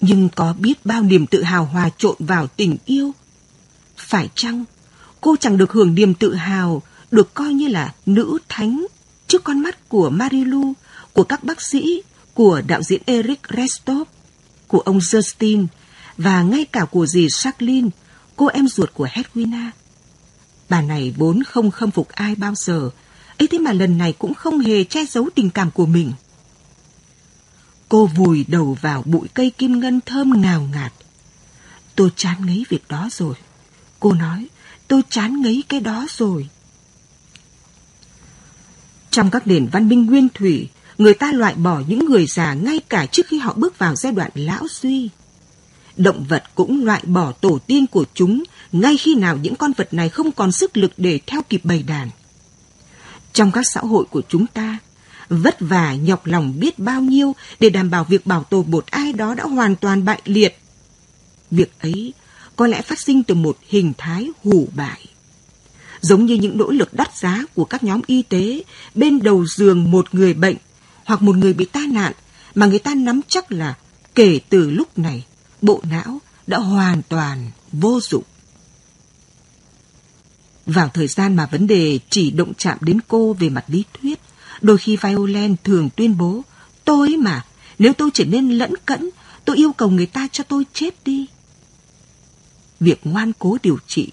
Nhưng có biết bao niềm tự hào hòa trộn vào tình yêu? Phải chăng cô chẳng được hưởng niềm tự hào được coi như là nữ thánh trước con mắt của Marilu, của các bác sĩ, của đạo diễn Eric Restov, của ông Justin và ngay cả của dì Jacqueline, cô em ruột của Hedwina. Bà này vốn không khâm phục ai bao giờ, ấy thế mà lần này cũng không hề che giấu tình cảm của mình. Cô vùi đầu vào bụi cây kim ngân thơm ngào ngạt. Tôi chán ngấy việc đó rồi. Cô nói, tôi chán ngấy cái đó rồi. Trong các nền văn minh nguyên thủy, người ta loại bỏ những người già ngay cả trước khi họ bước vào giai đoạn lão suy. Động vật cũng loại bỏ tổ tiên của chúng ngay khi nào những con vật này không còn sức lực để theo kịp bầy đàn. Trong các xã hội của chúng ta, vất vả nhọc lòng biết bao nhiêu để đảm bảo việc bảo tồn một ai đó đã hoàn toàn bại liệt. Việc ấy có lẽ phát sinh từ một hình thái hủ bại. Giống như những nỗ lực đắt giá của các nhóm y tế bên đầu giường một người bệnh hoặc một người bị tai nạn mà người ta nắm chắc là kể từ lúc này bộ não đã hoàn toàn vô dụng. Vào thời gian mà vấn đề chỉ động chạm đến cô về mặt lý thuyết, đôi khi Violent thường tuyên bố, tôi mà, nếu tôi trở nên lẫn cẫn, tôi yêu cầu người ta cho tôi chết đi. Việc ngoan cố điều trị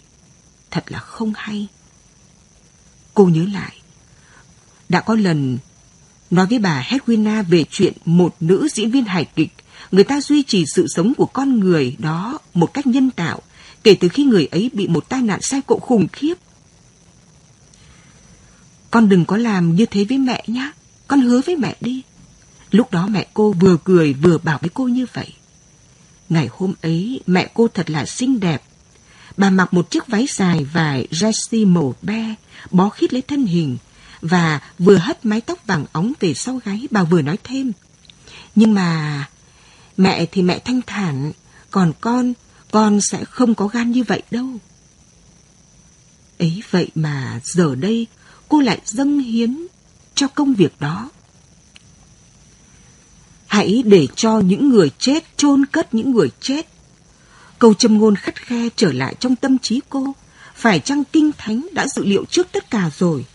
thật là không hay. Cô nhớ lại, đã có lần nói với bà Hedwina về chuyện một nữ diễn viên hài kịch, người ta duy trì sự sống của con người đó một cách nhân tạo, kể từ khi người ấy bị một tai nạn xe cộ khủng khiếp. Con đừng có làm như thế với mẹ nhé, con hứa với mẹ đi. Lúc đó mẹ cô vừa cười vừa bảo với cô như vậy. Ngày hôm ấy, mẹ cô thật là xinh đẹp. Bà mặc một chiếc váy dài vải jersey màu be, bó khít lấy thân hình, và vừa hất mái tóc vàng óng về sau gáy, bà vừa nói thêm. Nhưng mà, mẹ thì mẹ thanh thản, còn con, con sẽ không có gan như vậy đâu. Ấy vậy mà giờ đây cô lại dâng hiến cho công việc đó. Hãy để cho những người chết chôn cất những người chết. Câu châm ngôn khắt khe trở lại trong tâm trí cô. Phải chăng kinh thánh đã dự liệu trước tất cả rồi?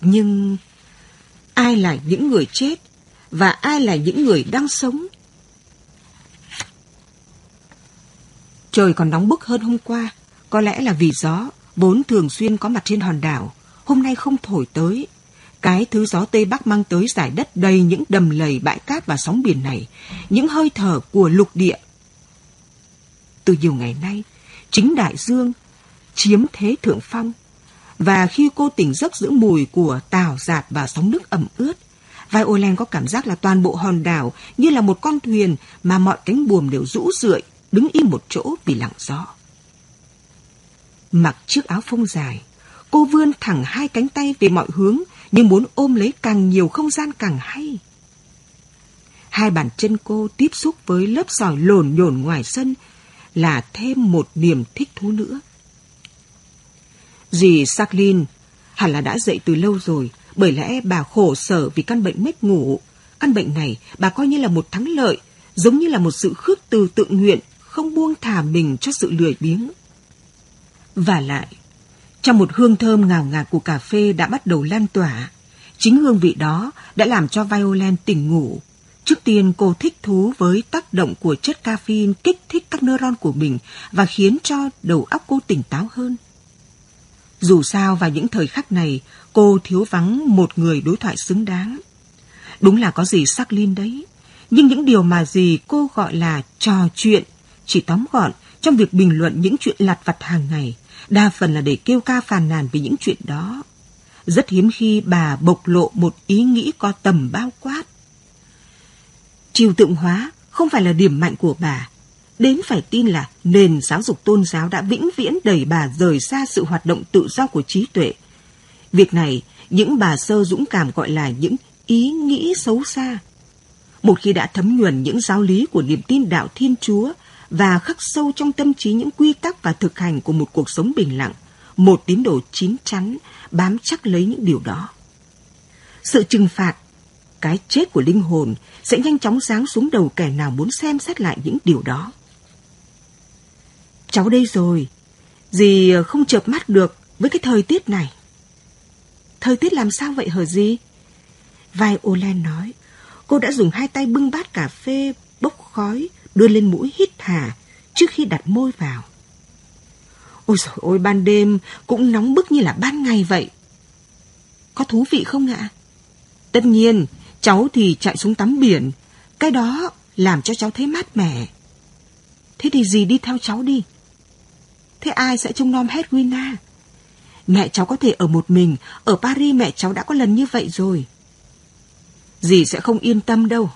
Nhưng ai là những người chết và ai là những người đang sống? Trời còn nóng bức hơn hôm qua, có lẽ là vì gió vốn thường xuyên có mặt trên hòn đảo, hôm nay không thổi tới. Cái thứ gió Tây Bắc mang tới giải đất đầy những đầm lầy bãi cát và sóng biển này, những hơi thở của lục địa. Từ nhiều ngày nay, chính đại dương chiếm thế thượng phong, và khi cô tỉnh giấc giữa mùi của tảo giạt và sóng nước ẩm ướt, Violet có cảm giác là toàn bộ hòn đảo như là một con thuyền mà mọi cánh buồm đều rũ rượi, đứng im một chỗ vì lặng gió. Mặc chiếc áo phông dài, cô vươn thẳng hai cánh tay về mọi hướng nhưng muốn ôm lấy càng nhiều không gian càng hay. Hai bàn chân cô tiếp xúc với lớp sỏi lồn nhổn ngoài sân là thêm một niềm thích thú nữa. Dì Jacqueline hẳn là đã dậy từ lâu rồi, bởi lẽ bà khổ sở vì căn bệnh mất ngủ. Căn bệnh này bà coi như là một thắng lợi, giống như là một sự khước từ tự nguyện, không buông thả mình cho sự lười biếng. Và lại, trong một hương thơm ngào ngạt của cà phê đã bắt đầu lan tỏa, chính hương vị đó đã làm cho Violet tỉnh ngủ. Trước tiên cô thích thú với tác động của chất caffeine kích thích các neuron của mình và khiến cho đầu óc cô tỉnh táo hơn. Dù sao vào những thời khắc này, cô thiếu vắng một người đối thoại xứng đáng. Đúng là có gì sắc linh đấy. Nhưng những điều mà gì cô gọi là trò chuyện, chỉ tóm gọn trong việc bình luận những chuyện lặt vặt hàng ngày, đa phần là để kêu ca phàn nàn về những chuyện đó. Rất hiếm khi bà bộc lộ một ý nghĩ có tầm bao quát. Chiều tượng hóa không phải là điểm mạnh của bà, đến phải tin là nền giáo dục tôn giáo đã vĩnh viễn đẩy bà rời xa sự hoạt động tự do của trí tuệ. Việc này, những bà sơ dũng cảm gọi là những ý nghĩ xấu xa. Một khi đã thấm nhuần những giáo lý của niềm tin đạo Thiên Chúa và khắc sâu trong tâm trí những quy tắc và thực hành của một cuộc sống bình lặng, một tín đồ chín chắn bám chắc lấy những điều đó. Sự trừng phạt cái chết của linh hồn sẽ nhanh chóng giáng xuống đầu kẻ nào muốn xem xét lại những điều đó. Cháu đây rồi, dì không chợp mắt được với cái thời tiết này. Thời tiết làm sao vậy hở gì? Vai Olen nói, cô đã dùng hai tay bưng bát cà phê bốc khói, đưa lên mũi hít hà trước khi đặt môi vào. Ôi trời ôi, ban đêm cũng nóng bức như là ban ngày vậy. Có thú vị không ạ? Tất nhiên, cháu thì chạy xuống tắm biển. Cái đó làm cho cháu thấy mát mẻ. Thế thì gì đi theo cháu đi. Thế ai sẽ trông nom Hedwina? Mẹ cháu có thể ở một mình, ở Paris mẹ cháu đã có lần như vậy rồi. Dì sẽ không yên tâm đâu.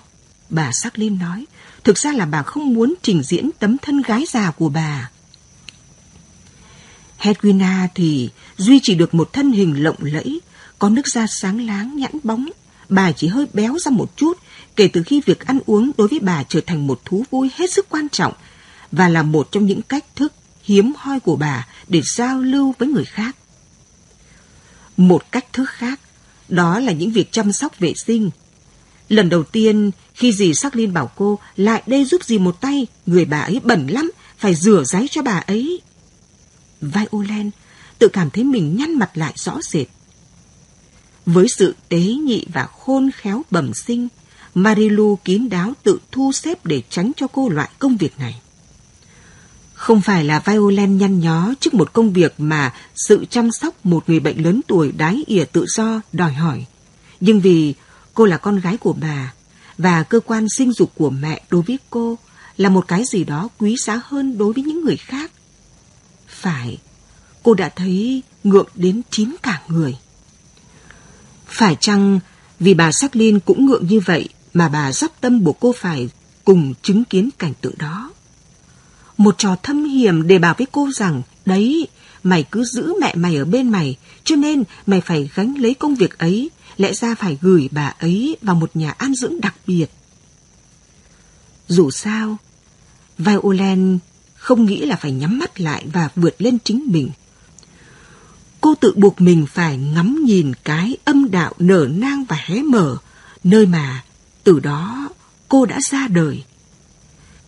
Bà Sắc Lim nói, thực ra là bà không muốn trình diễn tấm thân gái già của bà. Hedwina thì duy chỉ được một thân hình lộng lẫy, có nước da sáng láng nhẵn bóng. Bà chỉ hơi béo ra một chút kể từ khi việc ăn uống đối với bà trở thành một thú vui hết sức quan trọng và là một trong những cách thức hiếm hoi của bà để giao lưu với người khác. Một cách thức khác, đó là những việc chăm sóc vệ sinh. Lần đầu tiên, khi dì sắc liên bảo cô lại đây giúp dì một tay, người bà ấy bẩn lắm, phải rửa giấy cho bà ấy. Violen tự cảm thấy mình nhăn mặt lại rõ rệt. Với sự tế nhị và khôn khéo bẩm sinh, Marilu kín đáo tự thu xếp để tránh cho cô loại công việc này. Không phải là Violen nhăn nhó trước một công việc mà sự chăm sóc một người bệnh lớn tuổi đái ỉa tự do đòi hỏi. Nhưng vì cô là con gái của bà và cơ quan sinh dục của mẹ đối với cô là một cái gì đó quý giá hơn đối với những người khác. Phải, cô đã thấy ngượng đến chín cả người. Phải chăng vì bà Jacqueline cũng ngượng như vậy mà bà dắp tâm buộc cô phải cùng chứng kiến cảnh tượng đó? Một trò thâm hiểm để bảo với cô rằng đấy, mày cứ giữ mẹ mày ở bên mày, cho nên mày phải gánh lấy công việc ấy, lẽ ra phải gửi bà ấy vào một nhà an dưỡng đặc biệt. Dù sao, Violent không nghĩ là phải nhắm mắt lại và vượt lên chính mình. Cô tự buộc mình phải ngắm nhìn cái âm đạo nở nang và hé mở, nơi mà từ đó cô đã ra đời.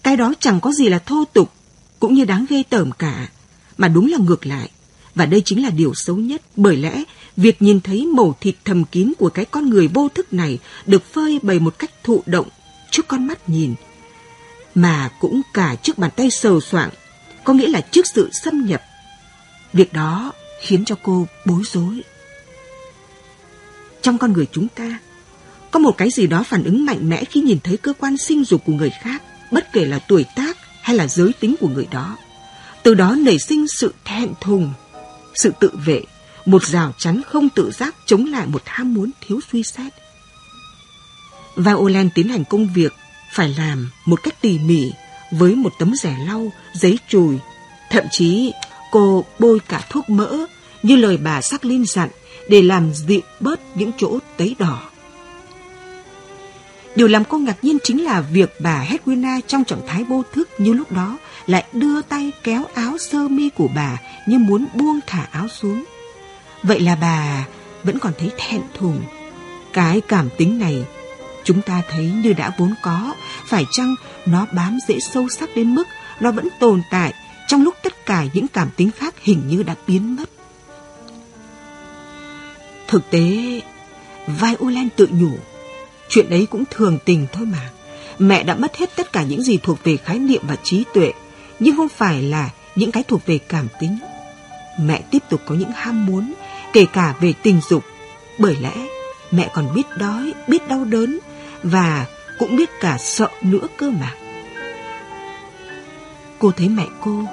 Cái đó chẳng có gì là thô tục, cũng như đáng ghê tởm cả, mà đúng là ngược lại. Và đây chính là điều xấu nhất, bởi lẽ việc nhìn thấy màu thịt thầm kín của cái con người vô thức này được phơi bày một cách thụ động trước con mắt nhìn, mà cũng cả trước bàn tay sờ soạng, có nghĩa là trước sự xâm nhập. Việc đó khiến cho cô bối rối. Trong con người chúng ta, có một cái gì đó phản ứng mạnh mẽ khi nhìn thấy cơ quan sinh dục của người khác, bất kể là tuổi tác hay là giới tính của người đó. Từ đó nảy sinh sự thẹn thùng, sự tự vệ, một rào chắn không tự giác chống lại một ham muốn thiếu suy xét. Violen tiến hành công việc phải làm một cách tỉ mỉ với một tấm rẻ lau, giấy chùi. Thậm chí cô bôi cả thuốc mỡ như lời bà sắc linh dặn để làm dịu bớt những chỗ tấy đỏ. Điều làm cô ngạc nhiên chính là việc bà Hedwina trong trạng thái vô thức như lúc đó lại đưa tay kéo áo sơ mi của bà như muốn buông thả áo xuống. Vậy là bà vẫn còn thấy thẹn thùng. Cái cảm tính này chúng ta thấy như đã vốn có, phải chăng nó bám dễ sâu sắc đến mức nó vẫn tồn tại trong lúc tất cả những cảm tính khác hình như đã biến mất. Thực tế, Violet tự nhủ Chuyện ấy cũng thường tình thôi mà. Mẹ đã mất hết tất cả những gì thuộc về khái niệm và trí tuệ, nhưng không phải là những cái thuộc về cảm tính. Mẹ tiếp tục có những ham muốn, kể cả về tình dục. Bởi lẽ mẹ còn biết đói, biết đau đớn và cũng biết cả sợ nữa cơ mà. Cô thấy mẹ cô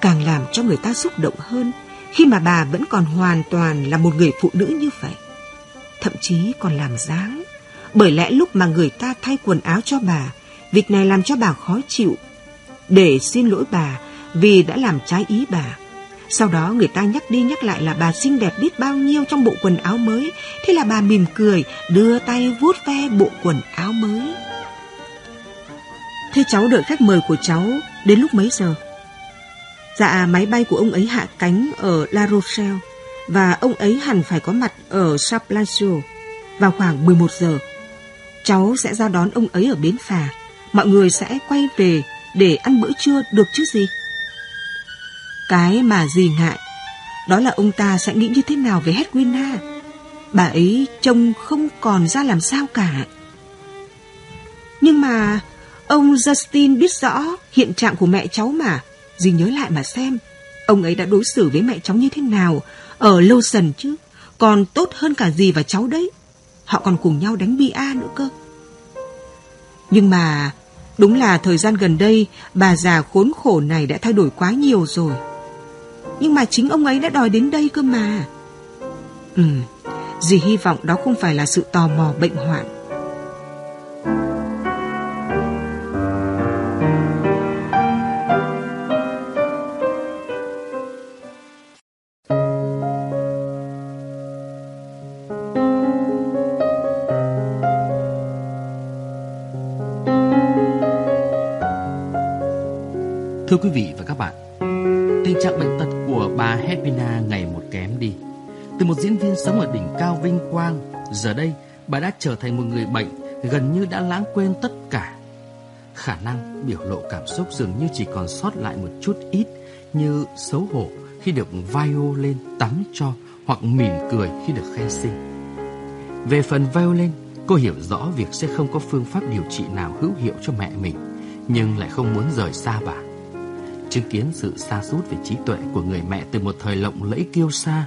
càng làm cho người ta xúc động hơn khi mà bà vẫn còn hoàn toàn là một người phụ nữ như vậy. Thậm chí còn làm dáng bởi lẽ lúc mà người ta thay quần áo cho bà, việc này làm cho bà khó chịu. Để xin lỗi bà vì đã làm trái ý bà. Sau đó người ta nhắc đi nhắc lại là bà xinh đẹp biết bao nhiêu trong bộ quần áo mới. Thế là bà mỉm cười, đưa tay vuốt ve bộ quần áo mới. Thế cháu đợi khách mời của cháu đến lúc mấy giờ? Dạ, máy bay của ông ấy hạ cánh ở La Rochelle và ông ấy hẳn phải có mặt ở Saplancio vào khoảng 11 giờ. Cháu sẽ ra đón ông ấy ở bến phà. Mọi người sẽ quay về để ăn bữa trưa được chứ gì? Cái mà gì ngại, đó là ông ta sẽ nghĩ như thế nào về Hedwina. Bà ấy trông không còn ra làm sao cả. Nhưng mà ông Justin biết rõ hiện trạng của mẹ cháu mà. Dì nhớ lại mà xem, ông ấy đã đối xử với mẹ cháu như thế nào ở Lawson chứ. Còn tốt hơn cả dì và cháu đấy. Họ còn cùng nhau đánh bia nữa cơ. Nhưng mà đúng là thời gian gần đây bà già khốn khổ này đã thay đổi quá nhiều rồi. Nhưng mà chính ông ấy đã đòi đến đây cơ mà. Ừ, dì hy vọng đó không phải là sự tò mò bệnh hoạn Thưa quý vị và các bạn, tình trạng bệnh tật bà Hedvina ngày một kém đi. Từ một diễn viên sống ở đỉnh cao vinh quang, giờ đây bà đã trở thành một người bệnh gần như đã lãng quên tất cả. Khả năng biểu lộ cảm xúc dường như chỉ còn sót lại một chút ít như xấu hổ khi được violin tắm cho hoặc mỉm cười khi được khen sinh. Về phần violin, cô hiểu rõ việc sẽ không có phương pháp điều trị nào hữu hiệu cho mẹ mình, nhưng lại không muốn rời xa bà. Chứng kiến sự xa sút về trí tuệ của người mẹ từ một thời lộng lẫy kiêu xa,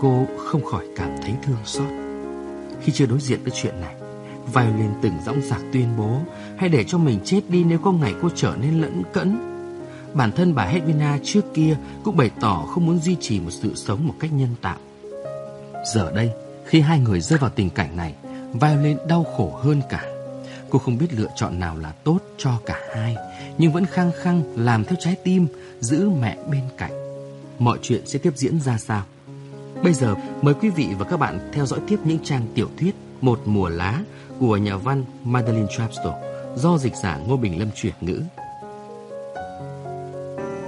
cô không khỏi cảm thấy thương xót. Khi chưa đối diện với chuyện này, Violin từng dõng dạc tuyên bố hay để cho mình chết đi nếu có ngày cô trở nên lẫn cẫn. Bản thân bà Hedwina trước kia cũng bày tỏ không muốn duy trì một sự sống một cách nhân tạo. Giờ đây, khi hai người rơi vào tình cảnh này, Violin đau khổ hơn cả. Cô không biết lựa chọn nào là tốt cho cả hai, nhưng vẫn khăng khăng làm theo trái tim, giữ mẹ bên cạnh. Mọi chuyện sẽ tiếp diễn ra sao? Bây giờ mời quý vị và các bạn theo dõi tiếp những trang tiểu thuyết Một mùa lá của nhà văn Madeline Trapsto do dịch giả Ngô Bình Lâm chuyển ngữ.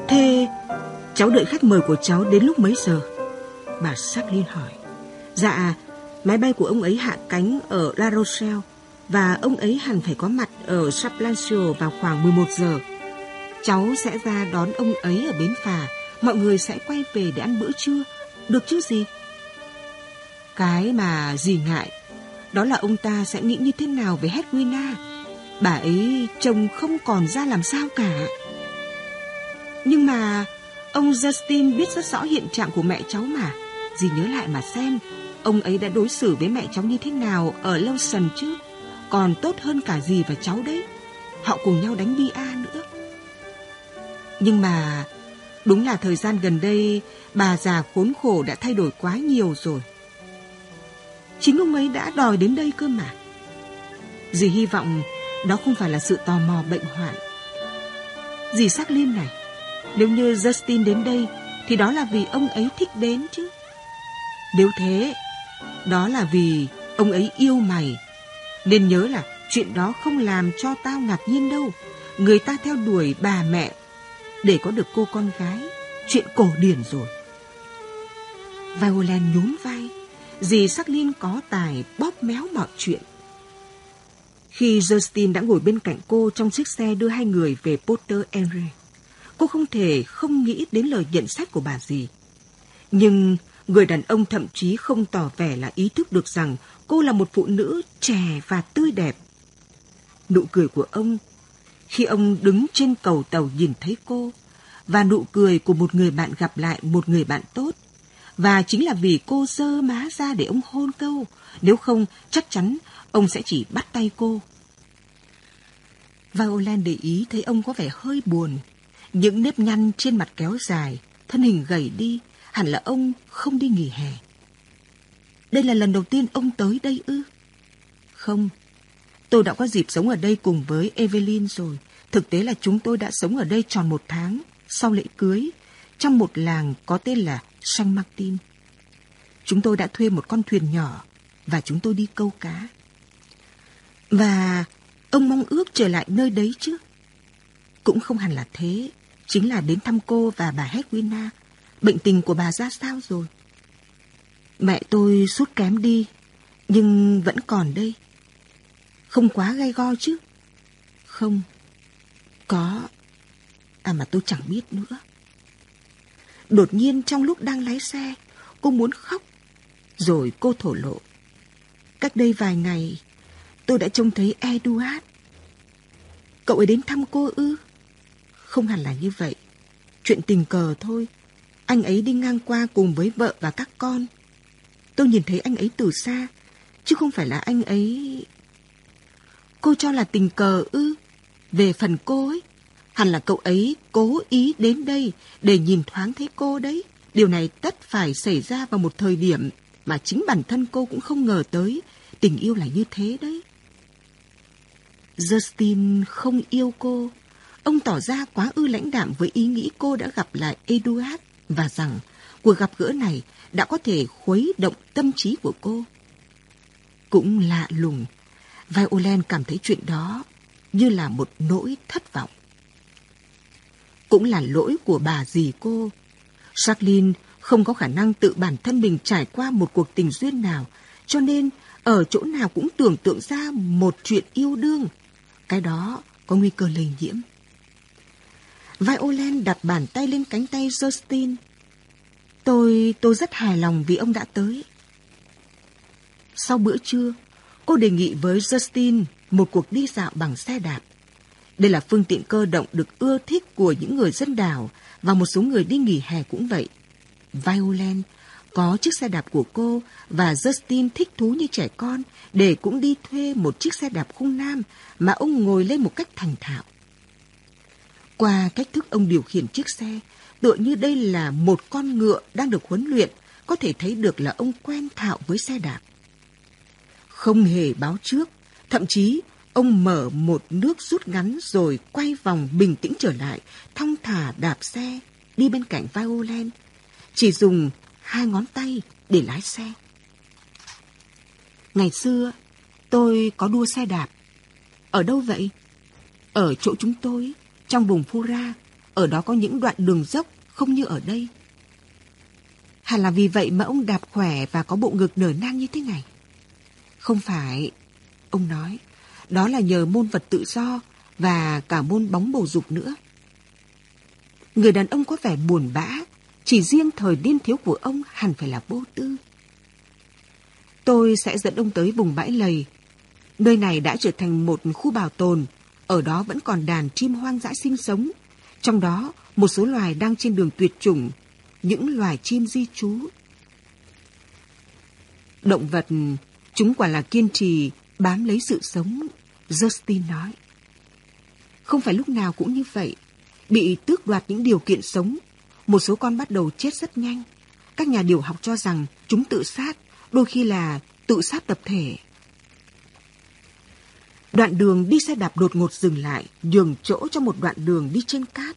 Thế cháu đợi khách mời của cháu đến lúc mấy giờ? Bà Sablin hỏi. Dạ, máy bay của ông ấy hạ cánh ở La Rochelle và ông ấy hẳn phải có mặt ở Saplancio vào khoảng 11 giờ. Cháu sẽ ra đón ông ấy ở bến phà, mọi người sẽ quay về để ăn bữa trưa, được chứ gì? Cái mà gì ngại, đó là ông ta sẽ nghĩ như thế nào về Hedwina. Bà ấy trông không còn ra làm sao cả. Nhưng mà ông Justin biết rất rõ hiện trạng của mẹ cháu mà. Dì nhớ lại mà xem, ông ấy đã đối xử với mẹ cháu như thế nào ở Lawson chứ còn tốt hơn cả dì và cháu đấy. Họ cùng nhau đánh bi a nữa. Nhưng mà đúng là thời gian gần đây bà già khốn khổ đã thay đổi quá nhiều rồi. Chính ông ấy đã đòi đến đây cơ mà. Dì hy vọng đó không phải là sự tò mò bệnh hoạn. Dì xác liên này, nếu như Justin đến đây thì đó là vì ông ấy thích đến chứ. Nếu thế, đó là vì ông ấy yêu mày nên nhớ là chuyện đó không làm cho tao ngạc nhiên đâu. Người ta theo đuổi bà mẹ để có được cô con gái. Chuyện cổ điển rồi. Violent nhún vai. Dì sắc liên có tài bóp méo mọi chuyện. Khi Justin đã ngồi bên cạnh cô trong chiếc xe đưa hai người về Potter Henry, cô không thể không nghĩ đến lời nhận xét của bà dì. Nhưng người đàn ông thậm chí không tỏ vẻ là ý thức được rằng cô là một phụ nữ trẻ và tươi đẹp. Nụ cười của ông khi ông đứng trên cầu tàu nhìn thấy cô và nụ cười của một người bạn gặp lại một người bạn tốt. Và chính là vì cô dơ má ra để ông hôn câu, nếu không chắc chắn ông sẽ chỉ bắt tay cô. Violan để ý thấy ông có vẻ hơi buồn. Những nếp nhăn trên mặt kéo dài, thân hình gầy đi, hẳn là ông không đi nghỉ hè. Đây là lần đầu tiên ông tới đây ư? Không, tôi đã có dịp sống ở đây cùng với Evelyn rồi. Thực tế là chúng tôi đã sống ở đây tròn một tháng sau lễ cưới trong một làng có tên là San Martin. Chúng tôi đã thuê một con thuyền nhỏ và chúng tôi đi câu cá. Và ông mong ước trở lại nơi đấy chứ? Cũng không hẳn là thế, chính là đến thăm cô và bà Hedwina. Bệnh tình của bà ra sao rồi? Mẹ tôi sút kém đi, nhưng vẫn còn đây. không quá gay go chứ? Không, có. À mà tôi chẳng biết nữa. Đột nhiên trong lúc đang lái xe, cô muốn khóc. Rồi cô thổ lộ. Cách đây vài ngày, tôi đã trông thấy Eduard. Cậu ấy đến thăm cô ư? Không hẳn là như vậy. Chuyện tình cờ thôi. Anh ấy đi ngang qua cùng với vợ và các con. Tôi nhìn thấy anh ấy từ xa, chứ không phải là anh ấy... Cô cho là tình cờ ư? Về phần cô ấy, hẳn là cậu ấy cố ý đến đây để nhìn thoáng thấy cô đấy. Điều này tất phải xảy ra vào một thời điểm mà chính bản thân cô cũng không ngờ tới. Tình yêu là như thế đấy. Justin không yêu cô. Ông tỏ ra quá ư lãnh đạm với ý nghĩ cô đã gặp lại Eduard và rằng cuộc gặp gỡ này đã có thể khuấy động tâm trí của cô. Cũng lạ lùng, Violent cảm thấy chuyện đó như là một nỗi thất vọng. Cũng là lỗi của bà dì cô. Jacqueline không có khả năng tự bản thân mình trải qua một cuộc tình duyên nào, cho nên ở chỗ nào cũng tưởng tượng ra một chuyện yêu đương. Cái đó có nguy cơ lây nhiễm. Violent đặt bàn tay lên cánh tay Justin. Tôi, tôi rất hài lòng vì ông đã tới. Sau bữa trưa, cô đề nghị với Justin một cuộc đi dạo bằng xe đạp. Đây là phương tiện cơ động được ưa thích của những người dân đảo và một số người đi nghỉ hè cũng vậy. Violent có chiếc xe đạp của cô và Justin thích thú như trẻ con để cũng đi thuê một chiếc xe đạp khung nam mà ông ngồi lên một cách thành thạo. Qua cách thức ông điều khiển chiếc xe, tựa như đây là một con ngựa đang được huấn luyện, có thể thấy được là ông quen thạo với xe đạp. Không hề báo trước, thậm chí ông mở một nước rút ngắn rồi quay vòng bình tĩnh trở lại, thong thả đạp xe, đi bên cạnh Violent, chỉ dùng hai ngón tay để lái xe. Ngày xưa, tôi có đua xe đạp. Ở đâu vậy? Ở chỗ chúng tôi, trong vùng Fura, ở đó có những đoạn đường dốc không như ở đây. Hẳn là vì vậy mà ông đạp khỏe và có bộ ngực nở nang như thế này. Không phải, ông nói, đó là nhờ môn vật tự do và cả môn bóng bầu dục nữa. Người đàn ông có vẻ buồn bã, chỉ riêng thời niên thiếu của ông hẳn phải là vô tư. Tôi sẽ dẫn ông tới vùng bãi lầy. Nơi này đã trở thành một khu bảo tồn, ở đó vẫn còn đàn chim hoang dã sinh sống. Trong đó, một số loài đang trên đường tuyệt chủng, những loài chim di trú. Động vật, chúng quả là kiên trì, bám lấy sự sống, Justin nói. Không phải lúc nào cũng như vậy. Bị tước đoạt những điều kiện sống, một số con bắt đầu chết rất nhanh. Các nhà điều học cho rằng chúng tự sát, đôi khi là tự sát tập thể. Đoạn đường đi xe đạp đột ngột dừng lại, nhường chỗ cho một đoạn đường đi trên cát.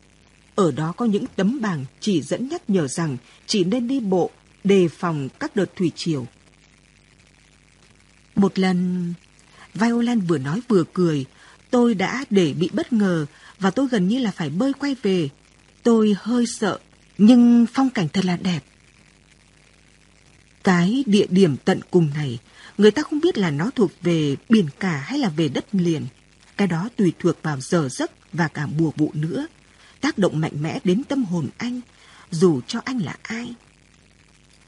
Ở đó có những tấm bảng chỉ dẫn nhắc nhở rằng chỉ nên đi bộ, đề phòng các đợt thủy triều. Một lần, Violent vừa nói vừa cười, tôi đã để bị bất ngờ và tôi gần như là phải bơi quay về. Tôi hơi sợ, nhưng phong cảnh thật là đẹp. Cái địa điểm tận cùng này, người ta không biết là nó thuộc về biển cả hay là về đất liền. Cái đó tùy thuộc vào giờ giấc và cả mùa vụ nữa. Tác động mạnh mẽ đến tâm hồn anh, dù cho anh là ai.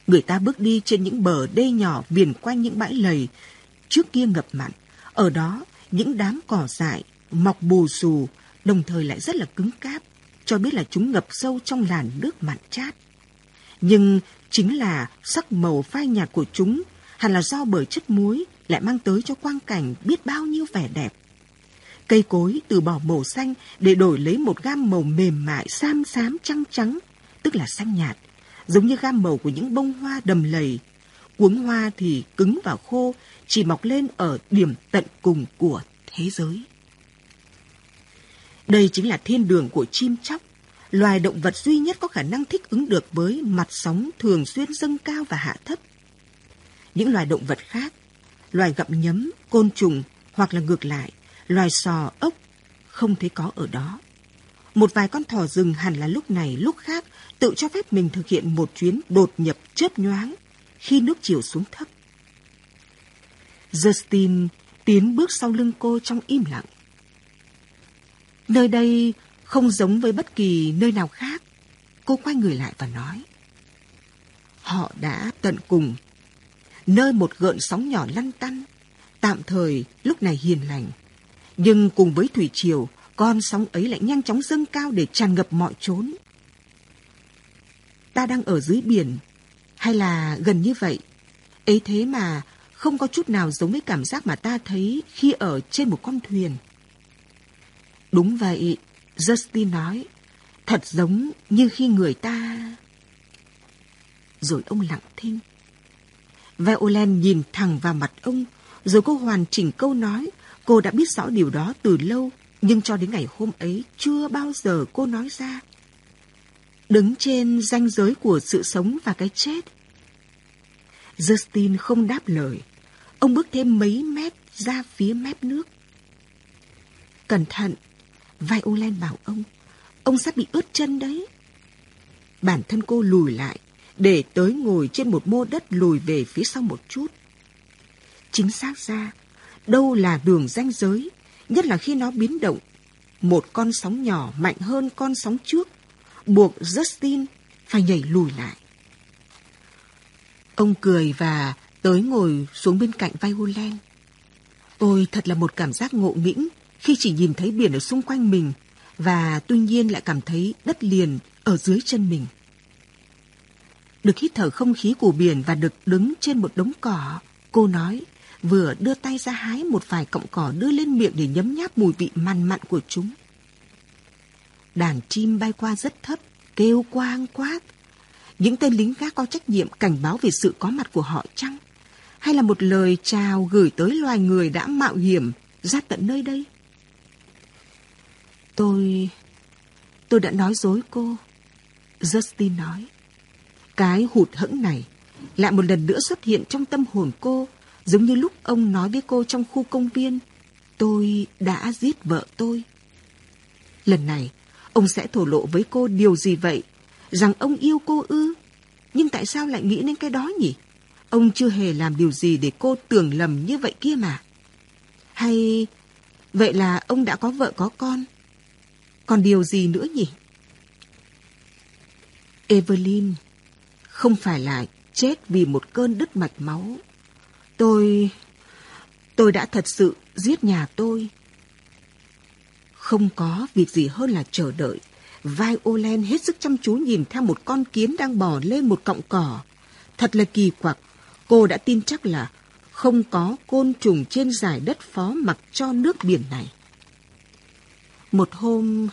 Người ta bước đi trên những bờ đê nhỏ viền quanh những bãi lầy, trước kia ngập mặn. Ở đó, những đám cỏ dại, mọc bù xù, đồng thời lại rất là cứng cáp, cho biết là chúng ngập sâu trong làn nước mặn chát. Nhưng chính là sắc màu phai nhạt của chúng, hẳn là do bởi chất muối lại mang tới cho quang cảnh biết bao nhiêu vẻ đẹp. Cây cối từ bỏ màu xanh để đổi lấy một gam màu mềm mại xám xám trắng trắng, tức là xanh nhạt, giống như gam màu của những bông hoa đầm lầy. Cuống hoa thì cứng và khô, chỉ mọc lên ở điểm tận cùng của thế giới. Đây chính là thiên đường của chim chóc, loài động vật duy nhất có khả năng thích ứng được với mặt sóng thường xuyên dâng cao và hạ thấp. Những loài động vật khác, loài gặm nhấm, côn trùng hoặc là ngược lại, loài sò, ốc không thấy có ở đó. Một vài con thỏ rừng hẳn là lúc này lúc khác tự cho phép mình thực hiện một chuyến đột nhập chớp nhoáng khi nước chiều xuống thấp. Justin tiến bước sau lưng cô trong im lặng. Nơi đây không giống với bất kỳ nơi nào khác. Cô quay người lại và nói. Họ đã tận cùng. Nơi một gợn sóng nhỏ lăn tăn, tạm thời lúc này hiền lành. Nhưng cùng với thủy triều, con sóng ấy lại nhanh chóng dâng cao để tràn ngập mọi chốn. Ta đang ở dưới biển, hay là gần như vậy. Ấy thế mà không có chút nào giống với cảm giác mà ta thấy khi ở trên một con thuyền. Đúng vậy, Justin nói, thật giống như khi người ta... Rồi ông lặng thinh. Violent nhìn thẳng vào mặt ông, rồi cô hoàn chỉnh câu nói. Cô đã biết rõ điều đó từ lâu, nhưng cho đến ngày hôm ấy chưa bao giờ cô nói ra. Đứng trên ranh giới của sự sống và cái chết. Justin không đáp lời. Ông bước thêm mấy mét ra phía mép nước. Cẩn thận, Violent bảo ông. Ông sắp bị ướt chân đấy. Bản thân cô lùi lại, để tới ngồi trên một mô đất lùi về phía sau một chút. Chính xác ra, đâu là đường ranh giới, nhất là khi nó biến động. Một con sóng nhỏ mạnh hơn con sóng trước, buộc Justin phải nhảy lùi lại. Ông cười và tới ngồi xuống bên cạnh Violent. Ôi, thật là một cảm giác ngộ nghĩnh khi chỉ nhìn thấy biển ở xung quanh mình và tuy nhiên lại cảm thấy đất liền ở dưới chân mình. Được hít thở không khí của biển và được đứng trên một đống cỏ, cô nói, vừa đưa tay ra hái một vài cọng cỏ đưa lên miệng để nhấm nháp mùi vị mặn mặn của chúng. Đàn chim bay qua rất thấp, kêu quang quát. Những tên lính gác có trách nhiệm cảnh báo về sự có mặt của họ chăng? Hay là một lời chào gửi tới loài người đã mạo hiểm ra tận nơi đây? Tôi... tôi đã nói dối cô. Justin nói. Cái hụt hẫng này lại một lần nữa xuất hiện trong tâm hồn cô, giống như lúc ông nói với cô trong khu công viên. Tôi đã giết vợ tôi. Lần này, ông sẽ thổ lộ với cô điều gì vậy? Rằng ông yêu cô ư? Nhưng tại sao lại nghĩ đến cái đó nhỉ? Ông chưa hề làm điều gì để cô tưởng lầm như vậy kia mà. Hay vậy là ông đã có vợ có con? Còn điều gì nữa nhỉ? Evelyn không phải là chết vì một cơn đứt mạch máu. Tôi... tôi đã thật sự giết nhà tôi. Không có việc gì hơn là chờ đợi. Vai Olen hết sức chăm chú nhìn theo một con kiến đang bò lên một cọng cỏ. Thật là kỳ quặc. Cô đã tin chắc là không có côn trùng trên giải đất phó mặc cho nước biển này. Một hôm,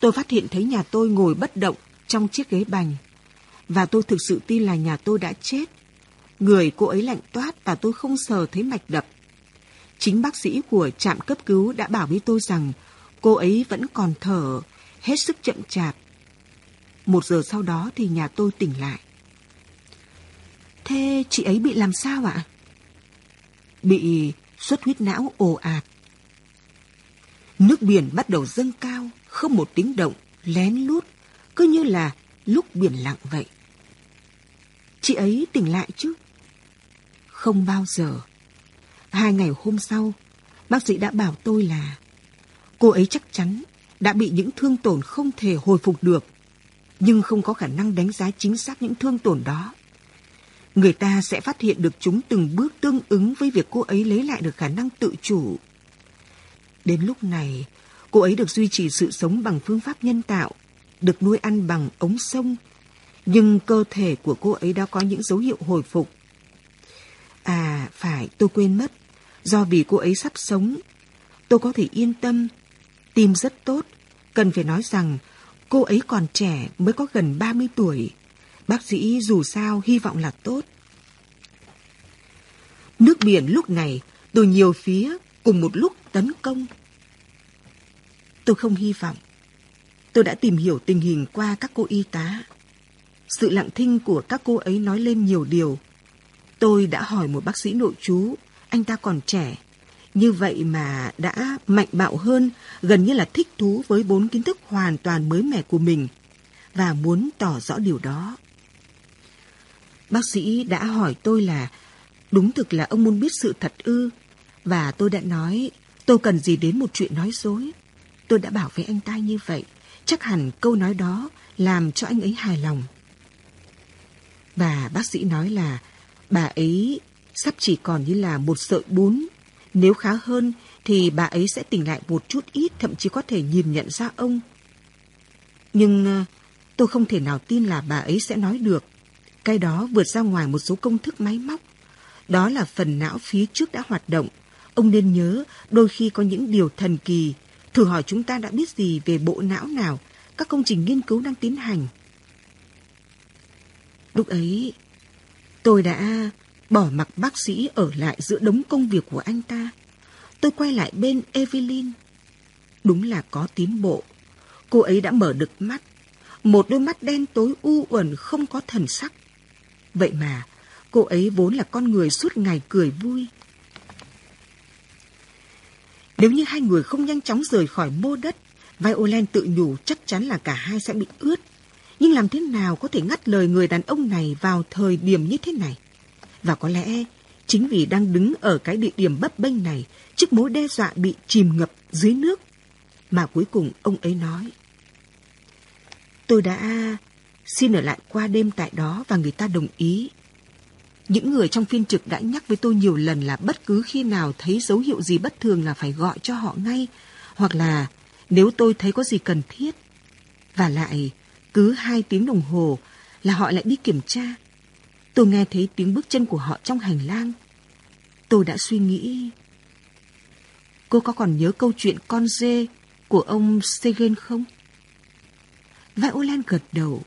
tôi phát hiện thấy nhà tôi ngồi bất động trong chiếc ghế bành. Và tôi thực sự tin là nhà tôi đã chết. Người cô ấy lạnh toát và tôi không sờ thấy mạch đập. Chính bác sĩ của trạm cấp cứu đã bảo với tôi rằng cô ấy vẫn còn thở, hết sức chậm chạp. Một giờ sau đó thì nhà tôi tỉnh lại. Thế chị ấy bị làm sao ạ? Bị xuất huyết não ồ ạt. Nước biển bắt đầu dâng cao, không một tiếng động, lén lút, cứ như là lúc biển lặng vậy. Chị ấy tỉnh lại chứ? Không bao giờ. Hai ngày hôm sau, bác sĩ đã bảo tôi là cô ấy chắc chắn đã bị những thương tổn không thể hồi phục được, nhưng không có khả năng đánh giá chính xác những thương tổn đó. Người ta sẽ phát hiện được chúng từng bước tương ứng với việc cô ấy lấy lại được khả năng tự chủ. Đến lúc này, cô ấy được duy trì sự sống bằng phương pháp nhân tạo, được nuôi ăn bằng ống sông, nhưng cơ thể của cô ấy đã có những dấu hiệu hồi phục. À, phải, tôi quên mất. Do vì cô ấy sắp sống, tôi có thể yên tâm. Tim rất tốt. Cần phải nói rằng cô ấy còn trẻ mới có gần 30 tuổi. Bác sĩ dù sao hy vọng là tốt. Nước biển lúc này từ nhiều phía cùng một lúc tấn công. Tôi không hy vọng. Tôi đã tìm hiểu tình hình qua các cô y tá. Sự lặng thinh của các cô ấy nói lên nhiều điều. Tôi đã hỏi một bác sĩ nội chú, anh ta còn trẻ. Như vậy mà đã mạnh bạo hơn, gần như là thích thú với bốn kiến thức hoàn toàn mới mẻ của mình và muốn tỏ rõ điều đó. Bác sĩ đã hỏi tôi là đúng thực là ông muốn biết sự thật ư? Và tôi đã nói tôi cần gì đến một chuyện nói dối. Tôi đã bảo với anh ta như vậy. Chắc hẳn câu nói đó làm cho anh ấy hài lòng. Và bác sĩ nói là bà ấy sắp chỉ còn như là một sợi bún. Nếu khá hơn thì bà ấy sẽ tỉnh lại một chút ít, thậm chí có thể nhìn nhận ra ông. Nhưng ờ, tôi không thể nào tin là bà ấy sẽ nói được. Cái đó vượt ra ngoài một số công thức máy móc. Đó là phần não phía trước đã hoạt động. Ông nên nhớ, đôi khi có những điều thần kỳ. Thử hỏi chúng ta đã biết gì về bộ não nào, các công trình nghiên cứu đang tiến hành. Lúc ấy, tôi đã bỏ mặc bác sĩ ở lại giữa đống công việc của anh ta. Tôi quay lại bên Evelyn. Đúng là có tiến bộ. Cô ấy đã mở được mắt. Một đôi mắt đen tối u uẩn không có thần sắc. Vậy mà, cô ấy vốn là con người suốt ngày cười vui. Nếu như hai người không nhanh chóng rời khỏi mô đất, Violent tự nhủ chắc chắn là cả hai sẽ bị ướt. Nhưng làm thế nào có thể ngắt lời người đàn ông này vào thời điểm như thế này? Và có lẽ chính vì đang đứng ở cái địa điểm bấp bênh này trước mối đe dọa bị chìm ngập dưới nước mà cuối cùng ông ấy nói. Tôi đã xin ở lại qua đêm tại đó và người ta đồng ý. Những người trong phiên trực đã nhắc với tôi nhiều lần là bất cứ khi nào thấy dấu hiệu gì bất thường là phải gọi cho họ ngay, hoặc là nếu tôi thấy có gì cần thiết. Và lại, cứ hai tiếng đồng hồ là họ lại đi kiểm tra. Tôi nghe thấy tiếng bước chân của họ trong hành lang. Tôi đã suy nghĩ... Cô có còn nhớ câu chuyện con dê của ông Segen không? Violet gật đầu.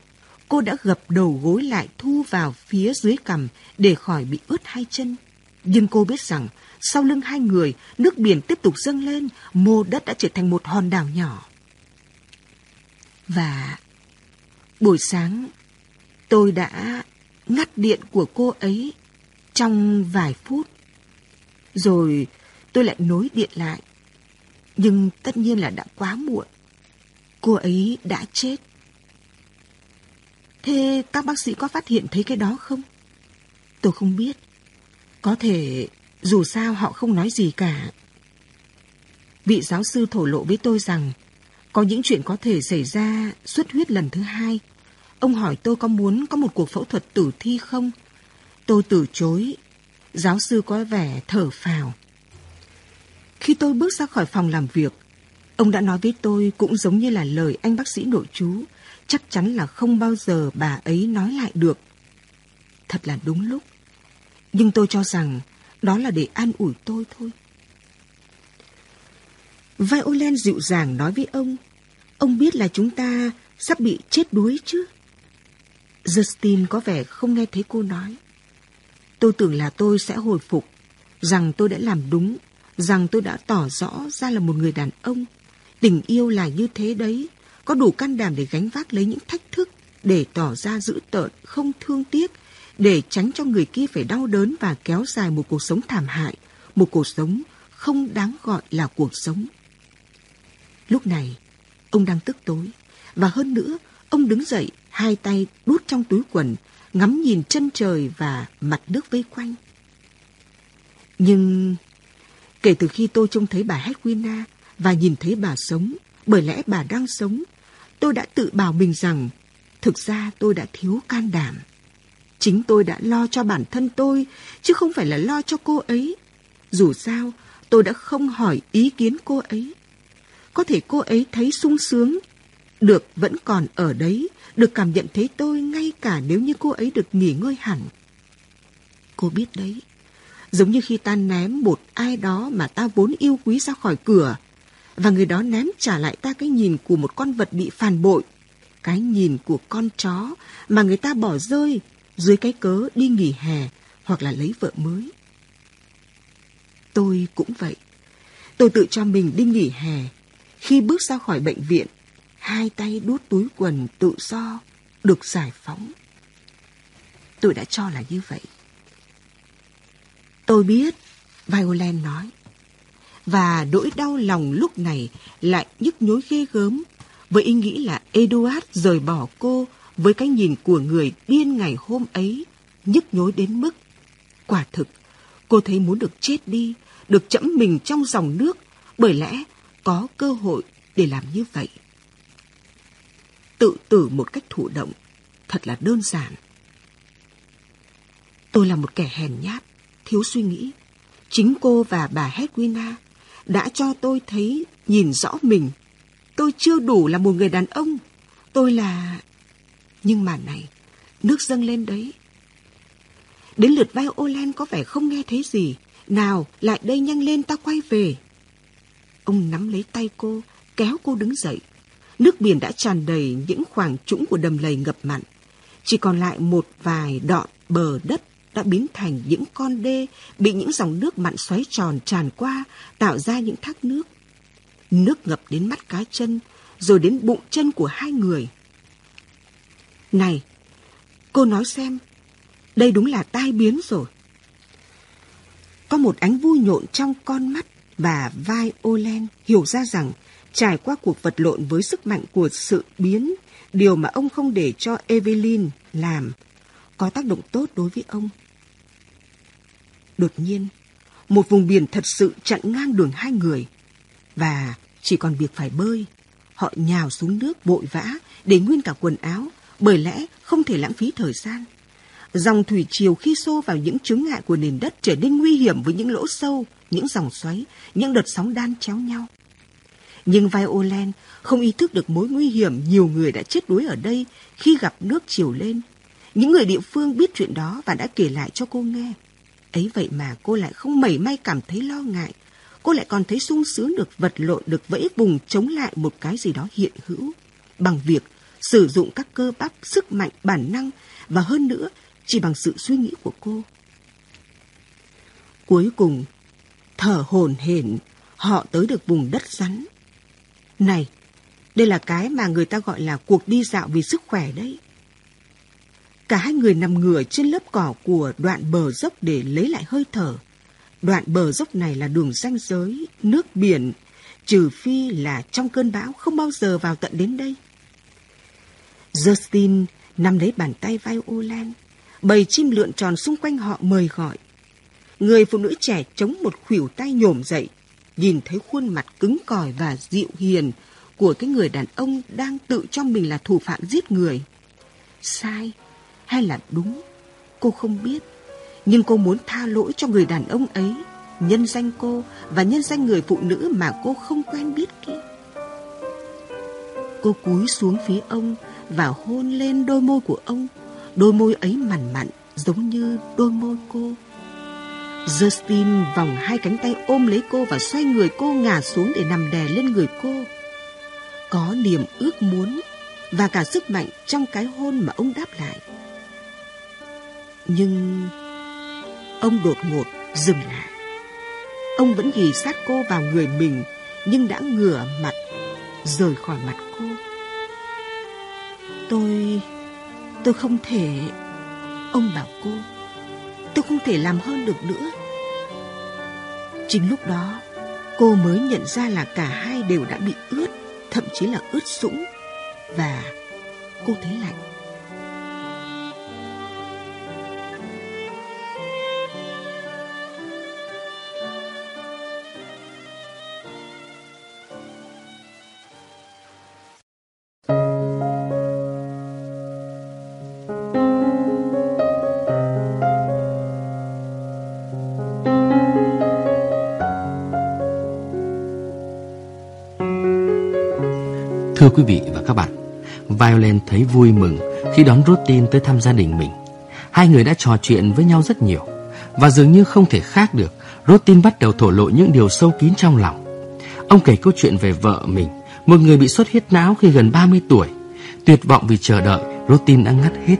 Cô đã gập đầu gối lại thu vào phía dưới cằm để khỏi bị ướt hai chân. Nhưng cô biết rằng sau lưng hai người, nước biển tiếp tục dâng lên, mô đất đã trở thành một hòn đảo nhỏ. Và buổi sáng, tôi đã ngắt điện của cô ấy trong vài phút. Rồi tôi lại nối điện lại. Nhưng tất nhiên là đã quá muộn. Cô ấy đã chết. Thế các bác sĩ có phát hiện thấy cái đó không? Tôi không biết. Có thể dù sao họ không nói gì cả. Vị giáo sư thổ lộ với tôi rằng có những chuyện có thể xảy ra xuất huyết lần thứ hai. Ông hỏi tôi có muốn có một cuộc phẫu thuật tử thi không? Tôi từ chối. Giáo sư có vẻ thở phào. Khi tôi bước ra khỏi phòng làm việc, ông đã nói với tôi cũng giống như là lời anh bác sĩ nội chú, chắc chắn là không bao giờ bà ấy nói lại được. Thật là đúng lúc. Nhưng tôi cho rằng đó là để an ủi tôi thôi. Violet dịu dàng nói với ông, ông biết là chúng ta sắp bị chết đuối chứ. Justin có vẻ không nghe thấy cô nói. Tôi tưởng là tôi sẽ hồi phục, rằng tôi đã làm đúng, rằng tôi đã tỏ rõ ra là một người đàn ông. Tình yêu là như thế đấy, có đủ can đảm để gánh vác lấy những thách thức, để tỏ ra dữ tợn, không thương tiếc, để tránh cho người kia phải đau đớn và kéo dài một cuộc sống thảm hại, một cuộc sống không đáng gọi là cuộc sống. Lúc này, ông đang tức tối, và hơn nữa, ông đứng dậy, hai tay đút trong túi quần, ngắm nhìn chân trời và mặt nước vây quanh. Nhưng kể từ khi tôi trông thấy bà Hedwina và nhìn thấy bà sống, bởi lẽ bà đang sống, tôi đã tự bảo mình rằng thực ra tôi đã thiếu can đảm. Chính tôi đã lo cho bản thân tôi, chứ không phải là lo cho cô ấy. Dù sao, tôi đã không hỏi ý kiến cô ấy. Có thể cô ấy thấy sung sướng, được vẫn còn ở đấy, được cảm nhận thấy tôi ngay cả nếu như cô ấy được nghỉ ngơi hẳn. Cô biết đấy, giống như khi ta ném một ai đó mà ta vốn yêu quý ra khỏi cửa, và người đó ném trả lại ta cái nhìn của một con vật bị phản bội, cái nhìn của con chó mà người ta bỏ rơi dưới cái cớ đi nghỉ hè hoặc là lấy vợ mới. Tôi cũng vậy. Tôi tự cho mình đi nghỉ hè. Khi bước ra khỏi bệnh viện, hai tay đút túi quần tự do, được giải phóng. Tôi đã cho là như vậy. Tôi biết, violin nói. Và nỗi đau lòng lúc này lại nhức nhối ghê gớm với ý nghĩ là Eduard rời bỏ cô với cái nhìn của người điên ngày hôm ấy, nhức nhối đến mức. Quả thực, cô thấy muốn được chết đi, được chẫm mình trong dòng nước bởi lẽ có cơ hội để làm như vậy. Tự tử một cách thụ động thật là đơn giản. Tôi là một kẻ hèn nhát, thiếu suy nghĩ. Chính cô và bà Hedwina đã cho tôi thấy nhìn rõ mình. Tôi chưa đủ là một người đàn ông. Tôi là... Nhưng mà này, nước dâng lên đấy. Đến lượt vai Olen có vẻ không nghe thấy gì. Nào, lại đây nhanh lên ta quay về. Ông nắm lấy tay cô, kéo cô đứng dậy. Nước biển đã tràn đầy những khoảng trũng của đầm lầy ngập mặn. Chỉ còn lại một vài đoạn bờ đất đã biến thành những con đê bị những dòng nước mặn xoáy tròn tràn qua, tạo ra những thác nước. Nước ngập đến mắt cá chân, rồi đến bụng chân của hai người. Này, cô nói xem, đây đúng là tai biến rồi. Có một ánh vui nhộn trong con mắt và vai Olen hiểu ra rằng trải qua cuộc vật lộn với sức mạnh của sự biến, điều mà ông không để cho Evelyn làm, có tác động tốt đối với ông. Đột nhiên, một vùng biển thật sự chặn ngang đường hai người, và chỉ còn việc phải bơi. Họ nhào xuống nước vội vã để nguyên cả quần áo, bởi lẽ không thể lãng phí thời gian. Dòng thủy triều khi xô vào những chướng ngại của nền đất trở nên nguy hiểm với những lỗ sâu, những dòng xoáy, những đợt sóng đan chéo nhau. Nhưng Violen không ý thức được mối nguy hiểm nhiều người đã chết đuối ở đây khi gặp nước chiều lên. Những người địa phương biết chuyện đó và đã kể lại cho cô nghe. Ấy vậy mà cô lại không mảy may cảm thấy lo ngại. Cô lại còn thấy sung sướng được vật lộn, được vẫy vùng chống lại một cái gì đó hiện hữu. Bằng việc sử dụng các cơ bắp, sức mạnh, bản năng và hơn nữa chỉ bằng sự suy nghĩ của cô. Cuối cùng, thở hồn hển, họ tới được vùng đất rắn. Này, đây là cái mà người ta gọi là cuộc đi dạo vì sức khỏe đấy. Cả hai người nằm ngửa trên lớp cỏ của đoạn bờ dốc để lấy lại hơi thở. Đoạn bờ dốc này là đường ranh giới, nước biển, trừ phi là trong cơn bão không bao giờ vào tận đến đây. Justin nằm lấy bàn tay vai Violan, bầy chim lượn tròn xung quanh họ mời gọi. Người phụ nữ trẻ chống một khuỷu tay nhổm dậy, nhìn thấy khuôn mặt cứng cỏi và dịu hiền của cái người đàn ông đang tự cho mình là thủ phạm giết người. Sai hay là đúng, cô không biết. Nhưng cô muốn tha lỗi cho người đàn ông ấy, nhân danh cô và nhân danh người phụ nữ mà cô không quen biết kia. Cô cúi xuống phía ông và hôn lên đôi môi của ông. Đôi môi ấy mặn mặn giống như đôi môi cô. Justin vòng hai cánh tay ôm lấy cô và xoay người cô ngả xuống để nằm đè lên người cô. Có niềm ước muốn và cả sức mạnh trong cái hôn mà ông đáp lại. Nhưng ông đột ngột dừng lại. Ông vẫn ghi sát cô vào người mình nhưng đã ngửa mặt rời khỏi mặt cô. Tôi... tôi không thể... Ông bảo cô, tôi không thể làm hơn được nữa. Chính lúc đó, cô mới nhận ra là cả hai đều đã bị ướt, thậm chí là ướt sũng. Và cô thấy lạnh. Thưa quý vị và các bạn, violin thấy vui mừng khi đón Rotin tới thăm gia đình mình. Hai người đã trò chuyện với nhau rất nhiều và dường như không thể khác được, Rotin bắt đầu thổ lộ những điều sâu kín trong lòng. Ông kể câu chuyện về vợ mình, một người bị xuất huyết não khi gần 30 tuổi. Tuyệt vọng vì chờ đợi, Rotin đã ngắt hết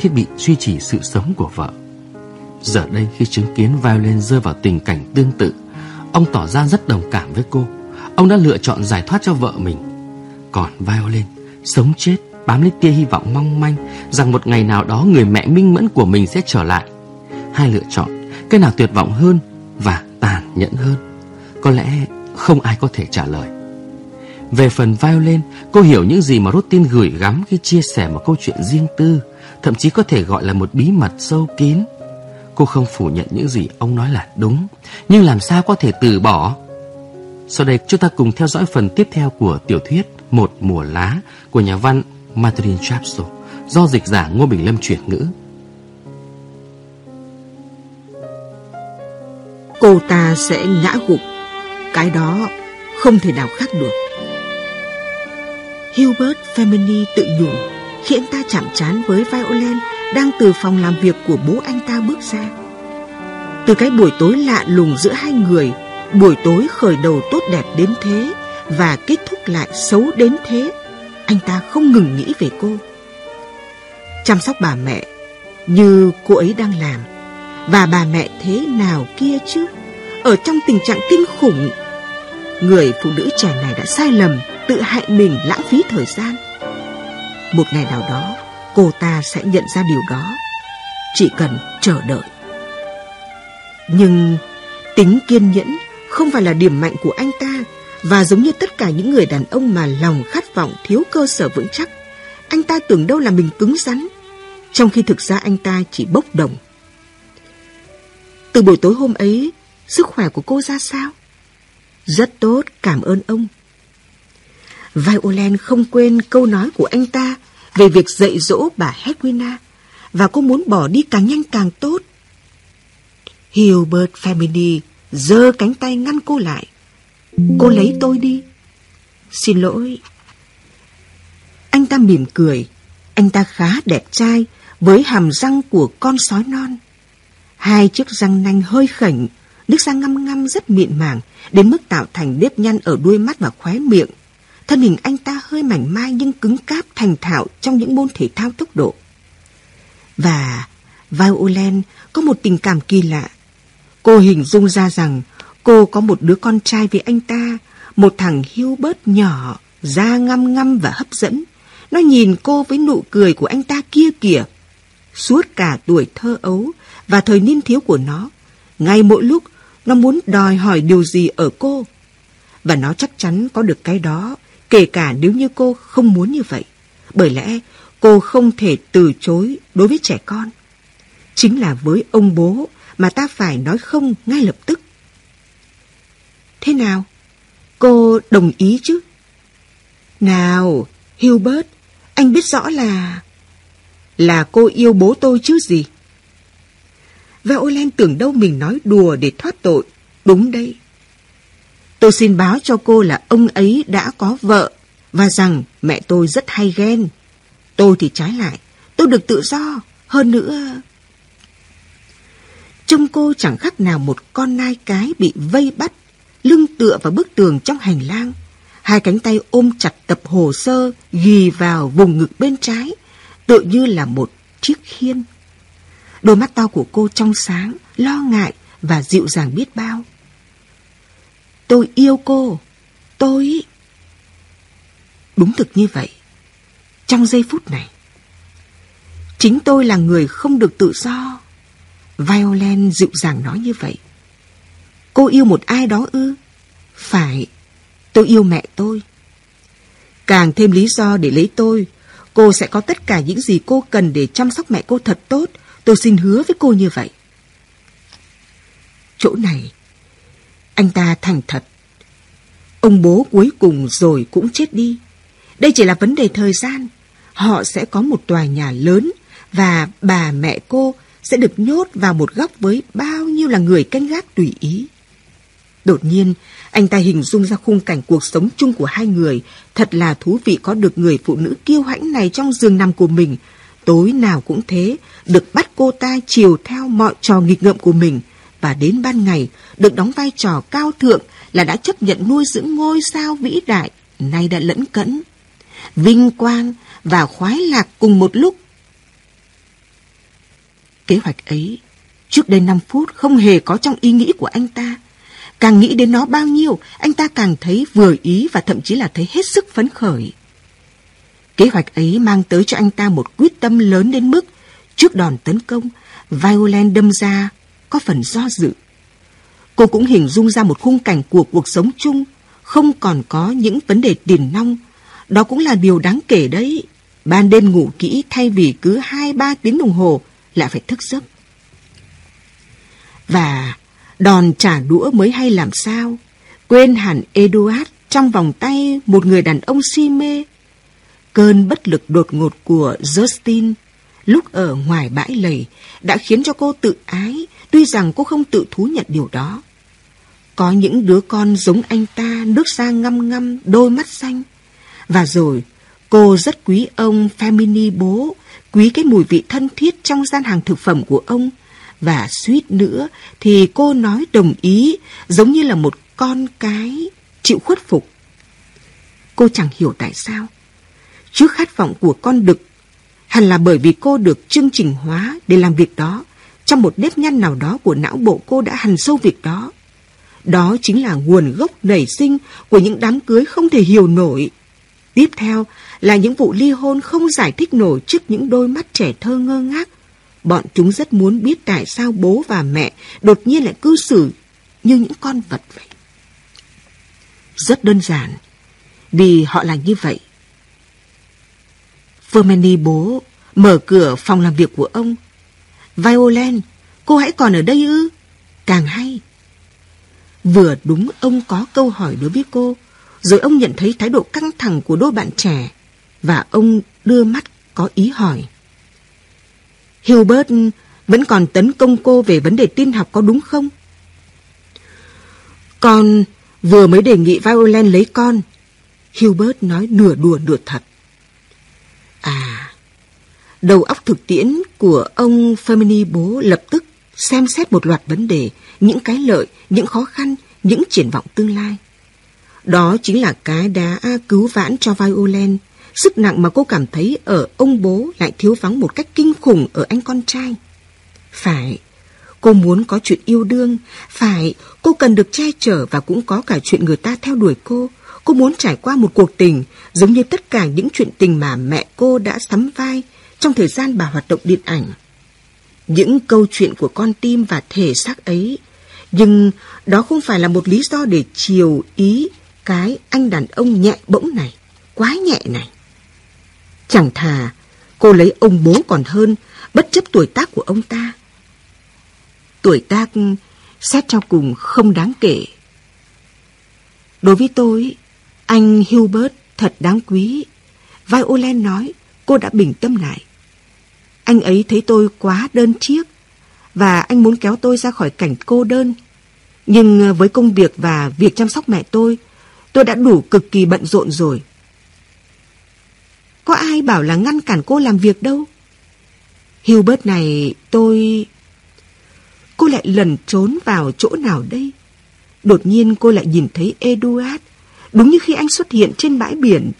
thiết bị duy trì sự sống của vợ. Giờ đây khi chứng kiến violin rơi vào tình cảnh tương tự, ông tỏ ra rất đồng cảm với cô. Ông đã lựa chọn giải thoát cho vợ mình còn Violin Sống chết bám lấy tia hy vọng mong manh Rằng một ngày nào đó người mẹ minh mẫn của mình sẽ trở lại. Hai lựa chọn Cái nào tuyệt vọng hơn Và tàn nhẫn hơn. Có lẽ không ai có thể trả lời. Về phần Violin Cô hiểu những gì mà Rutin gửi gắm Khi chia sẻ một câu chuyện riêng tư Thậm chí có thể gọi là một bí mật sâu kín. Cô không phủ nhận những gì ông nói là đúng, nhưng làm sao có thể từ bỏ? Sau đây chúng ta cùng theo dõi phần tiếp theo của tiểu thuyết Một mùa lá của nhà văn Martin Chapsel do dịch giả Ngô Bình Lâm chuyển ngữ. Cô ta sẽ ngã gục, cái đó không thể nào khác được. Hubert Femini tự nhủ khi anh ta chạm trán với violin đang từ phòng làm việc của bố anh ta bước ra. Từ cái buổi tối lạ lùng giữa hai người, buổi tối khởi đầu tốt đẹp đến thế và kết thúc lại xấu đến thế, anh ta không ngừng nghĩ về cô. Chăm sóc bà mẹ như cô ấy đang làm. Và bà mẹ thế nào kia chứ? Ở trong tình trạng kinh khủng người phụ nữ trẻ này đã sai lầm tự hại mình lãng phí thời gian. Một ngày nào đó cô ta sẽ nhận ra điều đó. Chỉ cần chờ đợi. Nhưng tính kiên nhẫn không phải là điểm mạnh của anh ta, và giống như tất cả những người đàn ông mà lòng khát vọng thiếu cơ sở vững chắc, anh ta tưởng đâu là mình cứng rắn, trong khi thực ra anh ta chỉ bốc đồng. Từ buổi tối hôm ấy, sức khỏe của cô ra sao? Rất tốt, cảm ơn ông. Violent không quên câu nói của anh ta về việc dạy dỗ bà Hedwina và cô muốn bỏ đi càng nhanh càng tốt. Hilbert Family giơ cánh tay ngăn cô lại. Cô lấy tôi đi. Xin lỗi. Anh ta mỉm cười. Anh ta khá đẹp trai với hàm răng của con sói non. Hai chiếc răng nanh hơi khảnh, nước răng ngăm ngăm rất mịn màng, đến mức tạo thành nếp nhăn ở đuôi mắt và khóe miệng. Thân hình anh ta hơi mảnh mai nhưng cứng cáp thành thạo trong những môn thể thao tốc độ. Và Violent có một tình cảm kỳ lạ. Cô hình dung ra rằng cô có một đứa con trai với anh ta, một thằng hiu bớt nhỏ, da ngăm ngăm và hấp dẫn. Nó nhìn cô với nụ cười của anh ta kia kìa. Suốt cả tuổi thơ ấu và thời niên thiếu của nó, ngay mỗi lúc nó muốn đòi hỏi điều gì ở cô. Và nó chắc chắn có được cái đó kể cả nếu như cô không muốn như vậy. Bởi lẽ cô không thể từ chối đối với trẻ con. Chính là với ông bố mà ta phải nói không ngay lập tức. Thế nào? Cô đồng ý chứ? Nào, Hubert, anh biết rõ là... Là cô yêu bố tôi chứ gì? Violent tưởng đâu mình nói đùa để thoát tội. Đúng đấy, Tôi xin báo cho cô là ông ấy đã có vợ và rằng mẹ tôi rất hay ghen. Tôi thì trái lại, tôi được tự do, hơn nữa... Trông cô chẳng khác nào một con nai cái bị vây bắt, lưng tựa vào bức tường trong hành lang. Hai cánh tay ôm chặt tập hồ sơ ghi vào vùng ngực bên trái, tựa như là một chiếc khiên. Đôi mắt to của cô trong sáng, lo ngại và dịu dàng biết bao. Tôi yêu cô. Tôi... Đúng thực như vậy. Trong giây phút này, chính tôi là người không được tự do. Violent dịu dàng nói như vậy. Cô yêu một ai đó ư? Phải, tôi yêu mẹ tôi. Càng thêm lý do để lấy tôi, cô sẽ có tất cả những gì cô cần để chăm sóc mẹ cô thật tốt. Tôi xin hứa với cô như vậy. Chỗ này anh ta thành thật. Ông bố cuối cùng rồi cũng chết đi. Đây chỉ là vấn đề thời gian. Họ sẽ có một tòa nhà lớn và bà mẹ cô sẽ được nhốt vào một góc với bao nhiêu là người canh gác tùy ý. Đột nhiên, anh ta hình dung ra khung cảnh cuộc sống chung của hai người. Thật là thú vị có được người phụ nữ kiêu hãnh này trong giường nằm của mình. Tối nào cũng thế, được bắt cô ta chiều theo mọi trò nghịch ngợm của mình và đến ban ngày được đóng vai trò cao thượng là đã chấp nhận nuôi dưỡng ngôi sao vĩ đại, nay đã lẫn cẫn. Vinh quang và khoái lạc cùng một lúc. Kế hoạch ấy, trước đây 5 phút không hề có trong ý nghĩ của anh ta. Càng nghĩ đến nó bao nhiêu, anh ta càng thấy vừa ý và thậm chí là thấy hết sức phấn khởi. Kế hoạch ấy mang tới cho anh ta một quyết tâm lớn đến mức trước đòn tấn công, Violent đâm ra có phần do dự. Cô cũng hình dung ra một khung cảnh của cuộc sống chung, không còn có những vấn đề tiền nong. Đó cũng là điều đáng kể đấy. Ban đêm ngủ kỹ thay vì cứ 2-3 tiếng đồng hồ lại phải thức giấc. Và đòn trả đũa mới hay làm sao? Quên hẳn Eduard trong vòng tay một người đàn ông si mê. Cơn bất lực đột ngột của Justin lúc ở ngoài bãi lầy đã khiến cho cô tự ái, tuy rằng cô không tự thú nhận điều đó. Có những đứa con giống anh ta, nước da ngăm ngăm, đôi mắt xanh. Và rồi, cô rất quý ông Femini bố, quý cái mùi vị thân thiết trong gian hàng thực phẩm của ông. Và suýt nữa thì cô nói đồng ý, giống như là một con cái chịu khuất phục. Cô chẳng hiểu tại sao. Trước khát vọng của con đực, hẳn là bởi vì cô được chương trình hóa để làm việc đó, trong một nếp nhăn nào đó của não bộ cô đã hằn sâu việc đó. Đó chính là nguồn gốc nảy sinh của những đám cưới không thể hiểu nổi. Tiếp theo là những vụ ly hôn không giải thích nổi trước những đôi mắt trẻ thơ ngơ ngác. Bọn chúng rất muốn biết tại sao bố và mẹ đột nhiên lại cư xử như những con vật vậy. Rất đơn giản, vì họ là như vậy. Fermani bố mở cửa phòng làm việc của ông. Violen, cô hãy còn ở đây ư? Càng hay. Vừa đúng ông có câu hỏi đối với cô, rồi ông nhận thấy thái độ căng thẳng của đôi bạn trẻ, và ông đưa mắt có ý hỏi. Hilbert vẫn còn tấn công cô về vấn đề tin học có đúng không? Con vừa mới đề nghị Violent lấy con. Hilbert nói nửa đùa nửa thật. À, đầu óc thực tiễn của ông Femini bố lập tức xem xét một loạt vấn đề, những cái lợi, những khó khăn, những triển vọng tương lai. Đó chính là cái đá cứu vãn cho Violent. Sức nặng mà cô cảm thấy ở ông bố lại thiếu vắng một cách kinh khủng ở anh con trai. Phải, cô muốn có chuyện yêu đương. Phải, cô cần được che chở và cũng có cả chuyện người ta theo đuổi cô. Cô muốn trải qua một cuộc tình giống như tất cả những chuyện tình mà mẹ cô đã sắm vai trong thời gian bà hoạt động điện ảnh. Những câu chuyện của con tim và thể xác ấy, nhưng đó không phải là một lý do để chiều ý cái anh đàn ông nhẹ bỗng này, quá nhẹ này. Chẳng thà cô lấy ông bố còn hơn, bất chấp tuổi tác của ông ta. Tuổi tác xét cho cùng không đáng kể. Đối với tôi, anh Hubert thật đáng quý. Violen nói cô đã bình tâm lại. Anh ấy thấy tôi quá đơn chiếc và anh muốn kéo tôi ra khỏi cảnh cô đơn. Nhưng với công việc và việc chăm sóc mẹ tôi, tôi đã đủ cực kỳ bận rộn rồi. Có ai bảo là ngăn cản cô làm việc đâu? Hubert này tôi... Cô lại lần trốn vào chỗ nào đây? Đột nhiên cô lại nhìn thấy Eduard, đúng như khi anh xuất hiện trên bãi biển.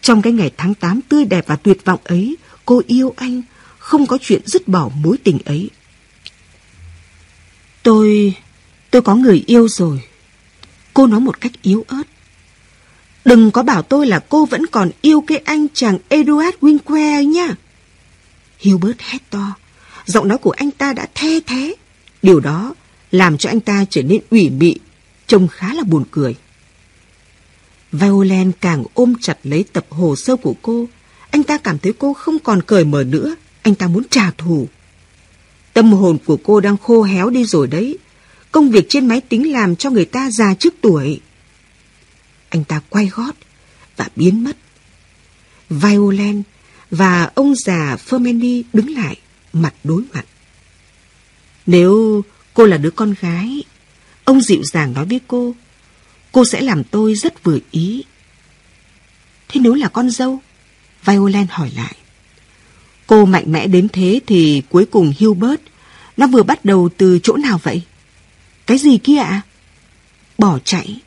Trong cái ngày tháng 8 tươi đẹp và tuyệt vọng ấy, cô yêu anh, không có chuyện dứt bỏ mối tình ấy. Tôi... tôi có người yêu rồi. Cô nói một cách yếu ớt. Đừng có bảo tôi là cô vẫn còn yêu cái anh chàng Edward Winque nhá. Hubert hét to. Giọng nói của anh ta đã the thế. Điều đó làm cho anh ta trở nên ủy mị, trông khá là buồn cười. Violent càng ôm chặt lấy tập hồ sơ của cô. Anh ta cảm thấy cô không còn cởi mở nữa. Anh ta muốn trả thù. Tâm hồn của cô đang khô héo đi rồi đấy. Công việc trên máy tính làm cho người ta già trước tuổi. Anh ta quay gót và biến mất. Violent và ông già Fermini đứng lại, mặt đối mặt. Nếu cô là đứa con gái, ông dịu dàng nói với cô, cô sẽ làm tôi rất vừa ý. Thế nếu là con dâu? Violent hỏi lại. Cô mạnh mẽ đến thế thì cuối cùng Hubert, nó vừa bắt đầu từ chỗ nào vậy? Cái gì kia ạ? Bỏ chạy.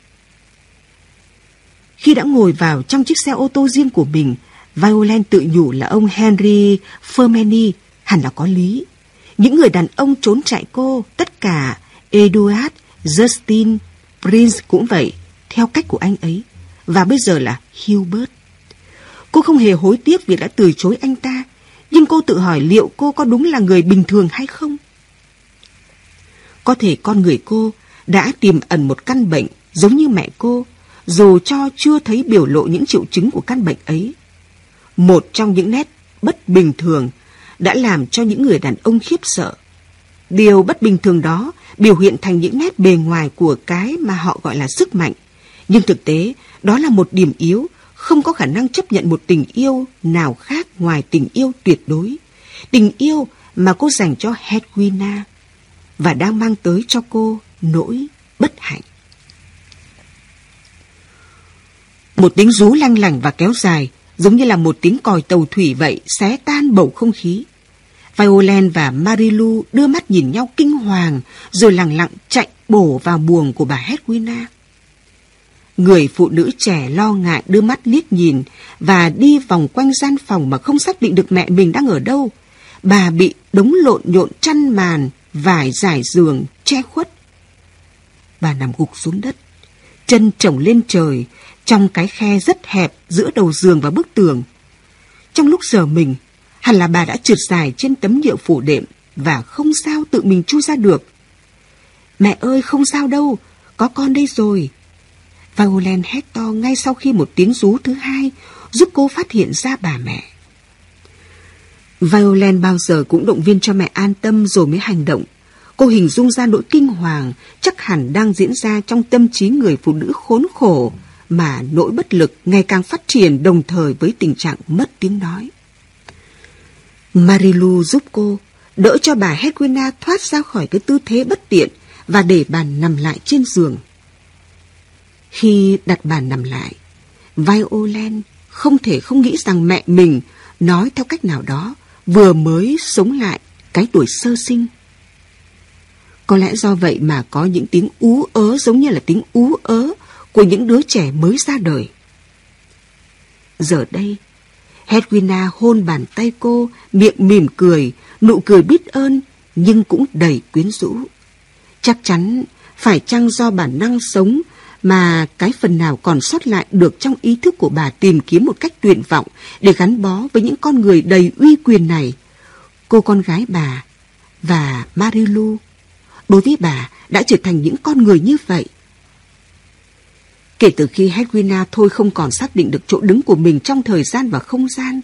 Khi đã ngồi vào trong chiếc xe ô tô riêng của mình, Violent tự nhủ là ông Henry Fermeni hẳn là có lý. Những người đàn ông trốn chạy cô, tất cả Eduard, Justin, Prince cũng vậy, theo cách của anh ấy. Và bây giờ là Hubert. Cô không hề hối tiếc vì đã từ chối anh ta, nhưng cô tự hỏi liệu cô có đúng là người bình thường hay không? Có thể con người cô đã tiềm ẩn một căn bệnh giống như mẹ cô, dù cho chưa thấy biểu lộ những triệu chứng của căn bệnh ấy. Một trong những nét bất bình thường đã làm cho những người đàn ông khiếp sợ. Điều bất bình thường đó biểu hiện thành những nét bề ngoài của cái mà họ gọi là sức mạnh. Nhưng thực tế, đó là một điểm yếu, không có khả năng chấp nhận một tình yêu nào khác ngoài tình yêu tuyệt đối. Tình yêu mà cô dành cho Hedwina và đang mang tới cho cô nỗi bất hạnh. Một tiếng rú lăng lẳng và kéo dài, giống như là một tiếng còi tàu thủy vậy, xé tan bầu không khí. Violen và Marilu đưa mắt nhìn nhau kinh hoàng, rồi lặng lặng chạy bổ vào buồng của bà Hedwina. Người phụ nữ trẻ lo ngại đưa mắt liếc nhìn và đi vòng quanh gian phòng mà không xác định được mẹ mình đang ở đâu. Bà bị đống lộn nhộn chăn màn, vải giải giường, che khuất. Bà nằm gục xuống đất, chân trồng lên trời, trong cái khe rất hẹp giữa đầu giường và bức tường. Trong lúc giờ mình, hẳn là bà đã trượt dài trên tấm nhựa phủ đệm và không sao tự mình chui ra được. Mẹ ơi, không sao đâu, có con đây rồi. Violent hét to ngay sau khi một tiếng rú thứ hai giúp cô phát hiện ra bà mẹ. Violent bao giờ cũng động viên cho mẹ an tâm rồi mới hành động. Cô hình dung ra nỗi kinh hoàng chắc hẳn đang diễn ra trong tâm trí người phụ nữ khốn khổ mà nỗi bất lực ngày càng phát triển đồng thời với tình trạng mất tiếng nói. Marilu giúp cô đỡ cho bà Hedwina thoát ra khỏi cái tư thế bất tiện và để bà nằm lại trên giường. Khi đặt bà nằm lại, Violen không thể không nghĩ rằng mẹ mình nói theo cách nào đó vừa mới sống lại cái tuổi sơ sinh. Có lẽ do vậy mà có những tiếng ú ớ giống như là tiếng ú ớ của những đứa trẻ mới ra đời. Giờ đây, Hedwina hôn bàn tay cô, miệng mỉm cười, nụ cười biết ơn nhưng cũng đầy quyến rũ. Chắc chắn phải chăng do bản năng sống mà cái phần nào còn sót lại được trong ý thức của bà tìm kiếm một cách tuyệt vọng để gắn bó với những con người đầy uy quyền này. Cô con gái bà và Marilu đối với bà đã trở thành những con người như vậy. Kể từ khi Hedwina thôi không còn xác định được chỗ đứng của mình trong thời gian và không gian,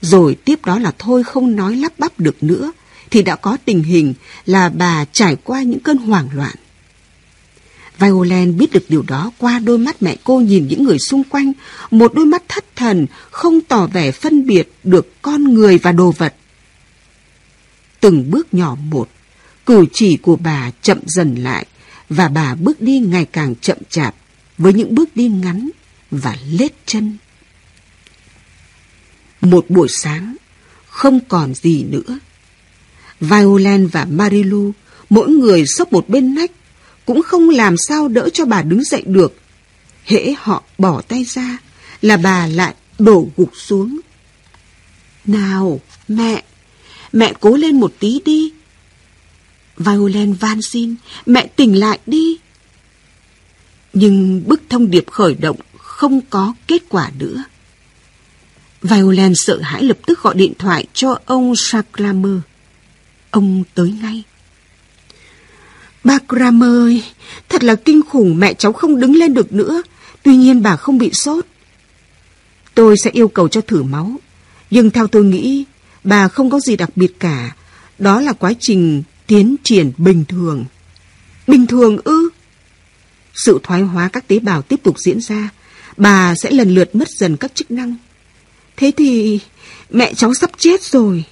rồi tiếp đó là thôi không nói lắp bắp được nữa, thì đã có tình hình là bà trải qua những cơn hoảng loạn. Violent biết được điều đó qua đôi mắt mẹ cô nhìn những người xung quanh, một đôi mắt thất thần, không tỏ vẻ phân biệt được con người và đồ vật. Từng bước nhỏ một, cử chỉ của bà chậm dần lại, và bà bước đi ngày càng chậm chạp, với những bước đi ngắn và lết chân. Một buổi sáng, không còn gì nữa. Violen và Marilu, mỗi người sốc một bên nách, cũng không làm sao đỡ cho bà đứng dậy được. Hễ họ bỏ tay ra là bà lại đổ gục xuống. Nào, mẹ, mẹ cố lên một tí đi. Violen van xin, mẹ tỉnh lại đi. Nhưng bức thông điệp khởi động không có kết quả nữa. Violent sợ hãi lập tức gọi điện thoại cho ông Saklamer. Ông tới ngay. Bà Kramer ơi, thật là kinh khủng mẹ cháu không đứng lên được nữa. Tuy nhiên bà không bị sốt. Tôi sẽ yêu cầu cho thử máu. Nhưng theo tôi nghĩ, bà không có gì đặc biệt cả. Đó là quá trình tiến triển bình thường. Bình thường ư? Sự thoái hóa các tế bào tiếp tục diễn ra. Bà sẽ lần lượt mất dần các chức năng. Thế thì mẹ cháu sắp chết rồi.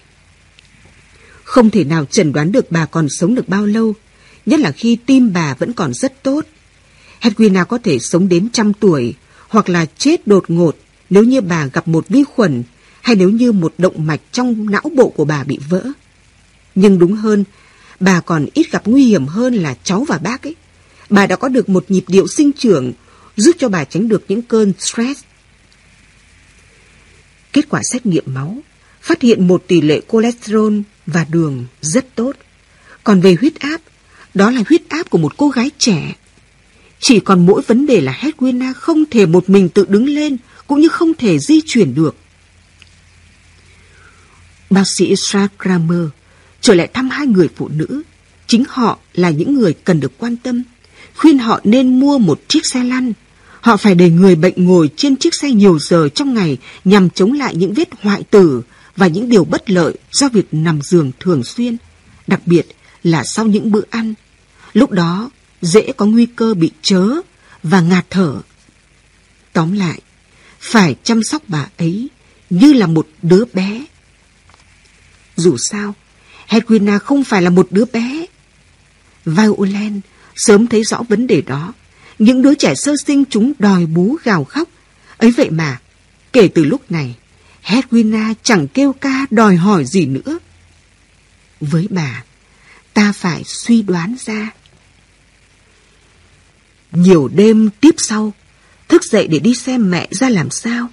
Không thể nào chẩn đoán được bà còn sống được bao lâu nhất là khi tim bà vẫn còn rất tốt. Hedwina có thể sống đến trăm tuổi, hoặc là chết đột ngột nếu như bà gặp một vi khuẩn hay nếu như một động mạch trong não bộ của bà bị vỡ. Nhưng đúng hơn, bà còn ít gặp nguy hiểm hơn là cháu và bác ấy. Bà đã có được một nhịp điệu sinh trưởng giúp cho bà tránh được những cơn stress. Kết quả xét nghiệm máu phát hiện một tỷ lệ cholesterol và đường rất tốt. Còn về huyết áp, đó là huyết áp của một cô gái trẻ. Chỉ còn mỗi vấn đề là Hedwina không thể một mình tự đứng lên, cũng như không thể di chuyển được. Bác sĩ Sarah Kramer trở lại thăm hai người phụ nữ. Chính họ là những người cần được quan tâm. Khuyên họ nên mua một chiếc xe lăn. Họ phải để người bệnh ngồi trên chiếc xe nhiều giờ trong ngày nhằm chống lại những vết hoại tử và những điều bất lợi do việc nằm giường thường xuyên. Đặc biệt là sau những bữa ăn Lúc đó dễ có nguy cơ bị chớ và ngạt thở. Tóm lại, phải chăm sóc bà ấy như là một đứa bé. Dù sao, Hedwina không phải là một đứa bé. Violent sớm thấy rõ vấn đề đó. Những đứa trẻ sơ sinh chúng đòi bú gào khóc. Ấy vậy mà, kể từ lúc này, Hedwina chẳng kêu ca đòi hỏi gì nữa. Với bà, ta phải suy đoán ra. Nhiều đêm tiếp sau, thức dậy để đi xem mẹ ra làm sao.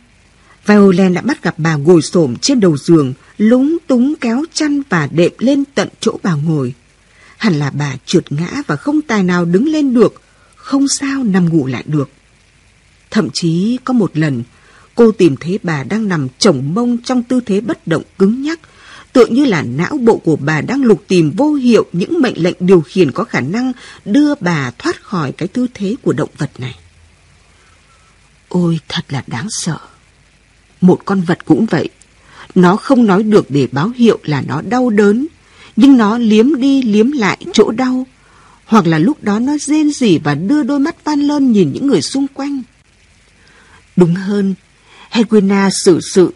Violet đã bắt gặp bà ngồi xổm trên đầu giường, lúng túng kéo chăn và đệm lên tận chỗ bà ngồi. Hẳn là bà trượt ngã và không tài nào đứng lên được, không sao nằm ngủ lại được. Thậm chí có một lần, cô tìm thấy bà đang nằm chồng mông trong tư thế bất động cứng nhắc, tựa như là não bộ của bà đang lục tìm vô hiệu những mệnh lệnh điều khiển có khả năng đưa bà thoát khỏi cái tư thế của động vật này. Ôi thật là đáng sợ. Một con vật cũng vậy. Nó không nói được để báo hiệu là nó đau đớn, nhưng nó liếm đi liếm lại chỗ đau. Hoặc là lúc đó nó rên rỉ và đưa đôi mắt van lơn nhìn những người xung quanh. Đúng hơn, Hedwina xử sự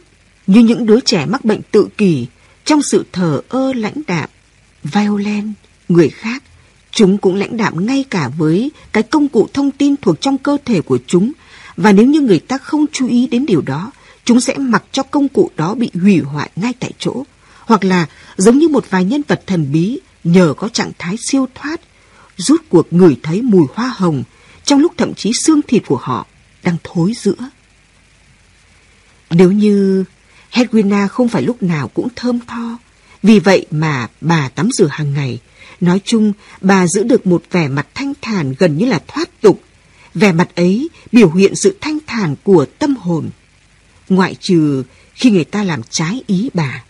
như những đứa trẻ mắc bệnh tự kỷ trong sự thờ ơ lãnh đạm. Violent, người khác, chúng cũng lãnh đạm ngay cả với cái công cụ thông tin thuộc trong cơ thể của chúng. Và nếu như người ta không chú ý đến điều đó, chúng sẽ mặc cho công cụ đó bị hủy hoại ngay tại chỗ. Hoặc là giống như một vài nhân vật thần bí nhờ có trạng thái siêu thoát, rút cuộc ngửi thấy mùi hoa hồng trong lúc thậm chí xương thịt của họ đang thối giữa. Nếu như Hedwina không phải lúc nào cũng thơm tho, vì vậy mà bà tắm rửa hàng ngày. Nói chung, bà giữ được một vẻ mặt thanh thản gần như là thoát tục. Vẻ mặt ấy biểu hiện sự thanh thản của tâm hồn ngoại trừ khi người ta làm trái ý bà.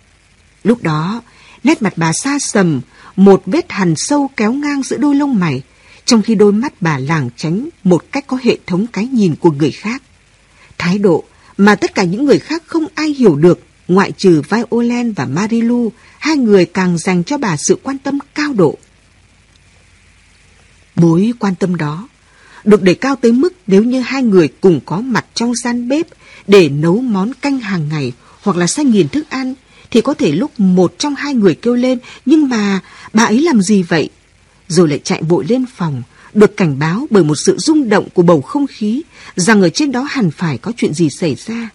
Lúc đó, nét mặt bà xa sầm, một vết hằn sâu kéo ngang giữa đôi lông mày, trong khi đôi mắt bà làng tránh một cách có hệ thống cái nhìn của người khác. Thái độ mà tất cả những người khác không ai hiểu được, ngoại trừ Violent và Marilu, hai người càng dành cho bà sự quan tâm cao độ. Mối quan tâm đó được đề cao tới mức nếu như hai người cùng có mặt trong gian bếp để nấu món canh hàng ngày hoặc là sang nghiền thức ăn thì có thể lúc một trong hai người kêu lên nhưng mà bà ấy làm gì vậy? Rồi lại chạy vội lên phòng, được cảnh báo bởi một sự rung động của bầu không khí rằng ở trên đó hẳn phải có chuyện gì xảy ra.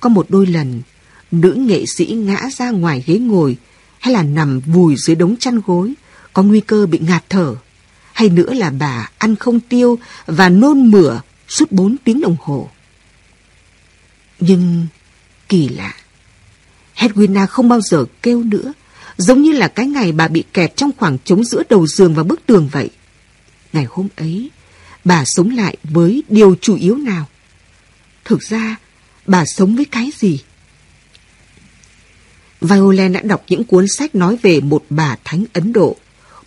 Có một đôi lần, nữ nghệ sĩ ngã ra ngoài ghế ngồi hay là nằm vùi dưới đống chăn gối, có nguy cơ bị ngạt thở. Hay nữa là bà ăn không tiêu và nôn mửa suốt bốn tiếng đồng hồ. Nhưng kỳ lạ, Hedwina không bao giờ kêu nữa, giống như là cái ngày bà bị kẹt trong khoảng trống giữa đầu giường và bức tường vậy. Ngày hôm ấy, bà sống lại với điều chủ yếu nào? Thực ra, bà sống với cái gì? Violet đã đọc những cuốn sách nói về một bà thánh Ấn Độ,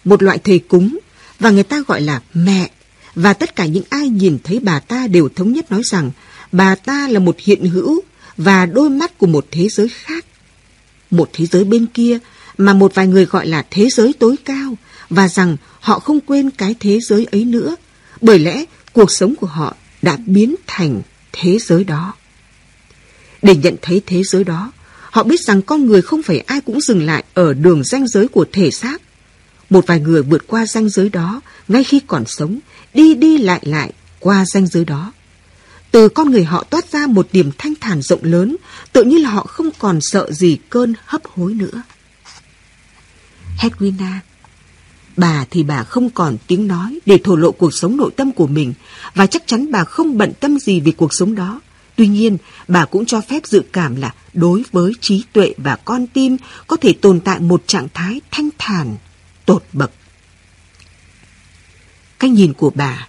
một loại thầy cúng, và người ta gọi là mẹ. Và tất cả những ai nhìn thấy bà ta đều thống nhất nói rằng bà ta là một hiện hữu và đôi mắt của một thế giới khác. Một thế giới bên kia mà một vài người gọi là thế giới tối cao và rằng họ không quên cái thế giới ấy nữa bởi lẽ cuộc sống của họ đã biến thành thế giới đó. Để nhận thấy thế giới đó, họ biết rằng con người không phải ai cũng dừng lại ở đường ranh giới của thể xác. Một vài người vượt qua ranh giới đó ngay khi còn sống, đi đi lại lại qua ranh giới đó. Từ con người họ toát ra một điểm thanh thản rộng lớn, tự như là họ không còn sợ gì cơn hấp hối nữa. Hedwina Bà thì bà không còn tiếng nói để thổ lộ cuộc sống nội tâm của mình và chắc chắn bà không bận tâm gì về cuộc sống đó. Tuy nhiên, bà cũng cho phép dự cảm là đối với trí tuệ và con tim có thể tồn tại một trạng thái thanh thản, tột bậc. Cái nhìn của bà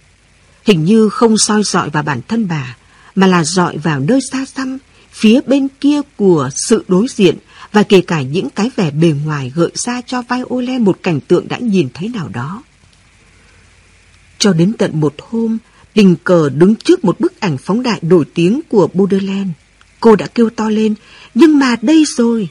hình như không soi dọi vào bản thân bà, mà là dọi vào nơi xa xăm, phía bên kia của sự đối diện và kể cả những cái vẻ bề ngoài gợi ra cho Violet một cảnh tượng đã nhìn thấy nào đó. Cho đến tận một hôm, tình cờ đứng trước một bức ảnh phóng đại nổi tiếng của Baudelaire, cô đã kêu to lên, nhưng mà đây rồi.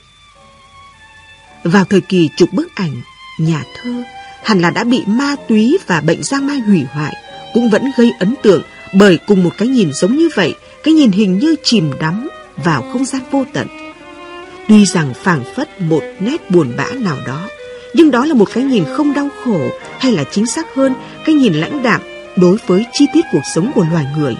Vào thời kỳ chụp bức ảnh, nhà thơ hẳn là đã bị ma túy và bệnh giang mai hủy hoại, cũng vẫn gây ấn tượng bởi cùng một cái nhìn giống như vậy, cái nhìn hình như chìm đắm vào không gian vô tận. Tuy rằng phảng phất một nét buồn bã nào đó, nhưng đó là một cái nhìn không đau khổ hay là chính xác hơn cái nhìn lãnh đạm đối với chi tiết cuộc sống của loài người.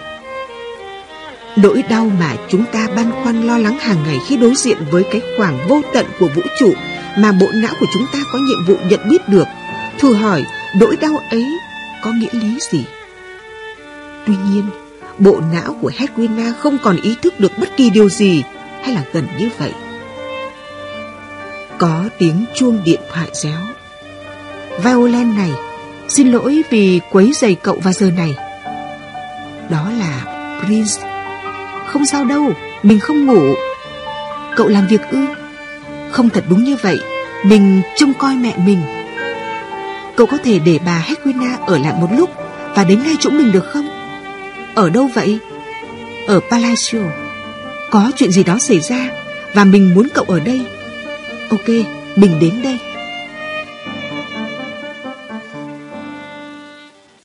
Nỗi đau mà chúng ta băn khoăn lo lắng hàng ngày khi đối diện với cái khoảng vô tận của vũ trụ mà bộ não của chúng ta có nhiệm vụ nhận biết được. Thử hỏi, nỗi đau ấy có nghĩa lý gì? Tuy nhiên, bộ não của Hedwina không còn ý thức được bất kỳ điều gì hay là gần như vậy. Có tiếng chuông điện thoại réo. Violin này, xin lỗi vì quấy giày cậu vào giờ này. Đó là Prince. Không sao đâu, mình không ngủ. Cậu làm việc ư? Không thật đúng như vậy, mình trông coi mẹ mình. Cậu có thể để bà Hedwina ở lại một lúc và đến ngay chỗ mình được không? Ở đâu vậy? Ở Palacio. Có chuyện gì đó xảy ra và mình muốn cậu ở đây. Ok, mình đến đây.